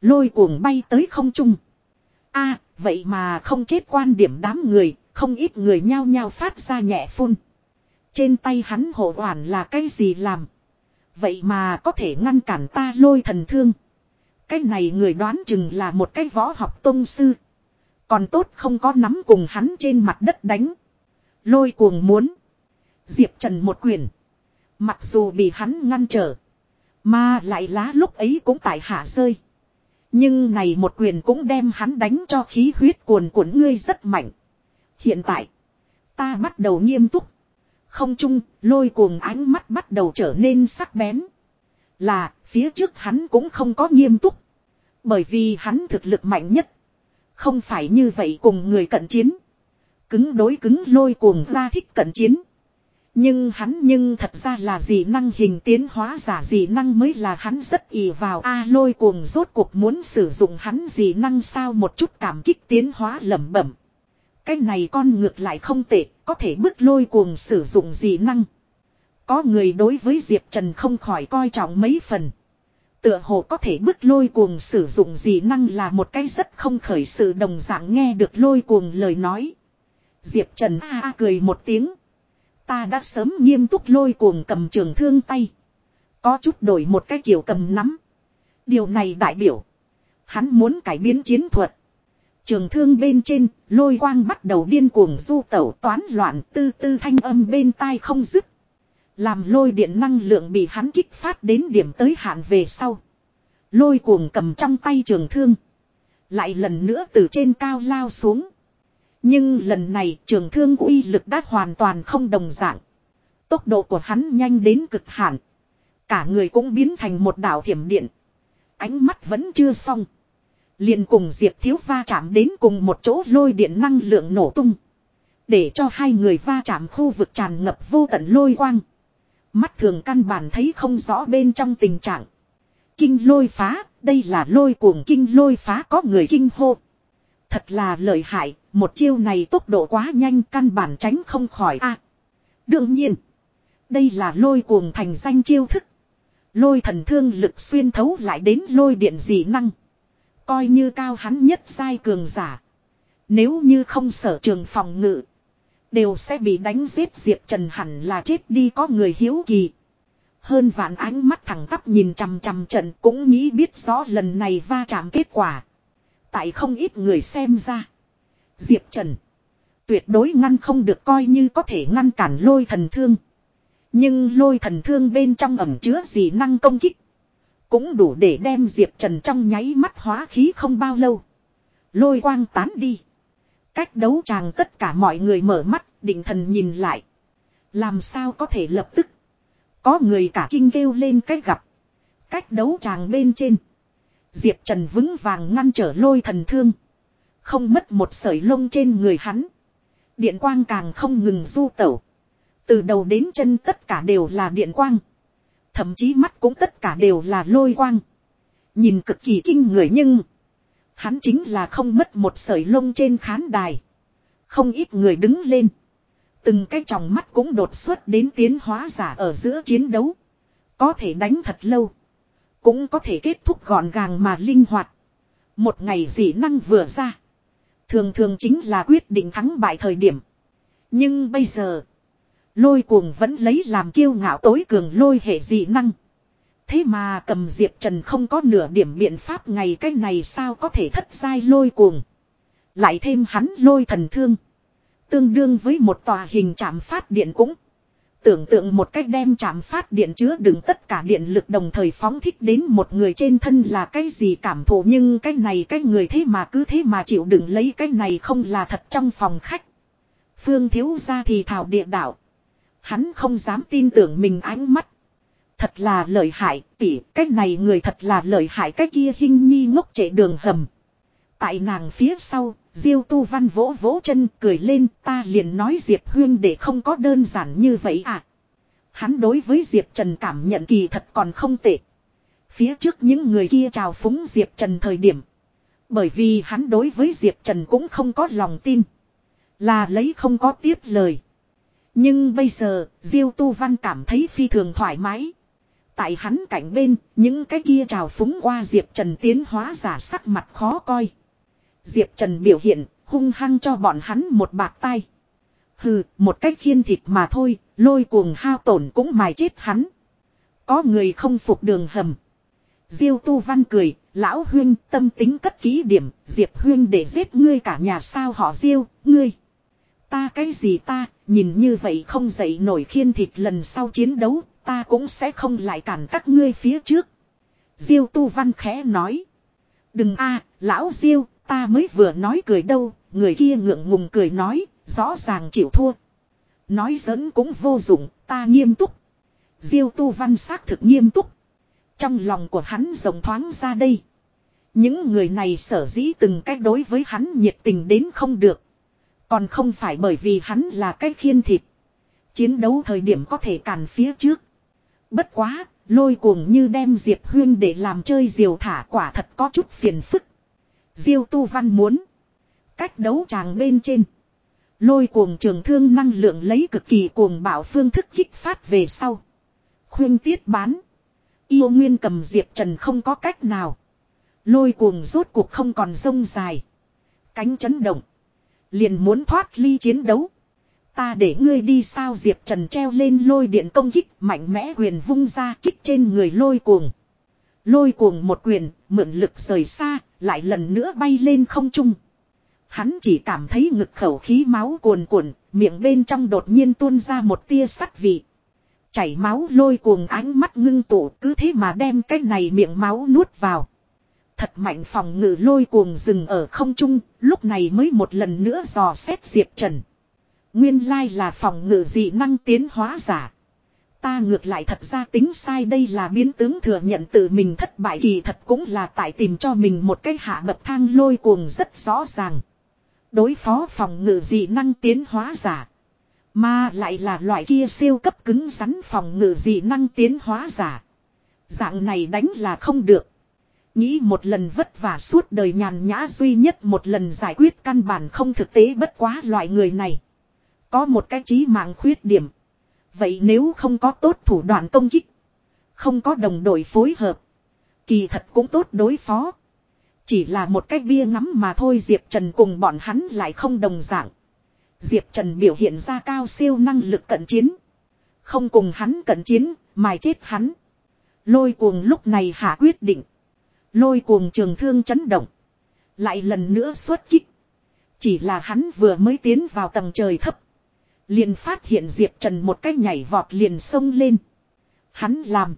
Lôi cuồng bay tới không trung. a vậy mà không chết quan điểm đám người, không ít người nhao nhao phát ra nhẹ phun. Trên tay hắn hộ hoàn là cái gì làm? Vậy mà có thể ngăn cản ta lôi thần thương. Cái này người đoán chừng là một cái võ học tôn sư. Còn tốt không có nắm cùng hắn trên mặt đất đánh. Lôi cuồng muốn. Diệp Trần một quyền. Mặc dù bị hắn ngăn trở. Mà lại lá lúc ấy cũng tại hạ rơi. Nhưng này một quyền cũng đem hắn đánh cho khí huyết cuồn cuộn ngươi rất mạnh. Hiện tại. Ta bắt đầu nghiêm túc. Không chung, lôi cuồng ánh mắt bắt đầu trở nên sắc bén. Là, phía trước hắn cũng không có nghiêm túc. Bởi vì hắn thực lực mạnh nhất. Không phải như vậy cùng người cận chiến. Cứng đối cứng lôi cuồng ra thích cận chiến. Nhưng hắn nhưng thật ra là gì năng hình tiến hóa giả gì năng mới là hắn rất ì vào a lôi cuồng rốt cuộc muốn sử dụng hắn gì năng sao một chút cảm kích tiến hóa lẩm bẩm. Cái này con ngược lại không tệ, có thể bức lôi cuồng sử dụng gì năng. Có người đối với Diệp Trần không khỏi coi trọng mấy phần. Tựa hồ có thể bức lôi cuồng sử dụng dị năng là một cái rất không khởi sự đồng dạng nghe được lôi cuồng lời nói. Diệp Trần a a cười một tiếng. Ta đã sớm nghiêm túc lôi cuồng cầm trường thương tay. Có chút đổi một cái kiểu cầm nắm. Điều này đại biểu. Hắn muốn cải biến chiến thuật. Trường thương bên trên, lôi quang bắt đầu điên cuồng du tẩu toán loạn tư tư thanh âm bên tai không dứt. Làm lôi điện năng lượng bị hắn kích phát đến điểm tới hạn về sau. Lôi cuồng cầm trong tay trường thương. Lại lần nữa từ trên cao lao xuống. Nhưng lần này trường thương uy lực đã hoàn toàn không đồng dạng. Tốc độ của hắn nhanh đến cực hạn. Cả người cũng biến thành một đảo thiểm điện. Ánh mắt vẫn chưa xong liền cùng Diệp Thiếu va chạm đến cùng một chỗ lôi điện năng lượng nổ tung. Để cho hai người va chạm khu vực tràn ngập vô tận lôi quang. Mắt thường căn bản thấy không rõ bên trong tình trạng. Kinh lôi phá, đây là lôi cuồng kinh lôi phá có người kinh hô. Thật là lợi hại, một chiêu này tốc độ quá nhanh căn bản tránh không khỏi a. đương nhiên, đây là lôi cuồng thành danh chiêu thức. Lôi thần thương lực xuyên thấu lại đến lôi điện dị năng. Coi như cao hắn nhất sai cường giả. Nếu như không sở trường phòng ngự. Đều sẽ bị đánh giết Diệp Trần hẳn là chết đi có người hiếu kỳ. Hơn vạn ánh mắt thẳng tắp nhìn chằm chằm trận cũng nghĩ biết rõ lần này va chạm kết quả. Tại không ít người xem ra. Diệp Trần. Tuyệt đối ngăn không được coi như có thể ngăn cản lôi thần thương. Nhưng lôi thần thương bên trong ẩm chứa gì năng công kích. Cũng đủ để đem Diệp Trần trong nháy mắt hóa khí không bao lâu. Lôi quang tán đi. Cách đấu chàng tất cả mọi người mở mắt, định thần nhìn lại. Làm sao có thể lập tức. Có người cả kinh kêu lên cách gặp. Cách đấu chàng bên trên. Diệp Trần vững vàng ngăn trở lôi thần thương. Không mất một sợi lông trên người hắn. Điện quang càng không ngừng du tẩu. Từ đầu đến chân tất cả đều là điện quang. Thậm chí mắt cũng tất cả đều là lôi quang. Nhìn cực kỳ kinh người nhưng. Hắn chính là không mất một sợi lông trên khán đài. Không ít người đứng lên. Từng cái tròng mắt cũng đột xuất đến tiến hóa giả ở giữa chiến đấu. Có thể đánh thật lâu. Cũng có thể kết thúc gọn gàng mà linh hoạt. Một ngày dị năng vừa ra. Thường thường chính là quyết định thắng bại thời điểm. Nhưng bây giờ. Lôi cuồng vẫn lấy làm kiêu ngạo tối cường lôi hệ dị năng. Thế mà cầm Diệp Trần không có nửa điểm biện pháp ngày cái này sao có thể thất sai lôi cuồng. Lại thêm hắn lôi thần thương. Tương đương với một tòa hình trạm phát điện cũng. Tưởng tượng một cách đem trạm phát điện chứa đựng tất cả điện lực đồng thời phóng thích đến một người trên thân là cái gì cảm thụ nhưng cái này cái người thế mà cứ thế mà chịu đựng lấy cái này không là thật trong phòng khách. Phương thiếu ra thì thảo địa đạo. Hắn không dám tin tưởng mình ánh mắt. Thật là lợi hại, tỷ, cái này người thật là lợi hại cái kia hình nhi ngốc trễ đường hầm. Tại nàng phía sau, Diêu tu văn vỗ vỗ chân cười lên ta liền nói Diệp Huyên để không có đơn giản như vậy à. Hắn đối với Diệp Trần cảm nhận kỳ thật còn không tệ. Phía trước những người kia chào phúng Diệp Trần thời điểm. Bởi vì hắn đối với Diệp Trần cũng không có lòng tin. Là lấy không có tiếp lời. Nhưng bây giờ, Diêu Tu Văn cảm thấy phi thường thoải mái. Tại hắn cạnh bên, những cái kia trào phúng qua Diệp Trần tiến hóa giả sắc mặt khó coi. Diệp Trần biểu hiện, hung hăng cho bọn hắn một bạc tay. Hừ, một cách khiên thịt mà thôi, lôi cuồng hao tổn cũng mài chết hắn. Có người không phục đường hầm. Diêu Tu Văn cười, lão huyên tâm tính cất ký điểm, Diệp huyên để giết ngươi cả nhà sao họ Diêu, ngươi. Ta cái gì ta, nhìn như vậy không dậy nổi khiên thịt lần sau chiến đấu, ta cũng sẽ không lại cản các ngươi phía trước. Diêu Tu Văn khẽ nói. Đừng a lão Diêu, ta mới vừa nói cười đâu, người kia ngượng ngùng cười nói, rõ ràng chịu thua. Nói giỡn cũng vô dụng, ta nghiêm túc. Diêu Tu Văn xác thực nghiêm túc. Trong lòng của hắn rộng thoáng ra đây. Những người này sở dĩ từng cách đối với hắn nhiệt tình đến không được. Còn không phải bởi vì hắn là cái khiên thịt. Chiến đấu thời điểm có thể càn phía trước. Bất quá, lôi cuồng như đem Diệp Huyên để làm chơi diều thả quả thật có chút phiền phức. Diêu Tu Văn muốn. Cách đấu tràng bên trên. Lôi cuồng trường thương năng lượng lấy cực kỳ cuồng bạo phương thức kích phát về sau. Khuyên tiết bán. Yêu nguyên cầm Diệp Trần không có cách nào. Lôi cuồng rốt cuộc không còn rông dài. Cánh chấn động. Liền muốn thoát ly chiến đấu. Ta để ngươi đi sao Diệp Trần treo lên lôi điện công kích mạnh mẽ quyền vung ra kích trên người lôi cuồng. Lôi cuồng một quyền, mượn lực rời xa, lại lần nữa bay lên không trung. Hắn chỉ cảm thấy ngực khẩu khí máu cuồn cuộn, miệng bên trong đột nhiên tuôn ra một tia sắt vị. Chảy máu lôi cuồng ánh mắt ngưng tụ cứ thế mà đem cái này miệng máu nuốt vào. Thật mạnh phòng ngự lôi cuồng dừng ở không trung, lúc này mới một lần nữa dò xét Diệp Trần. Nguyên lai là phòng ngự dị năng tiến hóa giả. Ta ngược lại thật ra tính sai đây là biến tướng thừa nhận tự mình thất bại kỳ thật cũng là tại tìm cho mình một cái hạ bậc thang lôi cuồng rất rõ ràng. Đối phó phòng ngự dị năng tiến hóa giả. Mà lại là loại kia siêu cấp cứng rắn phòng ngự dị năng tiến hóa giả. Dạng này đánh là không được. Nghĩ một lần vất vả suốt đời nhàn nhã duy nhất một lần giải quyết căn bản không thực tế bất quá loại người này. Có một cái trí mạng khuyết điểm. Vậy nếu không có tốt thủ đoạn công kích. Không có đồng đội phối hợp. Kỳ thật cũng tốt đối phó. Chỉ là một cái bia ngắm mà thôi Diệp Trần cùng bọn hắn lại không đồng dạng. Diệp Trần biểu hiện ra cao siêu năng lực cận chiến. Không cùng hắn cận chiến, mài chết hắn. Lôi cuồng lúc này hạ quyết định. Lôi cuồng trường thương chấn động. Lại lần nữa xuất kích. Chỉ là hắn vừa mới tiến vào tầng trời thấp. Liền phát hiện Diệp Trần một cái nhảy vọt liền sông lên. Hắn làm.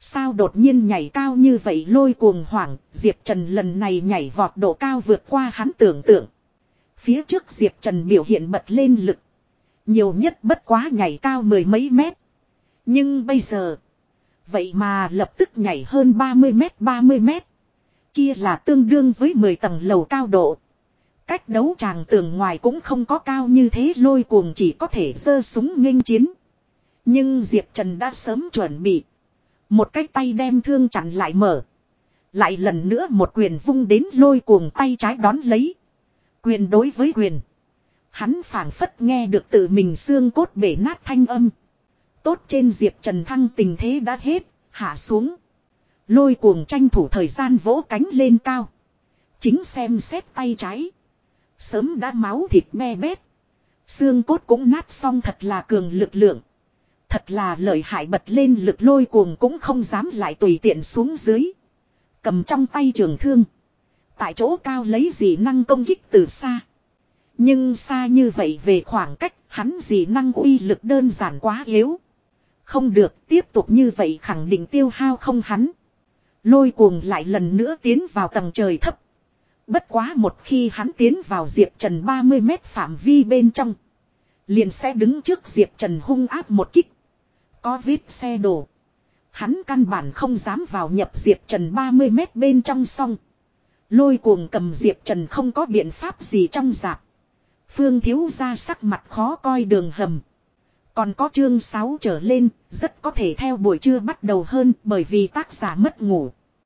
Sao đột nhiên nhảy cao như vậy lôi cuồng hoảng, Diệp Trần lần này nhảy vọt độ cao vượt qua hắn tưởng tượng. Phía trước Diệp Trần biểu hiện bật lên lực. Nhiều nhất bất quá nhảy cao mười mấy mét. Nhưng bây giờ, vậy mà lập tức nhảy hơn 30 mét 30 mét. Kia là tương đương với 10 tầng lầu cao độ. Cách đấu tràng tường ngoài cũng không có cao như thế, lôi cuồng chỉ có thể giơ súng nghênh chiến. Nhưng Diệp Trần đã sớm chuẩn bị. Một cái tay đem thương chặn lại mở. Lại lần nữa một quyền vung đến lôi cuồng tay trái đón lấy. Quyền đối với quyền. Hắn phảng phất nghe được tự mình xương cốt bể nát thanh âm. Tốt trên Diệp Trần Thăng tình thế đã hết, hạ xuống. Lôi cuồng tranh thủ thời gian vỗ cánh lên cao. Chính xem xét tay trái. Sớm đã máu thịt me bét. Xương cốt cũng nát xong thật là cường lực lượng. Thật là lợi hại bật lên lực lôi cuồng cũng không dám lại tùy tiện xuống dưới. Cầm trong tay trường thương. Tại chỗ cao lấy dị năng công kích từ xa. Nhưng xa như vậy về khoảng cách hắn dị năng uy lực đơn giản quá yếu. Không được, tiếp tục như vậy khẳng định tiêu hao không hắn. Lôi cuồng lại lần nữa tiến vào tầng trời thấp. Bất quá một khi hắn tiến vào Diệp Trần 30 mét phạm vi bên trong. Liền sẽ đứng trước Diệp Trần hung áp một kích. Có vết xe đổ. Hắn căn bản không dám vào nhập Diệp Trần 30 mét bên trong song. Lôi cuồng cầm Diệp Trần không có biện pháp gì trong giạc. Phương thiếu ra sắc mặt khó coi đường hầm. Còn có chương 6 trở lên, rất có thể theo buổi trưa bắt đầu hơn bởi vì tác giả mất ngủ.